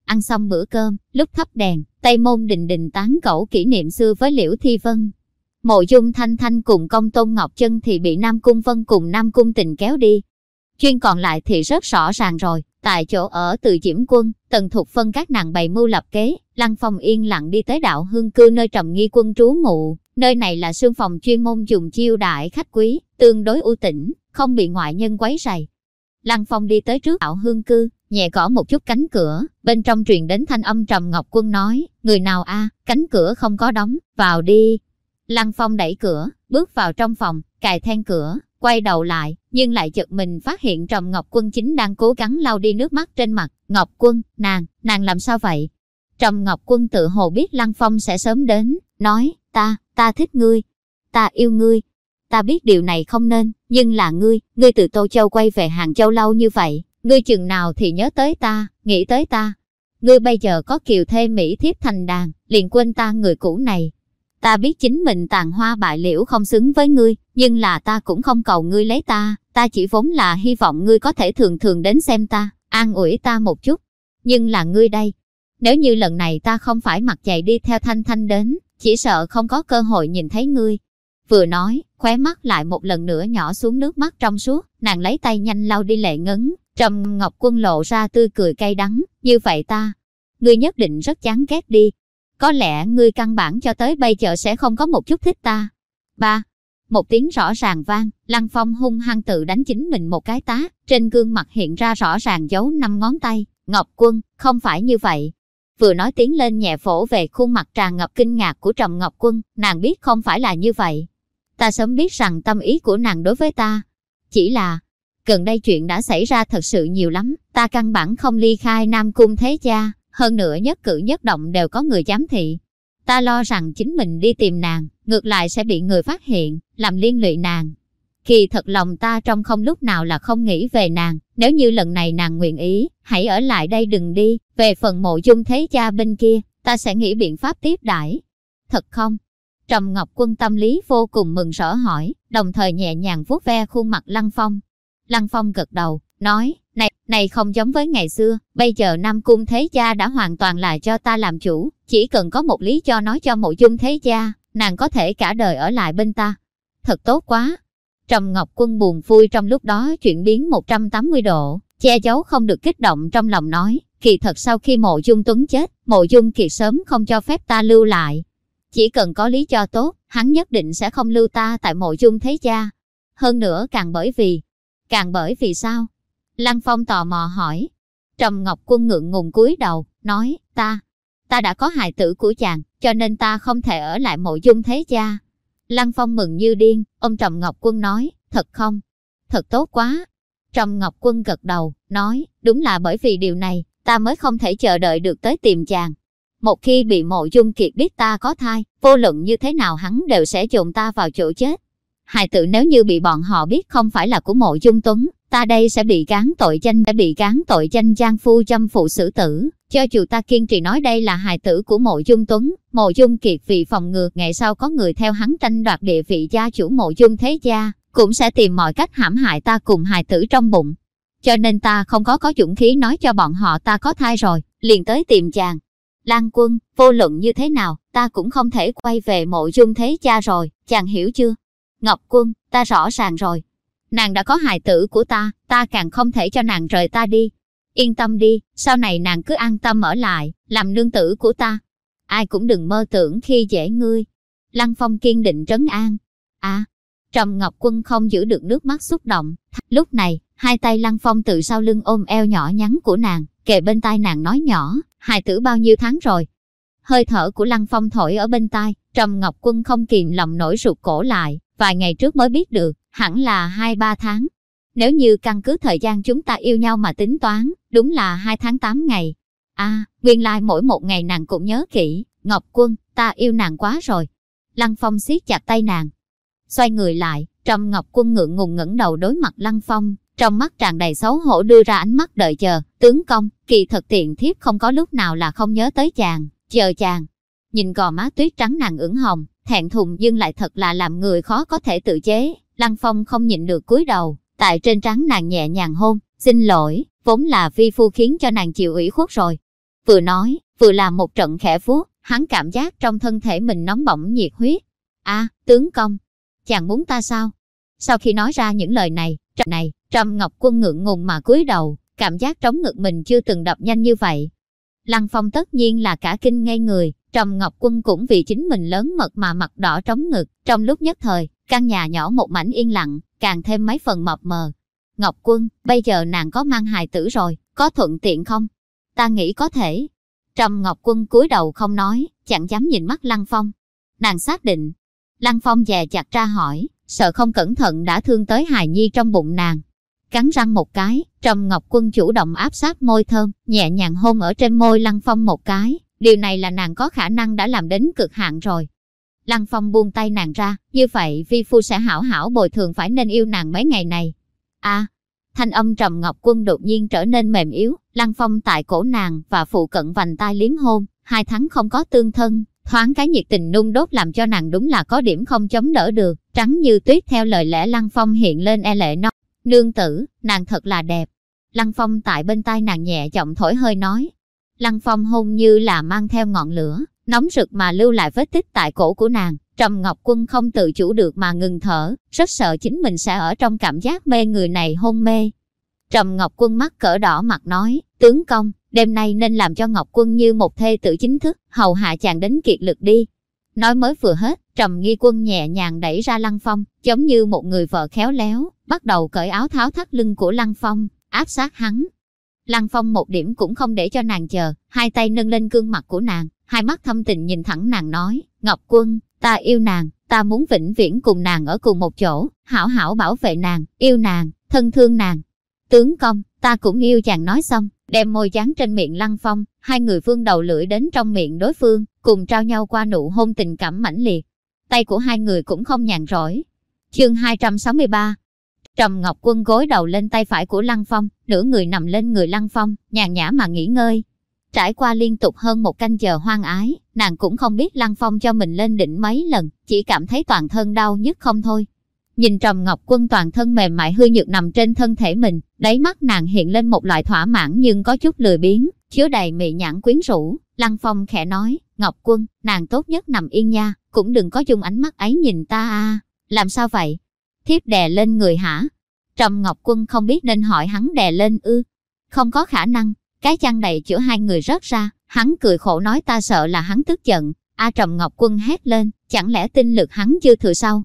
Speaker 1: Ăn xong bữa cơm, lúc thắp đèn, Tây Môn Đình Đình tán cẩu kỷ niệm xưa với Liễu Thi Vân. Mộ dung thanh thanh cùng công tôn Ngọc Chân thì bị Nam Cung Vân cùng Nam Cung Tình kéo đi. Chuyên còn lại thì rất rõ ràng rồi, tại chỗ ở từ Diễm Quân, Tần Thục Phân các nàng bày mưu lập kế, Lăng Phong yên lặng đi tới đạo hương cư nơi trầm nghi quân trú ngụ. Nơi này là sương phòng chuyên môn dùng chiêu đại khách quý, tương đối ưu tĩnh, không bị ngoại nhân quấy rầy. Lăng Phong đi tới trước đạo hương cư, nhẹ gõ một chút cánh cửa, bên trong truyền đến thanh âm Trầm Ngọc Quân nói, người nào a cánh cửa không có đóng, vào đi. Lăng Phong đẩy cửa, bước vào trong phòng, cài then cửa, quay đầu lại, nhưng lại chợt mình phát hiện Trầm Ngọc Quân chính đang cố gắng lau đi nước mắt trên mặt. Ngọc Quân, nàng, nàng làm sao vậy? Trầm Ngọc Quân tự hồ biết Lăng Phong sẽ sớm đến, nói, ta, ta thích ngươi, ta yêu ngươi. Ta biết điều này không nên, nhưng là ngươi, ngươi từ Tô Châu quay về Hàng Châu lâu như vậy, ngươi chừng nào thì nhớ tới ta, nghĩ tới ta. Ngươi bây giờ có kiều thê Mỹ thiếp thành đàn, liền quên ta người cũ này. Ta biết chính mình tàn hoa bại liễu không xứng với ngươi, nhưng là ta cũng không cầu ngươi lấy ta, ta chỉ vốn là hy vọng ngươi có thể thường thường đến xem ta, an ủi ta một chút. Nhưng là ngươi đây, nếu như lần này ta không phải mặc dày đi theo Thanh Thanh đến, chỉ sợ không có cơ hội nhìn thấy ngươi. Vừa nói, khóe mắt lại một lần nữa nhỏ xuống nước mắt trong suốt, nàng lấy tay nhanh lau đi lệ ngấn, Trầm Ngọc Quân lộ ra tươi cười cay đắng, như vậy ta, ngươi nhất định rất chán ghét đi. Có lẽ ngươi căn bản cho tới bây giờ sẽ không có một chút thích ta. Ba, một tiếng rõ ràng vang, Lăng Phong hung hăng tự đánh chính mình một cái tá, trên gương mặt hiện ra rõ ràng dấu năm ngón tay. Ngọc Quân, không phải như vậy, vừa nói tiếng lên nhẹ phổ về khuôn mặt tràn ngập kinh ngạc của Trầm Ngọc Quân, nàng biết không phải là như vậy. Ta sớm biết rằng tâm ý của nàng đối với ta. Chỉ là, gần đây chuyện đã xảy ra thật sự nhiều lắm, ta căn bản không ly khai Nam Cung Thế Cha, hơn nữa nhất cử nhất động đều có người giám thị. Ta lo rằng chính mình đi tìm nàng, ngược lại sẽ bị người phát hiện, làm liên lụy nàng. Kỳ thật lòng ta trong không lúc nào là không nghĩ về nàng, nếu như lần này nàng nguyện ý, hãy ở lại đây đừng đi, về phần mộ dung thế cha bên kia, ta sẽ nghĩ biện pháp tiếp đãi. Thật không? Trầm Ngọc Quân tâm lý vô cùng mừng rỡ hỏi, đồng thời nhẹ nhàng vuốt ve khuôn mặt Lăng Phong. Lăng Phong gật đầu, nói, này, này không giống với ngày xưa, bây giờ Nam Cung Thế Cha đã hoàn toàn là cho ta làm chủ, chỉ cần có một lý cho nói cho mộ dung Thế Cha, nàng có thể cả đời ở lại bên ta. Thật tốt quá, Trầm Ngọc Quân buồn vui trong lúc đó chuyển biến 180 độ, che giấu không được kích động trong lòng nói, kỳ thật sau khi mộ dung tuấn chết, mộ dung kiệt sớm không cho phép ta lưu lại. Chỉ cần có lý do tốt, hắn nhất định sẽ không lưu ta tại mộ dung thế gia. Hơn nữa càng bởi vì, càng bởi vì sao? Lăng Phong tò mò hỏi. Trầm Ngọc Quân ngượng ngùng cúi đầu, nói, ta, ta đã có hài tử của chàng, cho nên ta không thể ở lại mộ dung thế gia. Lăng Phong mừng như điên, ông Trầm Ngọc Quân nói, thật không? Thật tốt quá. Trầm Ngọc Quân gật đầu, nói, đúng là bởi vì điều này, ta mới không thể chờ đợi được tới tìm chàng. Một khi bị mộ dung kiệt biết ta có thai, vô luận như thế nào hắn đều sẽ dồn ta vào chỗ chết. Hài tử nếu như bị bọn họ biết không phải là của mộ dung tuấn, ta đây sẽ bị cán tội danh đã bị cán tội danh giang phu châm phụ xử tử. Cho dù ta kiên trì nói đây là hài tử của mộ dung tuấn, mộ dung kiệt vì phòng ngừa ngày sau có người theo hắn tranh đoạt địa vị gia chủ mộ dung thế gia, cũng sẽ tìm mọi cách hãm hại ta cùng hài tử trong bụng. Cho nên ta không có có dũng khí nói cho bọn họ ta có thai rồi, liền tới tìm chàng. Lan quân, vô luận như thế nào, ta cũng không thể quay về mộ dung thế cha rồi, chàng hiểu chưa? Ngọc quân, ta rõ ràng rồi. Nàng đã có hài tử của ta, ta càng không thể cho nàng rời ta đi, Yên tâm đi, sau này nàng cứ an tâm ở lại, làm nương tử của ta. Ai cũng đừng mơ tưởng khi dễ ngươi. Lăng Phong kiên định trấn an. À, Trầm Ngọc Quân không giữ được nước mắt xúc động. Lúc này, hai tay Lăng Phong từ sau lưng ôm eo nhỏ nhắn của nàng, kề bên tai nàng nói nhỏ, hài tử bao nhiêu tháng rồi. Hơi thở của Lăng Phong thổi ở bên tai, Trầm Ngọc Quân không kìm lòng nổi rụt cổ lại, vài ngày trước mới biết được, hẳn là hai ba tháng. Nếu như căn cứ thời gian chúng ta yêu nhau mà tính toán, đúng là hai tháng 8 ngày. À, nguyên lai like mỗi một ngày nàng cũng nhớ kỹ, Ngọc Quân, ta yêu nàng quá rồi. Lăng Phong siết chặt tay nàng. Xoay người lại, Trầm Ngọc Quân ngượng ngùng ngẩng đầu đối mặt Lăng Phong, trong mắt tràn đầy xấu hổ đưa ra ánh mắt đợi chờ, tướng công, kỳ thật tiện thiếp không có lúc nào là không nhớ tới chàng, chờ chàng. Nhìn gò má tuyết trắng nàng ửng hồng, thẹn thùng nhưng lại thật là làm người khó có thể tự chế, Lăng Phong không nhịn được cúi đầu, tại trên trán nàng nhẹ nhàng hôn, xin lỗi, vốn là vi phu khiến cho nàng chịu ủy khuất rồi. Vừa nói, vừa làm một trận khẽ vuốt, hắn cảm giác trong thân thể mình nóng bỏng nhiệt huyết. a tướng công, chàng muốn ta sao? Sau khi nói ra những lời này, trầm này, Trầm Ngọc Quân ngượng ngùng mà cúi đầu, cảm giác trống ngực mình chưa từng đập nhanh như vậy. Lăng Phong tất nhiên là cả kinh ngây người, Trầm Ngọc Quân cũng vì chính mình lớn mật mà mặt đỏ trống ngực, trong lúc nhất thời, căn nhà nhỏ một mảnh yên lặng, càng thêm mấy phần mập mờ. Ngọc Quân, bây giờ nàng có mang hài tử rồi, có thuận tiện không? Ta nghĩ có thể. Trầm Ngọc Quân cúi đầu không nói, chẳng dám nhìn mắt Lăng Phong. Nàng xác định. Lăng Phong dè chặt ra hỏi, sợ không cẩn thận đã thương tới hài nhi trong bụng nàng. Cắn răng một cái, Trầm Ngọc Quân chủ động áp sát môi thơm, nhẹ nhàng hôn ở trên môi Lăng Phong một cái. Điều này là nàng có khả năng đã làm đến cực hạn rồi. Lăng Phong buông tay nàng ra, như vậy vi phu sẽ hảo hảo bồi thường phải nên yêu nàng mấy ngày này. a thanh âm trầm ngọc quân đột nhiên trở nên mềm yếu, Lăng Phong tại cổ nàng và phụ cận vành tai liếm hôn, hai tháng không có tương thân, thoáng cái nhiệt tình nung đốt làm cho nàng đúng là có điểm không chống đỡ được, trắng như tuyết theo lời lẽ Lăng Phong hiện lên e lệ nó. Nương tử, nàng thật là đẹp. Lăng Phong tại bên tai nàng nhẹ giọng thổi hơi nói. Lăng Phong hôn như là mang theo ngọn lửa, nóng rực mà lưu lại vết tích tại cổ của nàng. Trầm Ngọc Quân không tự chủ được mà ngừng thở, rất sợ chính mình sẽ ở trong cảm giác mê người này hôn mê. Trầm Ngọc Quân mắt cỡ đỏ mặt nói, tướng công, đêm nay nên làm cho Ngọc Quân như một thê tử chính thức, hầu hạ chàng đến kiệt lực đi. Nói mới vừa hết, Trầm Nghi Quân nhẹ nhàng đẩy ra Lăng Phong, giống như một người vợ khéo léo, bắt đầu cởi áo tháo thắt lưng của Lăng Phong, áp sát hắn. Lăng Phong một điểm cũng không để cho nàng chờ, hai tay nâng lên gương mặt của nàng, hai mắt thâm tình nhìn thẳng nàng nói, Ngọc Quân, ta yêu nàng, ta muốn vĩnh viễn cùng nàng ở cùng một chỗ, hảo hảo bảo vệ nàng, yêu nàng, thân thương nàng. Tướng công, ta cũng yêu chàng nói xong, đem môi dán trên miệng Lăng Phong, hai người vương đầu lưỡi đến trong miệng đối phương, cùng trao nhau qua nụ hôn tình cảm mãnh liệt. Tay của hai người cũng không nhàn rỗi. Chương 263 Trầm Ngọc Quân gối đầu lên tay phải của Lăng Phong, nửa người nằm lên người Lăng Phong, nhàn nhã mà nghỉ ngơi. Trải qua liên tục hơn một canh giờ hoang ái, nàng cũng không biết Lăng Phong cho mình lên đỉnh mấy lần, chỉ cảm thấy toàn thân đau nhức không thôi. Nhìn Trầm Ngọc Quân toàn thân mềm mại hư nhược nằm trên thân thể mình, đáy mắt nàng hiện lên một loại thỏa mãn nhưng có chút lười biếng, chứa đầy mị nhãn quyến rũ. Lăng Phong khẽ nói, Ngọc Quân, nàng tốt nhất nằm yên nha, cũng đừng có dùng ánh mắt ấy nhìn ta a. Làm sao vậy? Thiếp đè lên người hả? Trầm Ngọc Quân không biết nên hỏi hắn đè lên ư. Không có khả năng, cái chăn đầy chữa hai người rớt ra, hắn cười khổ nói ta sợ là hắn tức giận. A Trầm Ngọc Quân hét lên, chẳng lẽ tinh lực hắn chưa thừa sau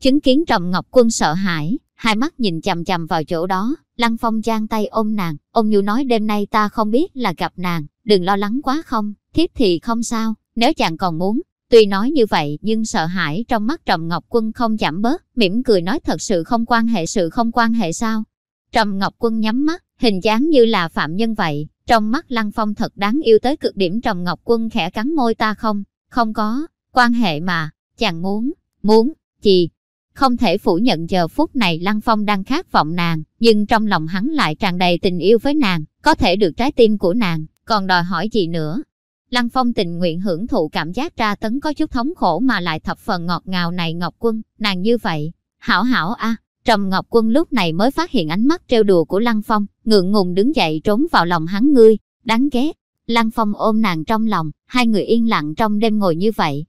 Speaker 1: Chứng kiến Trầm Ngọc Quân sợ hãi, hai mắt nhìn chằm chằm vào chỗ đó, Lăng Phong giang tay ôm nàng, ông Nhu nói đêm nay ta không biết là gặp nàng, đừng lo lắng quá không, thiếp thì không sao, nếu chàng còn muốn. Tuy nói như vậy nhưng sợ hãi trong mắt Trầm Ngọc Quân không giảm bớt, mỉm cười nói thật sự không quan hệ sự không quan hệ sao. Trầm Ngọc Quân nhắm mắt, hình dáng như là phạm nhân vậy, trong mắt Lăng Phong thật đáng yêu tới cực điểm Trầm Ngọc Quân khẽ cắn môi ta không, không có, quan hệ mà, chàng muốn, muốn, gì, không thể phủ nhận giờ phút này Lăng Phong đang khát vọng nàng, nhưng trong lòng hắn lại tràn đầy tình yêu với nàng, có thể được trái tim của nàng, còn đòi hỏi gì nữa. Lăng Phong tình nguyện hưởng thụ cảm giác tra tấn có chút thống khổ mà lại thập phần ngọt ngào này Ngọc Quân, nàng như vậy. Hảo hảo a Trầm Ngọc Quân lúc này mới phát hiện ánh mắt trêu đùa của Lăng Phong, ngượng ngùng đứng dậy trốn vào lòng hắn ngươi, đáng ghét. Lăng Phong ôm nàng trong lòng, hai người yên lặng trong đêm ngồi như vậy.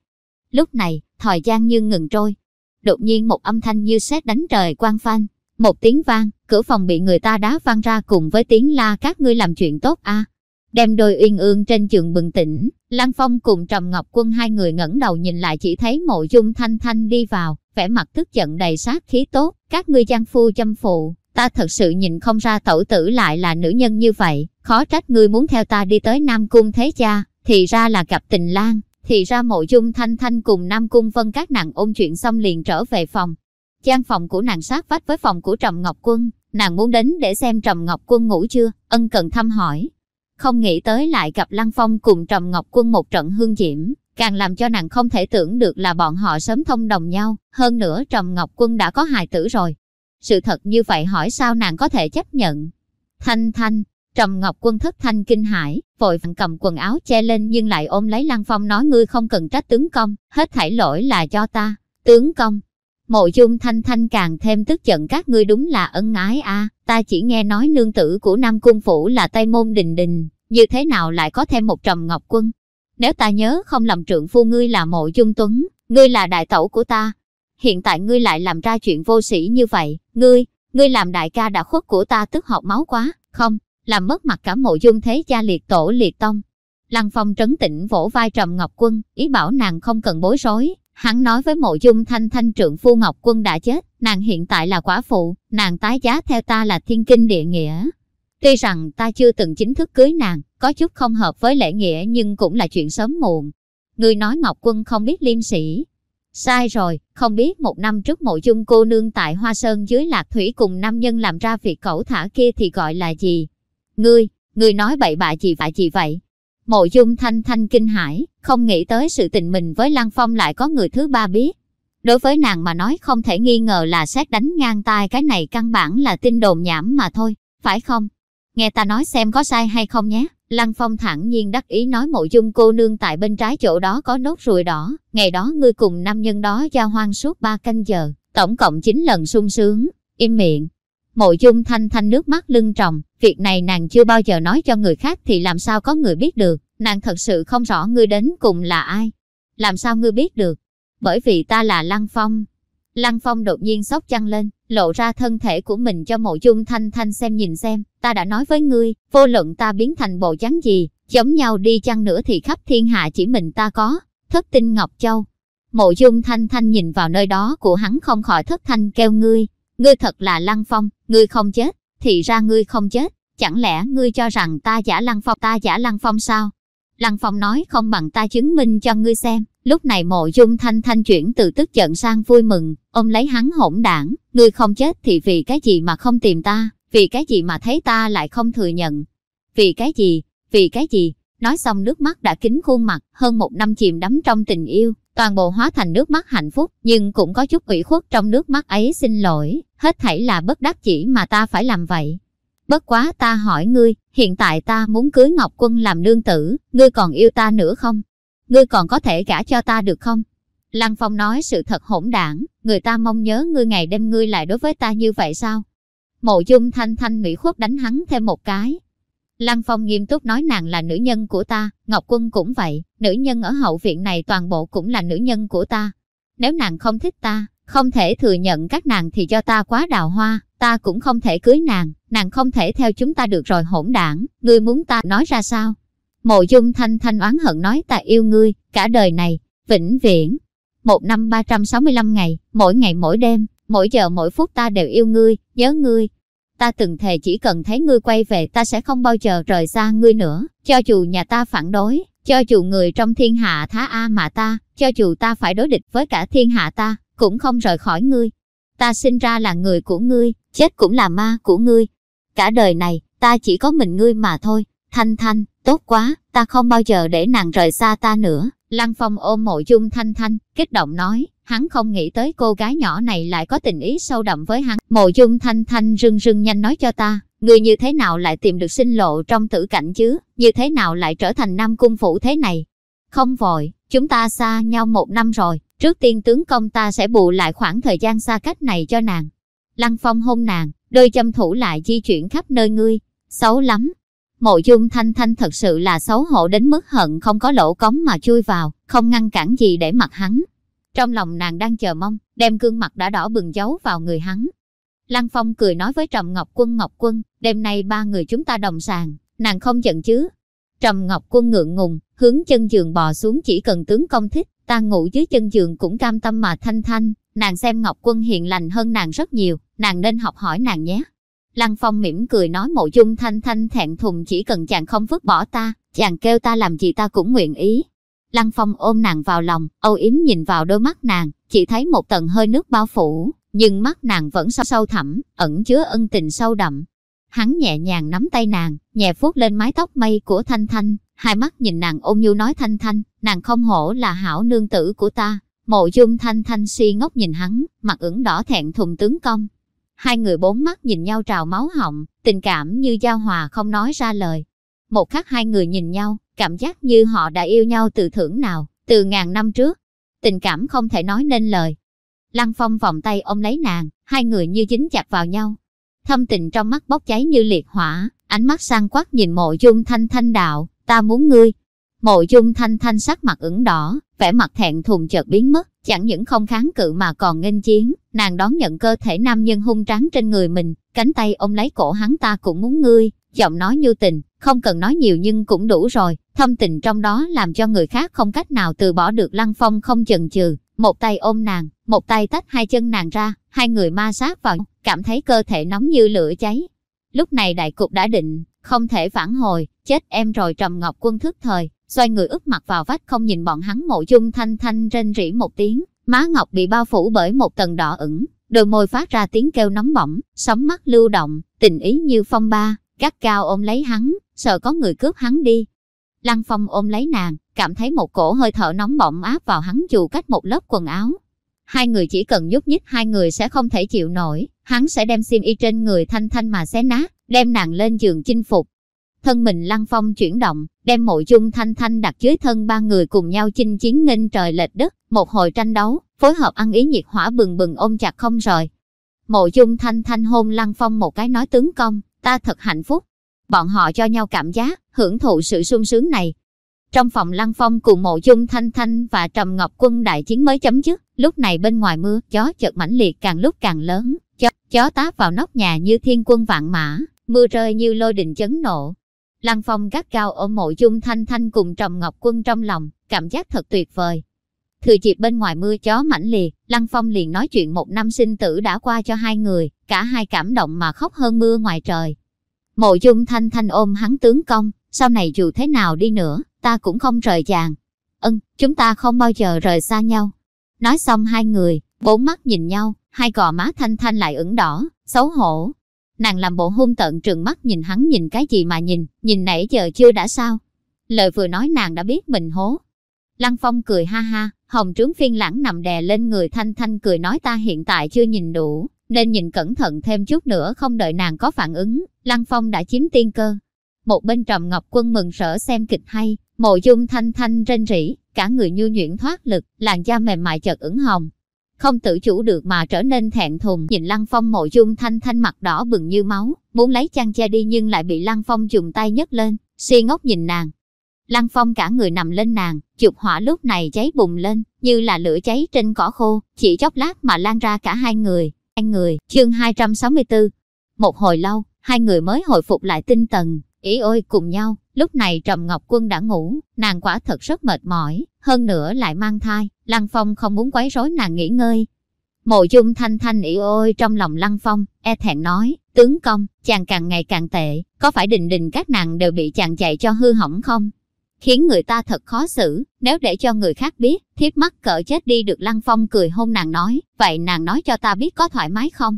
Speaker 1: Lúc này, thời gian như ngừng trôi, đột nhiên một âm thanh như sét đánh trời quang phanh. Một tiếng vang, cửa phòng bị người ta đá văng ra cùng với tiếng la các ngươi làm chuyện tốt a. Đem đôi uyên ương trên giường bừng tỉnh, Lăng Phong cùng Trầm Ngọc Quân hai người ngẩng đầu nhìn lại chỉ thấy mộ dung thanh thanh đi vào, vẻ mặt tức giận đầy sát khí tốt, các ngươi gian phu châm phụ, ta thật sự nhìn không ra tẩu tử lại là nữ nhân như vậy, khó trách ngươi muốn theo ta đi tới Nam Cung Thế Cha, thì ra là gặp tình lang thì ra mộ dung thanh thanh cùng Nam Cung Vân các nàng ôn chuyện xong liền trở về phòng. Gian phòng của nàng sát vách với phòng của Trầm Ngọc Quân, nàng muốn đến để xem Trầm Ngọc Quân ngủ chưa, ân cần thăm hỏi. Không nghĩ tới lại gặp Lăng Phong cùng Trầm Ngọc Quân một trận hương diễm, càng làm cho nàng không thể tưởng được là bọn họ sớm thông đồng nhau, hơn nữa Trầm Ngọc Quân đã có hài tử rồi. Sự thật như vậy hỏi sao nàng có thể chấp nhận. Thanh Thanh, Trầm Ngọc Quân thất thanh kinh hãi, vội vàng cầm quần áo che lên nhưng lại ôm lấy Lăng Phong nói ngươi không cần trách tướng công, hết thảy lỗi là cho ta, tướng công. Mộ dung thanh thanh càng thêm tức giận các ngươi đúng là ân ái a ta chỉ nghe nói nương tử của Nam Cung Phủ là Tây Môn Đình Đình, như thế nào lại có thêm một trầm ngọc quân. Nếu ta nhớ không lầm trượng phu ngươi là mộ dung tuấn, ngươi là đại tẩu của ta. Hiện tại ngươi lại làm ra chuyện vô sĩ như vậy, ngươi, ngươi làm đại ca đã khuất của ta tức học máu quá, không, làm mất mặt cả mộ dung thế gia liệt tổ liệt tông. Lăng Phong trấn tĩnh vỗ vai Trầm Ngọc Quân, ý bảo nàng không cần bối rối. Hắn nói với mộ dung thanh thanh trượng phu Ngọc Quân đã chết, nàng hiện tại là quả phụ, nàng tái giá theo ta là thiên kinh địa nghĩa. Tuy rằng ta chưa từng chính thức cưới nàng, có chút không hợp với lễ nghĩa nhưng cũng là chuyện sớm muộn. Người nói Ngọc Quân không biết liêm sĩ. Sai rồi, không biết một năm trước mộ dung cô nương tại Hoa Sơn dưới Lạc Thủy cùng nam nhân làm ra việc cẩu thả kia thì gọi là gì? Ngươi, ngươi nói bậy bạ gì vạ gì vậy? Mộ dung thanh thanh kinh hãi, không nghĩ tới sự tình mình với Lăng Phong lại có người thứ ba biết. Đối với nàng mà nói không thể nghi ngờ là xét đánh ngang tai cái này căn bản là tin đồn nhảm mà thôi, phải không? Nghe ta nói xem có sai hay không nhé. Lăng Phong thẳng nhiên đắc ý nói mộ dung cô nương tại bên trái chỗ đó có nốt ruồi đỏ. Ngày đó ngươi cùng nam nhân đó giao hoang suốt ba canh giờ, tổng cộng 9 lần sung sướng. Im miệng. Mộ dung thanh thanh nước mắt lưng tròng. Việc này nàng chưa bao giờ nói cho người khác thì làm sao có người biết được. Nàng thật sự không rõ ngươi đến cùng là ai. Làm sao ngươi biết được? Bởi vì ta là Lăng Phong. Lăng Phong đột nhiên sốc chăn lên, lộ ra thân thể của mình cho mộ dung thanh thanh xem nhìn xem, ta đã nói với ngươi, vô luận ta biến thành bộ dáng gì, giống nhau đi chăng nữa thì khắp thiên hạ chỉ mình ta có, thất tinh Ngọc Châu. Mộ dung thanh thanh nhìn vào nơi đó của hắn không khỏi thất thanh kêu ngươi, ngươi thật là Lăng Phong, ngươi không chết, thì ra ngươi không chết, chẳng lẽ ngươi cho rằng ta giả Lăng Phong ta giả Lăng Phong sao? Lăng Phong nói không bằng ta chứng minh cho ngươi xem. Lúc này mộ dung thanh thanh chuyển từ tức giận sang vui mừng, ôm lấy hắn hỗn đảng, ngươi không chết thì vì cái gì mà không tìm ta, vì cái gì mà thấy ta lại không thừa nhận. Vì cái gì, vì cái gì, nói xong nước mắt đã kính khuôn mặt, hơn một năm chìm đắm trong tình yêu, toàn bộ hóa thành nước mắt hạnh phúc, nhưng cũng có chút ủy khuất trong nước mắt ấy xin lỗi, hết thảy là bất đắc chỉ mà ta phải làm vậy. Bất quá ta hỏi ngươi, hiện tại ta muốn cưới Ngọc Quân làm nương tử, ngươi còn yêu ta nữa không? Ngươi còn có thể gả cho ta được không? Lăng Phong nói sự thật hỗn đảng, người ta mong nhớ ngươi ngày đêm ngươi lại đối với ta như vậy sao? Mộ dung thanh thanh mỹ khuất đánh hắn thêm một cái. Lăng Phong nghiêm túc nói nàng là nữ nhân của ta, Ngọc Quân cũng vậy, nữ nhân ở hậu viện này toàn bộ cũng là nữ nhân của ta. Nếu nàng không thích ta, không thể thừa nhận các nàng thì cho ta quá đào hoa, ta cũng không thể cưới nàng, nàng không thể theo chúng ta được rồi hỗn đảng, ngươi muốn ta nói ra sao? Mộ dung thanh thanh oán hận nói ta yêu ngươi, cả đời này, vĩnh viễn. Một năm 365 ngày, mỗi ngày mỗi đêm, mỗi giờ mỗi phút ta đều yêu ngươi, nhớ ngươi. Ta từng thề chỉ cần thấy ngươi quay về ta sẽ không bao giờ rời xa ngươi nữa, cho dù nhà ta phản đối, cho dù người trong thiên hạ thá A mà ta, cho dù ta phải đối địch với cả thiên hạ ta, cũng không rời khỏi ngươi. Ta sinh ra là người của ngươi, chết cũng là ma của ngươi. Cả đời này, ta chỉ có mình ngươi mà thôi. Thanh Thanh, tốt quá, ta không bao giờ để nàng rời xa ta nữa. Lăng Phong ôm mộ dung Thanh Thanh, kích động nói, hắn không nghĩ tới cô gái nhỏ này lại có tình ý sâu đậm với hắn. Mộ dung Thanh Thanh rưng rưng nhanh nói cho ta, người như thế nào lại tìm được sinh lộ trong tử cảnh chứ, như thế nào lại trở thành nam cung phủ thế này. Không vội, chúng ta xa nhau một năm rồi, trước tiên tướng công ta sẽ bù lại khoảng thời gian xa cách này cho nàng. Lăng Phong hôn nàng, đôi châm thủ lại di chuyển khắp nơi ngươi, xấu lắm, Mộ dung thanh thanh thật sự là xấu hổ đến mức hận không có lỗ cống mà chui vào, không ngăn cản gì để mặt hắn. Trong lòng nàng đang chờ mong, đem gương mặt đã đỏ bừng giấu vào người hắn. Lăng Phong cười nói với Trầm Ngọc Quân Ngọc Quân, đêm nay ba người chúng ta đồng sàng, nàng không giận chứ. Trầm Ngọc Quân ngượng ngùng, hướng chân giường bò xuống chỉ cần tướng công thích, ta ngủ dưới chân giường cũng cam tâm mà thanh thanh, nàng xem Ngọc Quân hiền lành hơn nàng rất nhiều, nàng nên học hỏi nàng nhé. Lăng Phong mỉm cười nói mộ dung thanh thanh thẹn thùng chỉ cần chàng không vứt bỏ ta, chàng kêu ta làm gì ta cũng nguyện ý. Lăng Phong ôm nàng vào lòng, âu yếm nhìn vào đôi mắt nàng, chỉ thấy một tầng hơi nước bao phủ, nhưng mắt nàng vẫn sâu sâu thẳm, ẩn chứa ân tình sâu đậm. Hắn nhẹ nhàng nắm tay nàng, nhẹ vuốt lên mái tóc mây của Thanh Thanh, hai mắt nhìn nàng ôm nhu nói Thanh Thanh, nàng không hổ là hảo nương tử của ta. Mộ dung Thanh Thanh si ngốc nhìn hắn, mặt ửng đỏ thẹn thùng tướng công, Hai người bốn mắt nhìn nhau trào máu họng, tình cảm như giao hòa không nói ra lời. Một khắc hai người nhìn nhau, cảm giác như họ đã yêu nhau từ thưởng nào, từ ngàn năm trước. Tình cảm không thể nói nên lời. Lăng Phong vòng tay ôm lấy nàng, hai người như dính chặt vào nhau. Thâm tình trong mắt bốc cháy như liệt hỏa, ánh mắt sang quắc nhìn mộ dung thanh thanh đạo, ta muốn ngươi. Mộ dung thanh thanh sắc mặt ửng đỏ, vẻ mặt thẹn thùng chợt biến mất, chẳng những không kháng cự mà còn nghênh chiến, nàng đón nhận cơ thể nam nhân hung tráng trên người mình, cánh tay ôm lấy cổ hắn ta cũng muốn ngươi, giọng nói như tình, không cần nói nhiều nhưng cũng đủ rồi, thâm tình trong đó làm cho người khác không cách nào từ bỏ được lăng phong không chần chừ, một tay ôm nàng, một tay tách hai chân nàng ra, hai người ma sát vào, cảm thấy cơ thể nóng như lửa cháy. Lúc này đại cục đã định, không thể phản hồi, chết em rồi Trầm Ngọc Quân thức thời, xoay người ướp mặt vào vách không nhìn bọn hắn mộ dung thanh thanh rên rỉ một tiếng, má ngọc bị bao phủ bởi một tầng đỏ ửng, đôi môi phát ra tiếng kêu nóng bỏng, sóng mắt lưu động, tình ý như phong ba, gắt cao ôm lấy hắn, sợ có người cướp hắn đi. Lăng Phong ôm lấy nàng, cảm thấy một cổ hơi thở nóng bỏng áp vào hắn dù cách một lớp quần áo. Hai người chỉ cần nhúc nhích hai người sẽ không thể chịu nổi, hắn sẽ đem xiêm y trên người thanh thanh mà xé nát, đem nàng lên giường chinh phục. Thân mình Lăng Phong chuyển động, đem mộ dung thanh thanh đặt dưới thân ba người cùng nhau chinh chiến nghênh trời lệch đất, một hồi tranh đấu, phối hợp ăn ý nhiệt hỏa bừng bừng ôm chặt không rời. Mộ dung thanh thanh hôn Lăng Phong một cái nói tướng công, ta thật hạnh phúc. Bọn họ cho nhau cảm giác, hưởng thụ sự sung sướng này. Trong phòng Lăng Phong cùng mộ dung thanh thanh và Trầm Ngọc Quân đại chiến mới chấm dứt, lúc này bên ngoài mưa, gió chợt mãnh liệt càng lúc càng lớn, gió, gió tá vào nóc nhà như thiên quân vạn mã, mưa rơi như lôi đình chấn nộ. Lăng Phong gắt cao ở mộ dung thanh thanh cùng Trầm Ngọc Quân trong lòng, cảm giác thật tuyệt vời. Thừa dịp bên ngoài mưa chó mãnh liệt, Lăng Phong liền nói chuyện một năm sinh tử đã qua cho hai người, cả hai cảm động mà khóc hơn mưa ngoài trời. Mộ dung thanh thanh ôm hắn tướng công, sau này dù thế nào đi nữa, ta cũng không rời chàng. Ân, chúng ta không bao giờ rời xa nhau. Nói xong hai người, bốn mắt nhìn nhau, hai gò má thanh thanh lại ửng đỏ, xấu hổ. Nàng làm bộ hung tợn trừng mắt nhìn hắn nhìn cái gì mà nhìn, nhìn nãy giờ chưa đã sao. Lời vừa nói nàng đã biết mình hố. Lăng Phong cười ha ha, hồng trướng phiên lãng nằm đè lên người thanh thanh cười nói ta hiện tại chưa nhìn đủ, nên nhìn cẩn thận thêm chút nữa không đợi nàng có phản ứng, Lăng Phong đã chiếm tiên cơ. Một bên trầm ngọc quân mừng sở xem kịch hay, mộ dung thanh thanh rên rỉ, cả người nhu nhuyễn thoát lực, làn da mềm mại chợt ửng hồng. Không tự chủ được mà trở nên thẹn thùng, nhìn Lăng Phong mộ dung thanh thanh mặt đỏ bừng như máu, muốn lấy chăn che đi nhưng lại bị Lăng Phong dùng tay nhấc lên, si ngốc nhìn nàng. Lăng Phong cả người nằm lên nàng, chụp hỏa lúc này cháy bùng lên, như là lửa cháy trên cỏ khô, chỉ chốc lát mà lan ra cả hai người. Hai người, chương 264. Một hồi lâu, hai người mới hồi phục lại tinh thần, ý ôi cùng nhau, lúc này Trầm Ngọc Quân đã ngủ, nàng quả thật rất mệt mỏi, hơn nữa lại mang thai, Lăng Phong không muốn quấy rối nàng nghỉ ngơi. Mộ dung thanh thanh ý ôi trong lòng Lăng Phong, e thẹn nói, tướng công, chàng càng ngày càng tệ, có phải đình đình các nàng đều bị chàng chạy cho hư hỏng không? Khiến người ta thật khó xử, nếu để cho người khác biết, thiếp mắc cỡ chết đi được Lăng Phong cười hôn nàng nói, vậy nàng nói cho ta biết có thoải mái không?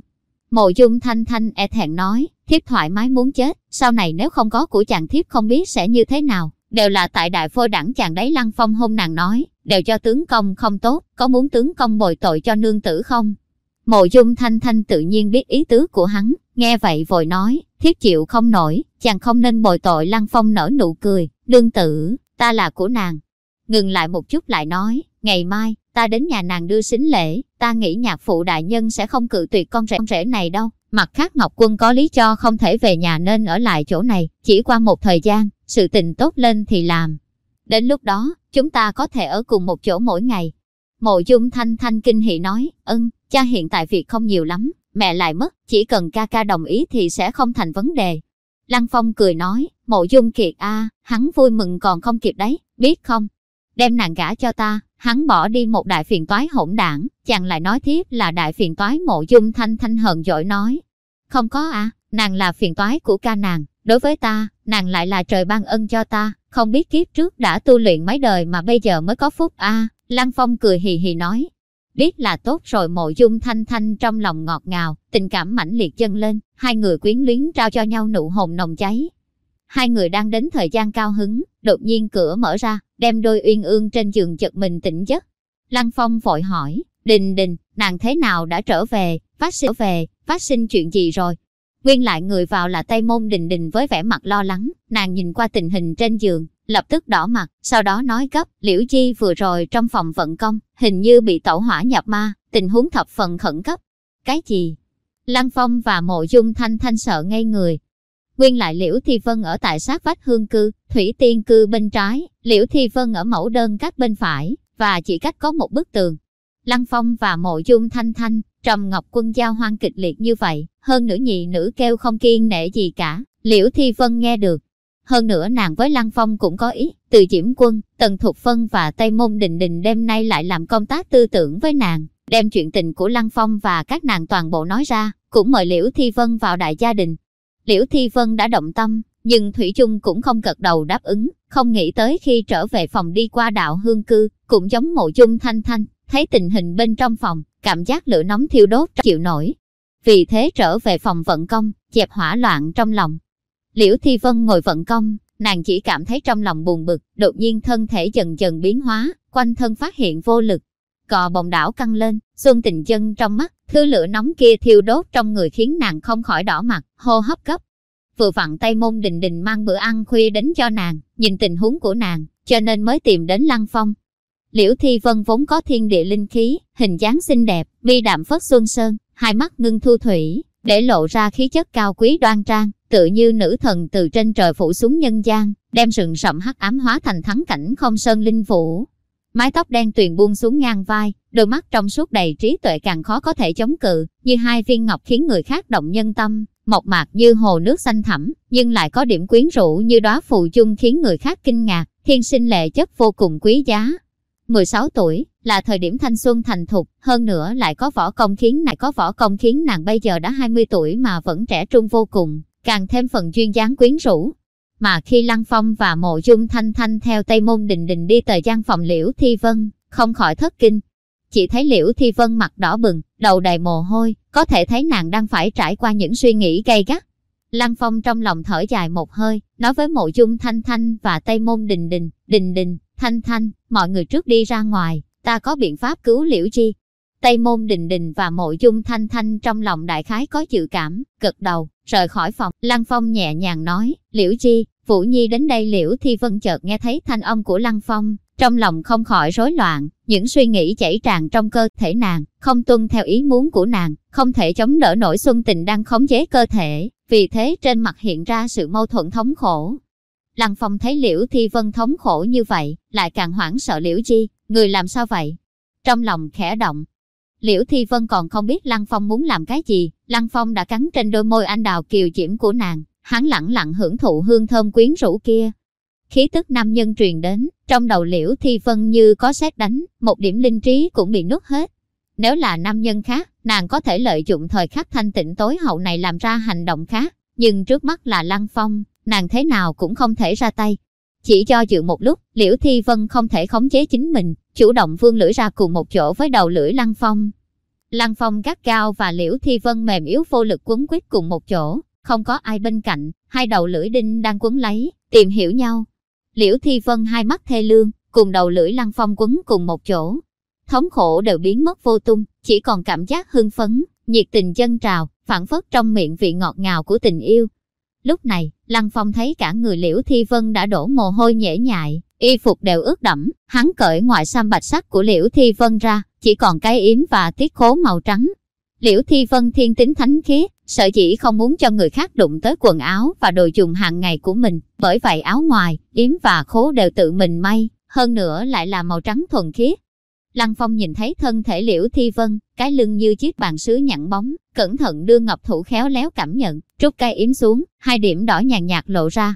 Speaker 1: Mộ dung thanh thanh e thẹn nói, thiếp thoải mái muốn chết, sau này nếu không có của chàng thiếp không biết sẽ như thế nào, đều là tại đại phôi đẳng chàng đấy lăng phong hôn nàng nói, đều cho tướng công không tốt, có muốn tướng công bồi tội cho nương tử không? Mộ dung thanh thanh tự nhiên biết ý tứ của hắn, nghe vậy vội nói, thiếp chịu không nổi, chàng không nên bồi tội lăng phong nở nụ cười, nương tử, ta là của nàng. Ngừng lại một chút lại nói, ngày mai, ta đến nhà nàng đưa xính lễ, ta nghĩ nhạc phụ đại nhân sẽ không cự tuyệt con rể, con rể này đâu. Mặt khác Ngọc Quân có lý cho không thể về nhà nên ở lại chỗ này, chỉ qua một thời gian, sự tình tốt lên thì làm. Đến lúc đó, chúng ta có thể ở cùng một chỗ mỗi ngày. Mộ dung thanh thanh kinh hỉ nói, ân, cha hiện tại việc không nhiều lắm, mẹ lại mất, chỉ cần ca ca đồng ý thì sẽ không thành vấn đề. Lăng Phong cười nói, mộ dung kiệt a, hắn vui mừng còn không kịp đấy, biết không? Đem nàng gả cho ta, hắn bỏ đi một đại phiền toái hỗn đảng, chàng lại nói tiếp là đại phiền toái mộ dung thanh thanh hờn dỗi nói. Không có à, nàng là phiền toái của ca nàng, đối với ta, nàng lại là trời ban ân cho ta, không biết kiếp trước đã tu luyện mấy đời mà bây giờ mới có phúc a à, Lăng Phong cười hì hì nói. Biết là tốt rồi mộ dung thanh thanh trong lòng ngọt ngào, tình cảm mãnh liệt chân lên, hai người quyến luyến trao cho nhau nụ hồng nồng cháy. Hai người đang đến thời gian cao hứng, đột nhiên cửa mở ra, đem đôi uyên ương trên giường chật mình tỉnh giấc. Lăng Phong vội hỏi, đình đình, nàng thế nào đã trở về, phát sinh về, phát sinh chuyện gì rồi? Nguyên lại người vào là Tây Môn Đình Đình với vẻ mặt lo lắng, nàng nhìn qua tình hình trên giường, lập tức đỏ mặt, sau đó nói gấp, Liễu Chi vừa rồi trong phòng vận công, hình như bị tẩu hỏa nhập ma, tình huống thập phần khẩn cấp. Cái gì? Lăng Phong và Mộ Dung Thanh Thanh sợ ngây người, Nguyên lại Liễu Thi Vân ở tại sát vách hương cư, Thủy Tiên cư bên trái, Liễu Thi Vân ở mẫu đơn các bên phải, và chỉ cách có một bức tường. Lăng Phong và Mộ Dung Thanh Thanh, Trầm Ngọc Quân giao hoang kịch liệt như vậy, hơn nữa nhị nữ kêu không kiên nể gì cả, Liễu Thi Vân nghe được. Hơn nữa nàng với Lăng Phong cũng có ý, từ Diễm Quân, Tần Thục Phân và Tây Môn Đình Đình đêm nay lại làm công tác tư tưởng với nàng, đem chuyện tình của Lăng Phong và các nàng toàn bộ nói ra, cũng mời Liễu Thi Vân vào đại gia đình. Liễu Thi Vân đã động tâm, nhưng Thủy chung cũng không gật đầu đáp ứng, không nghĩ tới khi trở về phòng đi qua đạo hương cư, cũng giống mộ chung thanh thanh, thấy tình hình bên trong phòng, cảm giác lửa nóng thiêu đốt chịu nổi. Vì thế trở về phòng vận công, dẹp hỏa loạn trong lòng. Liễu Thi Vân ngồi vận công, nàng chỉ cảm thấy trong lòng buồn bực, đột nhiên thân thể dần dần biến hóa, quanh thân phát hiện vô lực. Cò bồng đảo căng lên, xuân tình chân trong mắt, thứ lửa nóng kia thiêu đốt trong người khiến nàng không khỏi đỏ mặt, hô hấp gấp. Vừa vặn tay môn đình đình mang bữa ăn khuya đến cho nàng, nhìn tình huống của nàng, cho nên mới tìm đến Lăng Phong. Liễu Thi Vân vốn có thiên địa linh khí, hình dáng xinh đẹp, mi đạm phất xuân sơn, hai mắt ngưng thu thủy, để lộ ra khí chất cao quý đoan trang, tự như nữ thần từ trên trời phủ xuống nhân gian, đem sừng sậm hắc ám hóa thành thắng cảnh không sơn linh vũ. Mái tóc đen tuyền buông xuống ngang vai, đôi mắt trong suốt đầy trí tuệ càng khó có thể chống cự, như hai viên ngọc khiến người khác động nhân tâm, mộc mạc như hồ nước xanh thẳm, nhưng lại có điểm quyến rũ như đóa phù chung khiến người khác kinh ngạc, thiên sinh lệ chất vô cùng quý giá. 16 tuổi, là thời điểm thanh xuân thành thục, hơn nữa lại có võ công khiến nàng có võ công khiến nàng bây giờ đã 20 tuổi mà vẫn trẻ trung vô cùng, càng thêm phần duyên dáng quyến rũ. Mà khi Lăng Phong và Mộ Dung Thanh Thanh theo Tây Môn Đình Đình đi tới gian phòng Liễu Thi Vân, không khỏi thất kinh. Chỉ thấy Liễu Thi Vân mặt đỏ bừng, đầu đầy mồ hôi, có thể thấy nàng đang phải trải qua những suy nghĩ gay gắt. Lăng Phong trong lòng thở dài một hơi, nói với Mộ Dung Thanh Thanh và Tây Môn Đình Đình, Đình Đình, Thanh Thanh, mọi người trước đi ra ngoài, ta có biện pháp cứu Liễu Chi. Tây Môn Đình Đình và Mộ Dung Thanh Thanh trong lòng đại khái có dự cảm, gật đầu, rời khỏi phòng. Lăng Phong nhẹ nhàng nói, Liễu Chi, Vũ Nhi đến đây Liễu Thi Vân chợt nghe thấy thanh âm của Lăng Phong, trong lòng không khỏi rối loạn, những suy nghĩ chảy tràn trong cơ thể nàng, không tuân theo ý muốn của nàng, không thể chống đỡ nổi xuân tình đang khống chế cơ thể, vì thế trên mặt hiện ra sự mâu thuẫn thống khổ. Lăng Phong thấy Liễu Thi Vân thống khổ như vậy, lại càng hoảng sợ Liễu Chi, người làm sao vậy? Trong lòng khẽ động. Liễu Thi Vân còn không biết Lăng Phong muốn làm cái gì, Lăng Phong đã cắn trên đôi môi anh đào kiều diễm của nàng, hắn lặng lặng hưởng thụ hương thơm quyến rũ kia. Khí tức nam nhân truyền đến, trong đầu Liễu Thi Vân như có xét đánh, một điểm linh trí cũng bị nuốt hết. Nếu là nam nhân khác, nàng có thể lợi dụng thời khắc thanh tịnh tối hậu này làm ra hành động khác, nhưng trước mắt là Lăng Phong, nàng thế nào cũng không thể ra tay. Chỉ cho dự một lúc, Liễu Thi Vân không thể khống chế chính mình, chủ động vương lưỡi ra cùng một chỗ với đầu lưỡi Lăng Phong. Lăng Phong gắt cao và Liễu Thi Vân mềm yếu vô lực quấn quýt cùng một chỗ, không có ai bên cạnh, hai đầu lưỡi đinh đang quấn lấy, tìm hiểu nhau. Liễu Thi Vân hai mắt thê lương, cùng đầu lưỡi Lăng Phong quấn cùng một chỗ. Thống khổ đều biến mất vô tung, chỉ còn cảm giác hưng phấn, nhiệt tình dân trào, phản phất trong miệng vị ngọt ngào của tình yêu. Lúc này, Lăng Phong thấy cả người Liễu Thi Vân đã đổ mồ hôi nhễ nhại, y phục đều ướt đẫm, hắn cởi ngoại sam bạch sắc của Liễu Thi Vân ra, chỉ còn cái yếm và tiết khố màu trắng. Liễu Thi Vân thiên tính thánh khiết, sợ chỉ không muốn cho người khác đụng tới quần áo và đồ dùng hàng ngày của mình, bởi vậy áo ngoài, yếm và khố đều tự mình may, hơn nữa lại là màu trắng thuần khiết. Lăng Phong nhìn thấy thân thể Liễu Thi Vân, cái lưng như chiếc bàn sứ nhẵn bóng, cẩn thận đưa ngọc thủ khéo léo cảm nhận, trút cây yếm xuống, hai điểm đỏ nhàn nhạt lộ ra.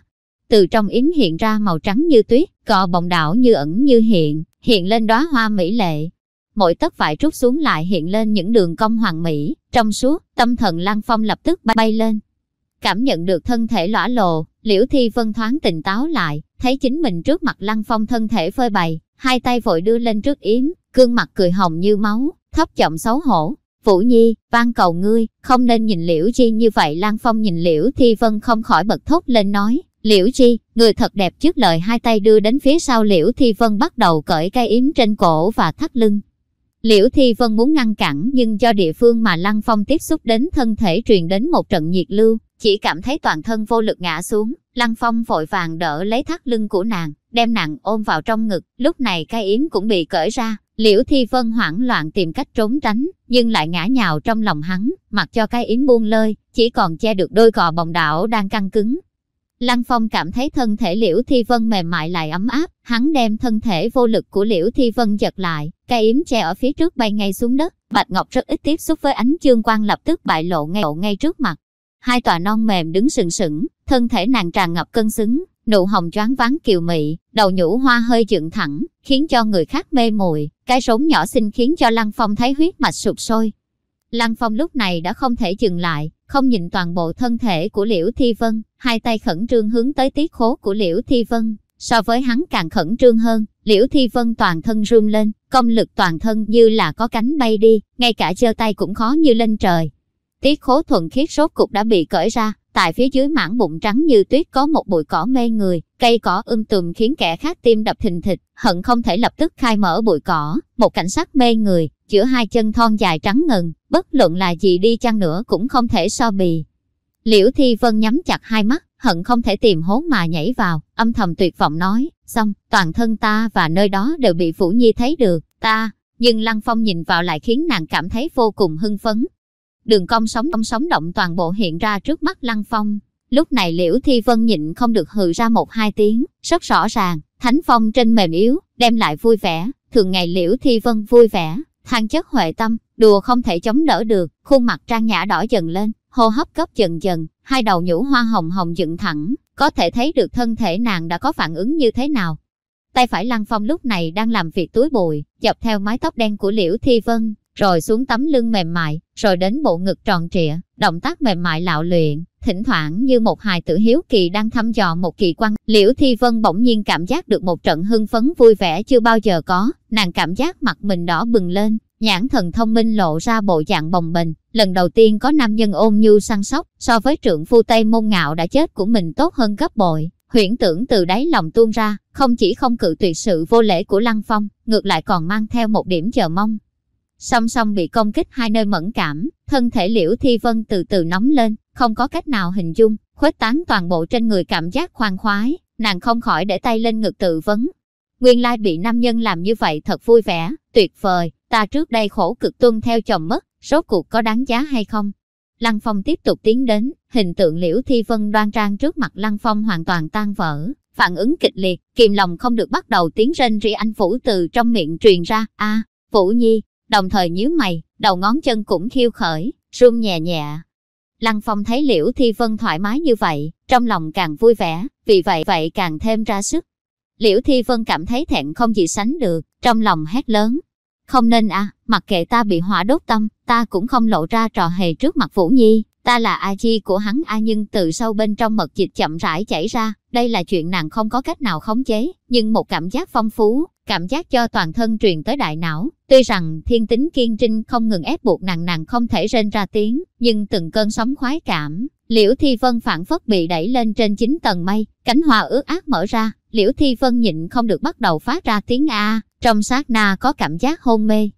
Speaker 1: Từ trong yếm hiện ra màu trắng như tuyết, cọ bồng đảo như ẩn như hiện, hiện lên đóa hoa mỹ lệ. Mỗi tấc vải trút xuống lại hiện lên những đường cong hoàng mỹ, trong suốt, tâm thần Lăng Phong lập tức bay lên. Cảm nhận được thân thể lõa lồ, Liễu Thi Vân thoáng tỉnh táo lại, thấy chính mình trước mặt Lăng Phong thân thể phơi bày, hai tay vội đưa lên trước yếm, gương mặt cười hồng như máu, thấp giọng xấu hổ. Vũ Nhi, van cầu ngươi, không nên nhìn Liễu Chi như vậy. Lan Phong nhìn Liễu Thi Vân không khỏi bật thốt lên nói, Liễu Chi, người thật đẹp trước lời hai tay đưa đến phía sau Liễu Thi Vân bắt đầu cởi cây yếm trên cổ và thắt lưng. Liễu Thi Vân muốn ngăn cản nhưng do địa phương mà Lăng Phong tiếp xúc đến thân thể truyền đến một trận nhiệt lưu, chỉ cảm thấy toàn thân vô lực ngã xuống, Lăng Phong vội vàng đỡ lấy thắt lưng của nàng, đem nàng ôm vào trong ngực, lúc này cái yếm cũng bị cởi ra, Liễu Thi Vân hoảng loạn tìm cách trốn tránh, nhưng lại ngã nhào trong lòng hắn, mặc cho cái yếm buông lơi, chỉ còn che được đôi cò bồng đảo đang căng cứng. Lăng Phong cảm thấy thân thể Liễu Thi Vân mềm mại lại ấm áp, hắn đem thân thể vô lực của Liễu Thi Vân giật lại, cây yếm che ở phía trước bay ngay xuống đất, Bạch Ngọc rất ít tiếp xúc với ánh chương quang lập tức bại lộ ngay lộ ngay trước mặt. Hai tòa non mềm đứng sừng sững, thân thể nàng tràn ngập cân xứng, nụ hồng choáng váng kiều mị, đầu nhũ hoa hơi dựng thẳng, khiến cho người khác mê muội. Cái rốn nhỏ xinh khiến cho Lăng Phong thấy huyết mạch sụp sôi. Lăng Phong lúc này đã không thể dừng lại, không nhìn toàn bộ thân thể của Liễu Thi Vân, hai tay khẩn trương hướng tới tiết khố của Liễu Thi Vân. So với hắn càng khẩn trương hơn, Liễu Thi Vân toàn thân run lên, công lực toàn thân như là có cánh bay đi, ngay cả giơ tay cũng khó như lên trời. Tiết khố thuần khiết sốt cục đã bị cởi ra, tại phía dưới mảng bụng trắng như tuyết có một bụi cỏ mê người, cây cỏ um tùm khiến kẻ khác tim đập thình thịch, hận không thể lập tức khai mở bụi cỏ, một cảnh sắc mê người, giữa hai chân thon dài trắng ngần, bất luận là gì đi chăng nữa cũng không thể so bì. Liễu Thi Vân nhắm chặt hai mắt, hận không thể tìm hố mà nhảy vào, âm thầm tuyệt vọng nói, xong, toàn thân ta và nơi đó đều bị Phủ Nhi thấy được, ta, nhưng Lăng Phong nhìn vào lại khiến nàng cảm thấy vô cùng hưng phấn. Đường cong sóng cong sóng động toàn bộ hiện ra trước mắt Lăng Phong. Lúc này Liễu Thi Vân nhịn không được hừ ra một hai tiếng, rất rõ ràng, thánh phong trên mềm yếu, đem lại vui vẻ, thường ngày Liễu Thi Vân vui vẻ, than chất huệ tâm, đùa không thể chống đỡ được, khuôn mặt trang nhã đỏ dần lên, hô hấp cấp dần dần, hai đầu nhũ hoa hồng hồng dựng thẳng, có thể thấy được thân thể nàng đã có phản ứng như thế nào. Tay phải Lăng Phong lúc này đang làm việc túi bụi, dọc theo mái tóc đen của Liễu Thi Vân, rồi xuống tấm lưng mềm mại, rồi đến bộ ngực tròn trịa, động tác mềm mại lạo luyện, thỉnh thoảng như một hài tử hiếu kỳ đang thăm dò một kỳ quan. Liễu Thi Vân bỗng nhiên cảm giác được một trận hưng phấn vui vẻ chưa bao giờ có, nàng cảm giác mặt mình đỏ bừng lên, nhãn thần thông minh lộ ra bộ dạng bồng bềnh. Lần đầu tiên có nam nhân ôm nhu săn sóc, so với trượng phu Tây Môn Ngạo đã chết của mình tốt hơn gấp bội. Huyễn tưởng từ đáy lòng tuôn ra, không chỉ không cự tuyệt sự vô lễ của Lăng Phong, ngược lại còn mang theo một điểm chờ mong, Song song bị công kích hai nơi mẫn cảm, thân thể liễu thi vân từ từ nóng lên, không có cách nào hình dung, khuếch tán toàn bộ trên người cảm giác khoan khoái, nàng không khỏi để tay lên ngực tự vấn. Nguyên lai bị nam nhân làm như vậy thật vui vẻ, tuyệt vời, ta trước đây khổ cực tuân theo chồng mất, rốt cuộc có đáng giá hay không? Lăng Phong tiếp tục tiến đến, hình tượng liễu thi vân đoan trang trước mặt Lăng Phong hoàn toàn tan vỡ, phản ứng kịch liệt, kìm lòng không được bắt đầu tiếng rên rỉ anh Phủ từ trong miệng truyền ra, a Vũ Nhi, đồng thời nhíu mày, đầu ngón chân cũng khiêu khởi, run nhẹ nhẹ. Lăng Phong thấy Liễu Thi Vân thoải mái như vậy, trong lòng càng vui vẻ, vì vậy vậy càng thêm ra sức. Liễu Thi Vân cảm thấy thẹn không gì sánh được, trong lòng hét lớn. Không nên à, mặc kệ ta bị hỏa đốt tâm, ta cũng không lộ ra trò hề trước mặt Vũ Nhi, ta là a chi của hắn a nhưng từ sâu bên trong mật dịch chậm rãi chảy ra, đây là chuyện nàng không có cách nào khống chế, nhưng một cảm giác phong phú, cảm giác cho toàn thân truyền tới đại não. Tuy rằng thiên tính kiên trinh không ngừng ép buộc nàng nàng không thể rên ra tiếng, nhưng từng cơn sóng khoái cảm, liễu thi vân phản phất bị đẩy lên trên chín tầng mây, cánh hoa ướt át mở ra, liễu thi vân nhịn không được bắt đầu phát ra tiếng A, trong sát na có cảm giác hôn mê.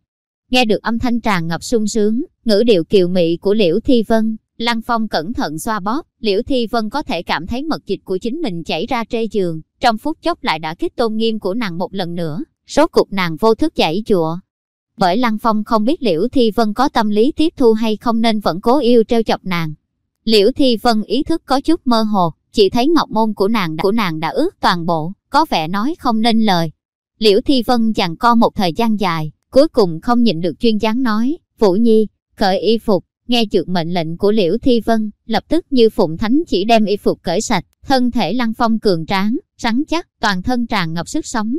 Speaker 1: Nghe được âm thanh tràn ngập sung sướng, ngữ điệu kiều mị của liễu thi vân, Lăng Phong cẩn thận xoa bóp, Liễu Thi Vân có thể cảm thấy mật dịch của chính mình chảy ra trê giường, trong phút chốc lại đã kích tôn nghiêm của nàng một lần nữa, số cục nàng vô thức chảy chùa. Bởi Lăng Phong không biết Liễu Thi Vân có tâm lý tiếp thu hay không nên vẫn cố yêu treo chọc nàng. Liễu Thi Vân ý thức có chút mơ hồ, chỉ thấy ngọc môn của nàng của nàng đã ướt toàn bộ, có vẻ nói không nên lời. Liễu Thi Vân dằn co một thời gian dài, cuối cùng không nhịn được chuyên gián nói, Vũ Nhi, cởi y phục, Nghe trượt mệnh lệnh của Liễu Thi Vân, lập tức như phụng thánh chỉ đem y phục cởi sạch, thân thể lăng phong cường tráng, rắn chắc, toàn thân tràn ngập sức sống.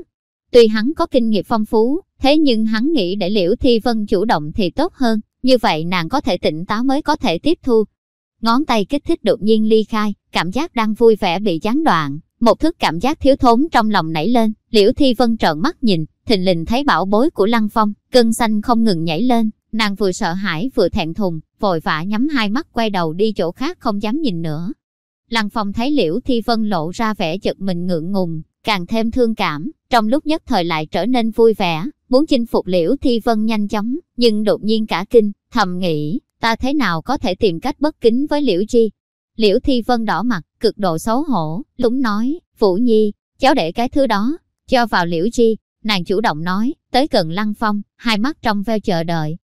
Speaker 1: Tuy hắn có kinh nghiệm phong phú, thế nhưng hắn nghĩ để Liễu Thi Vân chủ động thì tốt hơn, như vậy nàng có thể tỉnh táo mới có thể tiếp thu. Ngón tay kích thích đột nhiên ly khai, cảm giác đang vui vẻ bị gián đoạn, một thức cảm giác thiếu thốn trong lòng nảy lên, Liễu Thi Vân trợn mắt nhìn, thình lình thấy bảo bối của Lăng Phong, cơn xanh không ngừng nhảy lên, nàng vừa sợ hãi vừa thẹn thùng, vội vã nhắm hai mắt quay đầu đi chỗ khác không dám nhìn nữa. Lăng Phong thấy Liễu Thi Vân lộ ra vẻ chật mình ngượng ngùng, càng thêm thương cảm, trong lúc nhất thời lại trở nên vui vẻ, muốn chinh phục Liễu Thi Vân nhanh chóng, nhưng đột nhiên cả kinh, thầm nghĩ, ta thế nào có thể tìm cách bất kính với Liễu Chi. Liễu Thi Vân đỏ mặt, cực độ xấu hổ, lúng nói, Vũ Nhi, cháu để cái thứ đó, cho vào Liễu Chi, nàng chủ động nói, tới gần Lăng Phong, hai mắt trong veo chờ đợi,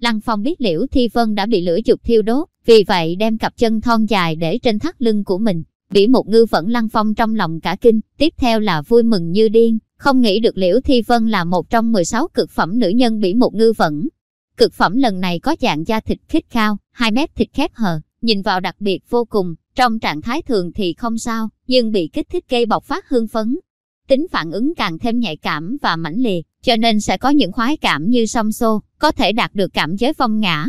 Speaker 1: Lăng Phong biết Liễu Thi Vân đã bị lửa chụp thiêu đốt, vì vậy đem cặp chân thon dài để trên thắt lưng của mình. Bỉ một ngư vẫn Lăng Phong trong lòng cả kinh, tiếp theo là vui mừng như điên, không nghĩ được Liễu Thi Vân là một trong 16 cực phẩm nữ nhân bỉ một ngư vẫn. Cực phẩm lần này có dạng da thịt khít cao, hai mép thịt khép hờ, nhìn vào đặc biệt vô cùng, trong trạng thái thường thì không sao, nhưng bị kích thích gây bộc phát hương phấn. Tính phản ứng càng thêm nhạy cảm và mãnh liệt, cho nên sẽ có những khoái cảm như song xô, có thể đạt được cảm giới phong ngã.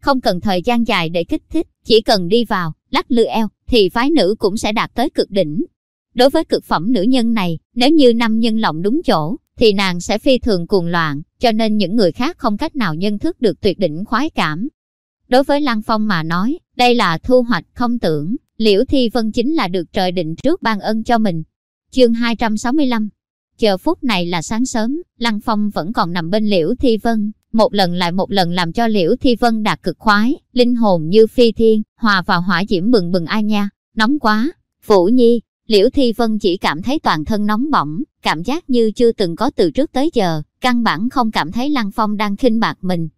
Speaker 1: không cần thời gian dài để kích thích, chỉ cần đi vào, lắc lư eo, thì phái nữ cũng sẽ đạt tới cực đỉnh. Đối với cực phẩm nữ nhân này, nếu như năm nhân lộng đúng chỗ, thì nàng sẽ phi thường cuồng loạn, cho nên những người khác không cách nào nhân thức được tuyệt đỉnh khoái cảm. Đối với Lăng Phong mà nói, đây là thu hoạch không tưởng, Liễu Thi Vân chính là được trời định trước ban ân cho mình. Chương 265 Chờ phút này là sáng sớm, Lăng Phong vẫn còn nằm bên Liễu Thi Vân, một lần lại một lần làm cho Liễu Thi Vân đạt cực khoái, linh hồn như phi thiên, hòa vào hỏa diễm bừng bừng ai nha, nóng quá. Vũ Nhi, Liễu Thi Vân chỉ cảm thấy toàn thân nóng bỏng, cảm giác như chưa từng có từ trước tới giờ, căn bản không cảm thấy Lăng Phong đang khinh bạc mình.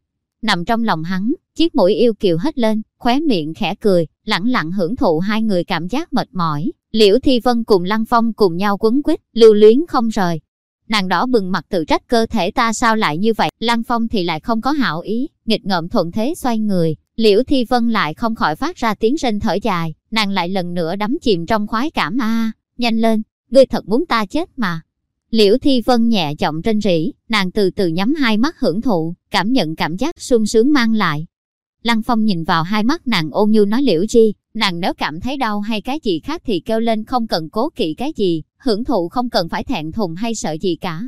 Speaker 1: Nằm trong lòng hắn, chiếc mũi yêu kiều hết lên, khóe miệng khẽ cười, lẳng lặng hưởng thụ hai người cảm giác mệt mỏi. Liễu Thi Vân cùng Lăng Phong cùng nhau quấn quýt, lưu luyến không rời. Nàng đỏ bừng mặt tự trách cơ thể ta sao lại như vậy, Lăng Phong thì lại không có hảo ý, nghịch ngợm thuận thế xoay người, Liễu Thi Vân lại không khỏi phát ra tiếng rên thở dài, nàng lại lần nữa đắm chìm trong khoái cảm a, nhanh lên, ngươi thật muốn ta chết mà. Liễu Thi Vân nhẹ giọng rên rỉ, nàng từ từ nhắm hai mắt hưởng thụ, cảm nhận cảm giác sung sướng mang lại. Lăng Phong nhìn vào hai mắt nàng ôn nhu nói Liễu Chi, nàng nếu cảm thấy đau hay cái gì khác thì kêu lên không cần cố kỵ cái gì, hưởng thụ không cần phải thẹn thùng hay sợ gì cả.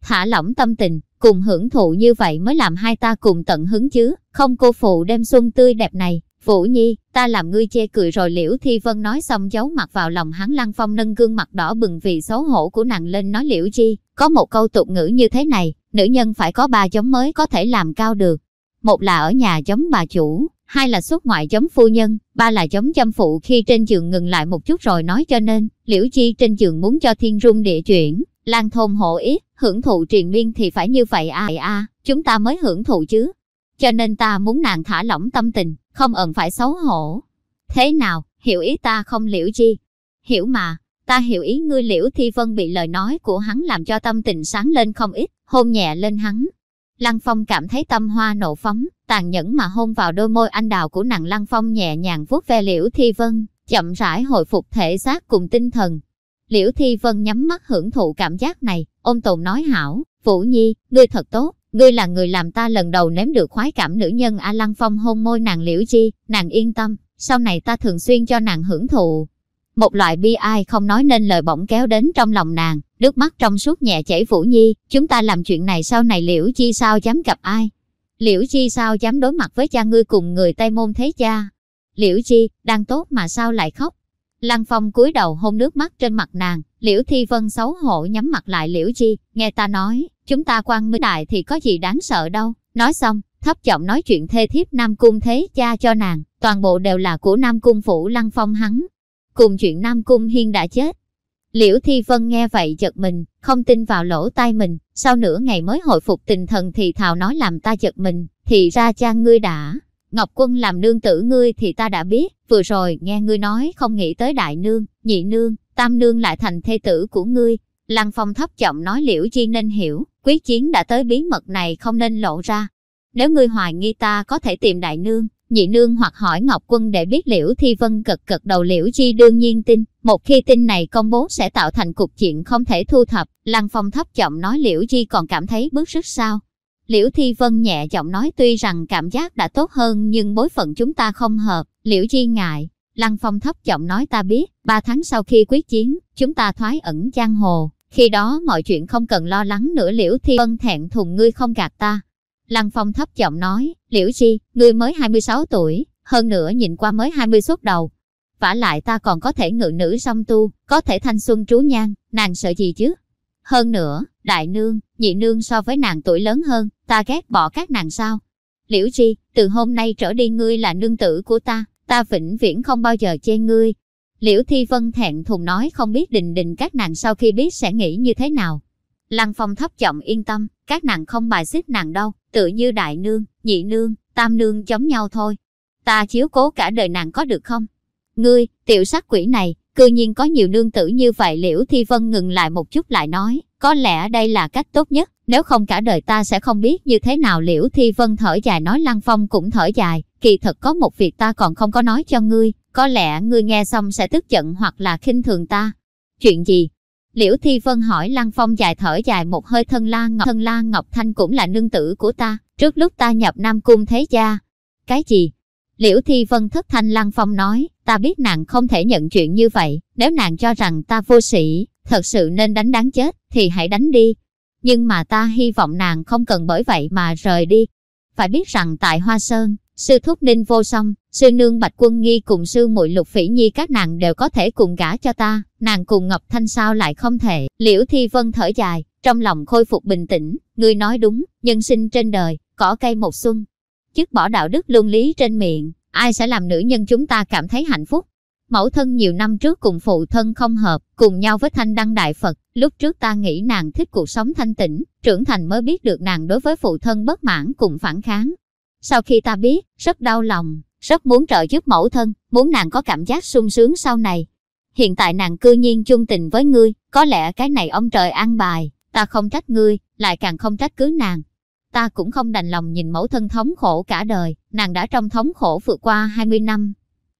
Speaker 1: Thả lỏng tâm tình, cùng hưởng thụ như vậy mới làm hai ta cùng tận hứng chứ, không cô phụ đêm xuân tươi đẹp này. Vũ Nhi, ta làm ngươi chê cười rồi Liễu Thi Vân nói xong giấu mặt vào lòng hắn Lăng Phong nâng gương mặt đỏ bừng vì xấu hổ của nàng lên nói Liễu Chi, có một câu tục ngữ như thế này, nữ nhân phải có ba giống mới có thể làm cao được. Một là ở nhà giống bà chủ, hai là xuất ngoại giống phu nhân, ba là giống chăm phụ khi trên giường ngừng lại một chút rồi nói cho nên, Liễu Chi trên giường muốn cho thiên rung địa chuyển, lan thôn hộ ít, hưởng thụ triền miên thì phải như vậy à à, chúng ta mới hưởng thụ chứ. Cho nên ta muốn nàng thả lỏng tâm tình, không ẩn phải xấu hổ. Thế nào, hiểu ý ta không liễu chi? Hiểu mà, ta hiểu ý ngươi liễu thi vân bị lời nói của hắn làm cho tâm tình sáng lên không ít, hôn nhẹ lên hắn. Lăng Phong cảm thấy tâm hoa nộ phóng, tàn nhẫn mà hôn vào đôi môi anh đào của nàng Lăng Phong nhẹ nhàng vuốt ve liễu thi vân, chậm rãi hồi phục thể xác cùng tinh thần. Liễu thi vân nhắm mắt hưởng thụ cảm giác này, ôm tồn nói hảo, Vũ Nhi, ngươi thật tốt, ngươi là người làm ta lần đầu nếm được khoái cảm nữ nhân A Lăng Phong hôn môi nàng liễu chi, nàng yên tâm, sau này ta thường xuyên cho nàng hưởng thụ. Một loại bi ai không nói nên lời bỗng kéo đến trong lòng nàng, nước mắt trong suốt nhẹ chảy Vũ Nhi, chúng ta làm chuyện này sau này liễu chi sao dám gặp ai. Liễu chi sao dám đối mặt với cha ngươi cùng người Tây Môn thế cha. Liễu chi, đang tốt mà sao lại khóc. Lăng Phong cúi đầu hôn nước mắt trên mặt nàng, Liễu Thi Vân xấu hổ nhắm mặt lại Liễu Chi, nghe ta nói, chúng ta quan mới đại thì có gì đáng sợ đâu. Nói xong, thấp giọng nói chuyện thê thiếp Nam Cung thế cha cho nàng, toàn bộ đều là của Nam Cung phủ Lăng Phong hắn. Cùng chuyện Nam Cung Hiên đã chết. Liễu Thi Vân nghe vậy giật mình, không tin vào lỗ tai mình, sau nửa ngày mới hồi phục tinh thần thì thào nói làm ta giật mình, thì ra cha ngươi đã. Ngọc Quân làm nương tử ngươi thì ta đã biết, vừa rồi nghe ngươi nói không nghĩ tới đại nương, nhị nương, tam nương lại thành thê tử của ngươi. Lăng Phong thấp giọng nói liễu chi nên hiểu, quyết chiến đã tới bí mật này không nên lộ ra. Nếu ngươi hoài nghi ta có thể tìm đại nương, nhị nương hoặc hỏi Ngọc Quân để biết liễu thi vân cật cật đầu liễu chi đương nhiên tin. Một khi tin này công bố sẽ tạo thành cục chuyện không thể thu thập. Lăng Phong thấp giọng nói liễu chi còn cảm thấy bức rứt sao. Liễu Thi Vân nhẹ giọng nói tuy rằng cảm giác đã tốt hơn nhưng bối phận chúng ta không hợp. Liễu Chi ngại, Lăng Phong thấp giọng nói ta biết, ba tháng sau khi quyết chiến, chúng ta thoái ẩn giang hồ. Khi đó mọi chuyện không cần lo lắng nữa Liễu Thi Vân thẹn thùng ngươi không gạt ta. Lăng Phong thấp giọng nói, Liễu Chi, ngươi mới 26 tuổi, hơn nữa nhìn qua mới 20 xuất đầu. vả lại ta còn có thể ngự nữ song tu, có thể thanh xuân trú nhang, nàng sợ gì chứ? Hơn nữa, đại nương, nhị nương so với nàng tuổi lớn hơn, ta ghét bỏ các nàng sao? Liễu Chi, từ hôm nay trở đi ngươi là nương tử của ta, ta vĩnh viễn không bao giờ chê ngươi. Liễu Thi Vân thẹn thùng nói không biết đình đình các nàng sau khi biết sẽ nghĩ như thế nào. Lăng Phong thấp giọng yên tâm, các nàng không bài xích nàng đâu, tự như đại nương, nhị nương, tam nương giống nhau thôi. Ta chiếu cố cả đời nàng có được không? Ngươi, tiểu sắc quỷ này, cư nhiên có nhiều nương tử như vậy liễu thi vân ngừng lại một chút lại nói, có lẽ đây là cách tốt nhất, nếu không cả đời ta sẽ không biết như thế nào liễu thi vân thở dài nói lăng phong cũng thở dài, kỳ thật có một việc ta còn không có nói cho ngươi, có lẽ ngươi nghe xong sẽ tức giận hoặc là khinh thường ta. Chuyện gì? Liễu Thi Vân hỏi Lăng Phong dài thở dài một hơi thân La Ngọc. Thân La Ngọc Thanh cũng là nương tử của ta, trước lúc ta nhập Nam Cung Thế Gia. Cái gì? Liễu Thi Vân thất thanh Lăng Phong nói, ta biết nàng không thể nhận chuyện như vậy, nếu nàng cho rằng ta vô sĩ, thật sự nên đánh đáng chết, thì hãy đánh đi. Nhưng mà ta hy vọng nàng không cần bởi vậy mà rời đi. Phải biết rằng tại Hoa Sơn, sư thúc ninh vô song, sư nương bạch quân nghi cùng sư muội lục phỉ nhi các nàng đều có thể cùng gả cho ta, nàng cùng Ngọc Thanh sao lại không thể. Liễu Thi Vân thở dài, trong lòng khôi phục bình tĩnh, ngươi nói đúng, nhân sinh trên đời, cỏ cây một xuân. Chức bỏ đạo đức luân lý trên miệng, ai sẽ làm nữ nhân chúng ta cảm thấy hạnh phúc. Mẫu thân nhiều năm trước cùng phụ thân không hợp, cùng nhau với thanh đăng đại Phật, lúc trước ta nghĩ nàng thích cuộc sống thanh tĩnh, trưởng thành mới biết được nàng đối với phụ thân bất mãn cùng phản kháng. Sau khi ta biết, rất đau lòng, rất muốn trợ giúp mẫu thân, muốn nàng có cảm giác sung sướng sau này. Hiện tại nàng cư nhiên chung tình với ngươi, có lẽ cái này ông trời an bài, ta không trách ngươi, lại càng không trách cứ nàng. Ta cũng không đành lòng nhìn mẫu thân thống khổ cả đời, nàng đã trong thống khổ vượt qua 20 năm.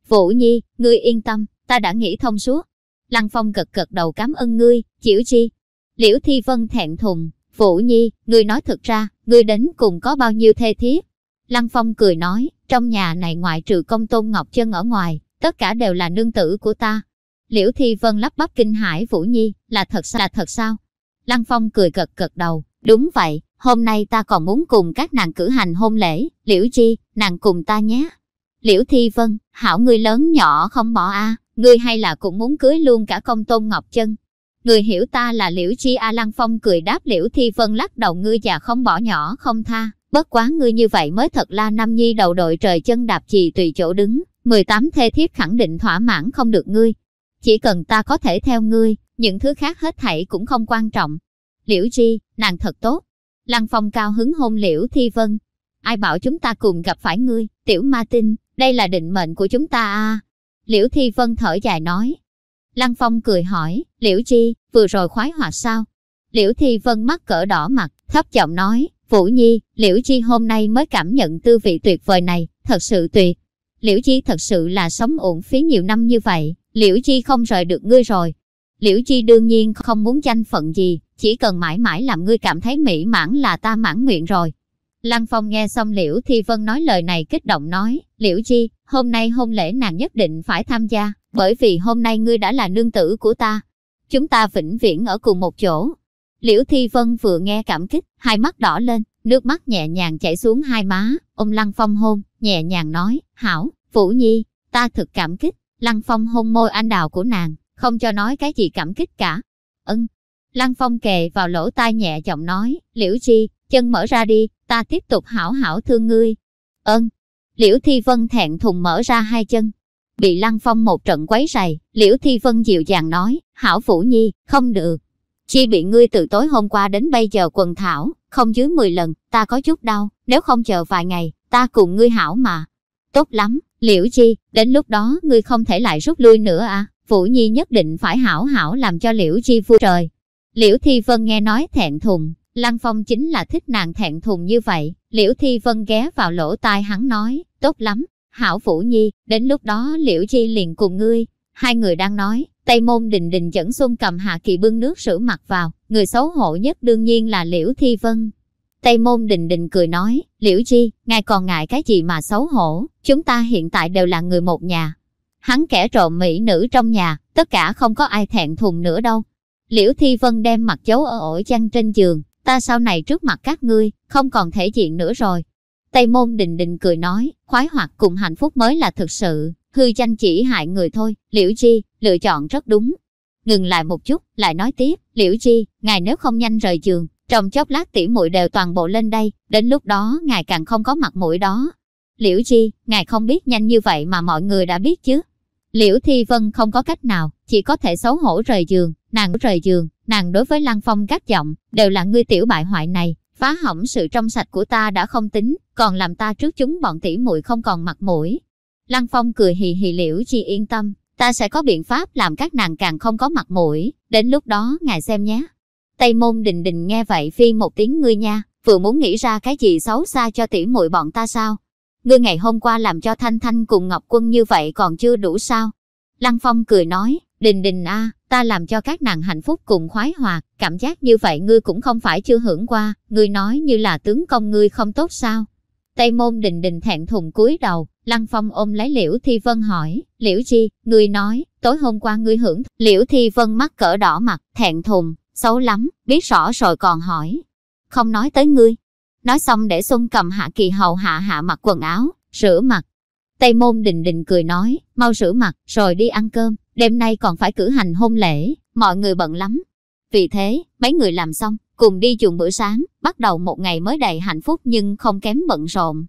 Speaker 1: Vũ Nhi, ngươi yên tâm, ta đã nghĩ thông suốt. Lăng Phong gật gật đầu cảm ơn ngươi, chịu chi. Liễu Thi Vân thẹn thùng, Vũ Nhi, ngươi nói thật ra, ngươi đến cùng có bao nhiêu thê thiếp. Lăng Phong cười nói, trong nhà này ngoại trừ công tôn Ngọc Chân ở ngoài, tất cả đều là nương tử của ta. Liễu Thi Vân lắp bắp kinh hãi, Vũ Nhi, là thật sao, là thật sao? Lăng Phong cười gật gật đầu, đúng vậy, hôm nay ta còn muốn cùng các nàng cử hành hôn lễ, Liễu Chi, nàng cùng ta nhé. Liễu Thi Vân, hảo ngươi lớn nhỏ không bỏ a, ngươi hay là cũng muốn cưới luôn cả công tôn Ngọc Chân. Người hiểu ta là Liễu Chi A Lăng Phong cười đáp Liễu Thi Vân lắc đầu ngươi già không bỏ nhỏ không tha, bất quá ngươi như vậy mới thật là nam nhi đầu đội trời chân đạp chì tùy chỗ đứng, 18 thê thiếp khẳng định thỏa mãn không được ngươi. Chỉ cần ta có thể theo ngươi, những thứ khác hết thảy cũng không quan trọng. Liễu Chi, nàng thật tốt. Lăng Phong cao hứng hôn Liễu Thi Vân. Ai bảo chúng ta cùng gặp phải ngươi, tiểu ma tinh, đây là định mệnh của chúng ta à. Liễu Thi Vân thở dài nói. Lăng Phong cười hỏi, Liễu Chi, vừa rồi khoái hoạt sao? Liễu Thi Vân mắt cỡ đỏ mặt, thấp giọng nói, Vũ Nhi, Liễu Chi hôm nay mới cảm nhận tư vị tuyệt vời này, thật sự tuyệt. Liễu Chi thật sự là sống uổng phí nhiều năm như vậy, Liễu Chi không rời được ngươi rồi, Liễu Chi đương nhiên không muốn danh phận gì, chỉ cần mãi mãi làm ngươi cảm thấy mỹ mãn là ta mãn nguyện rồi. Lăng Phong nghe xong Liễu Thi Vân nói lời này kích động nói, Liễu Chi, hôm nay hôn lễ nàng nhất định phải tham gia, bởi vì hôm nay ngươi đã là nương tử của ta. Chúng ta vĩnh viễn ở cùng một chỗ. Liễu Thi Vân vừa nghe cảm kích, hai mắt đỏ lên, nước mắt nhẹ nhàng chảy xuống hai má, ôm Lăng Phong hôn, nhẹ nhàng nói, hảo, Vũ Nhi, ta thực cảm kích, Lăng Phong hôn môi anh đào của nàng, không cho nói cái gì cảm kích cả. Ân. Lăng Phong kề vào lỗ tai nhẹ giọng nói, Liễu Chi, chân mở ra đi, ta tiếp tục hảo hảo thương ngươi. Ơn. Liễu Thi Vân thẹn thùng mở ra hai chân. Bị Lăng Phong một trận quấy rầy, Liễu Thi Vân dịu dàng nói, hảo Phủ Nhi, không được. Chi bị ngươi từ tối hôm qua đến bây giờ quần thảo, không dưới 10 lần, ta có chút đau, nếu không chờ vài ngày, ta cùng ngươi hảo mà. Tốt lắm, Liễu Chi, đến lúc đó ngươi không thể lại rút lui nữa à? Vũ Nhi nhất định phải hảo hảo làm cho Liễu Chi vui trời. Liễu Thi Vân nghe nói thẹn thùng, Lăng Phong chính là thích nàng thẹn thùng như vậy. Liễu Thi Vân ghé vào lỗ tai hắn nói, tốt lắm, hảo Vũ Nhi, đến lúc đó Liễu Chi liền cùng ngươi. Hai người đang nói, Tây Môn Đình Đình dẫn Xuân cầm Hạ Kỳ bưng nước rửa mặt vào, người xấu hổ nhất đương nhiên là Liễu Thi Vân. Tây Môn Đình Đình cười nói, Liễu Chi, ngài còn ngại cái gì mà xấu hổ, chúng ta hiện tại đều là người một nhà, hắn kẻ trộm mỹ nữ trong nhà, tất cả không có ai thẹn thùng nữa đâu. Liễu Thi Vân đem mặt giấu ở ổ chăn trên giường, ta sau này trước mặt các ngươi, không còn thể diện nữa rồi. Tây môn đình đình cười nói, khoái hoạt cùng hạnh phúc mới là thực sự, hư danh chỉ hại người thôi, Liễu Chi, lựa chọn rất đúng. Ngừng lại một chút, lại nói tiếp, Liễu Chi, ngài nếu không nhanh rời giường, trong chốc lát tỉ muội đều toàn bộ lên đây, đến lúc đó ngài càng không có mặt mũi đó. Liễu Chi, ngài không biết nhanh như vậy mà mọi người đã biết chứ. Liễu Thi Vân không có cách nào, chỉ có thể xấu hổ rời giường, nàng rời giường, nàng đối với Lăng Phong các giọng, đều là ngươi tiểu bại hoại này, phá hỏng sự trong sạch của ta đã không tính, còn làm ta trước chúng bọn tỷ muội không còn mặt mũi. Lăng Phong cười hì hì Liễu Chi yên tâm, ta sẽ có biện pháp làm các nàng càng không có mặt mũi, đến lúc đó ngài xem nhé. Tây môn đình đình nghe vậy phi một tiếng ngươi nha, vừa muốn nghĩ ra cái gì xấu xa cho tỷ muội bọn ta sao, Ngươi ngày hôm qua làm cho Thanh Thanh cùng Ngọc Quân như vậy còn chưa đủ sao? Lăng Phong cười nói, Đình Đình a, ta làm cho các nàng hạnh phúc cùng khoái hoạt, cảm giác như vậy ngươi cũng không phải chưa hưởng qua, ngươi nói như là tướng công ngươi không tốt sao? Tây môn đình đình thẹn thùng cúi đầu, Lăng Phong ôm lấy Liễu Thi Vân hỏi, Liễu Chi, ngươi nói, tối hôm qua ngươi hưởng, Liễu Thi Vân mắt cỡ đỏ mặt, thẹn thùng, xấu lắm, biết rõ rồi còn hỏi. Không nói tới ngươi. Nói xong để Xuân cầm hạ kỳ hầu hạ hạ mặc quần áo, rửa mặt. Tây môn đình đình cười nói, mau rửa mặt, rồi đi ăn cơm, đêm nay còn phải cử hành hôn lễ, mọi người bận lắm. Vì thế, mấy người làm xong, cùng đi dùng bữa sáng, bắt đầu một ngày mới đầy hạnh phúc nhưng không kém bận rộn.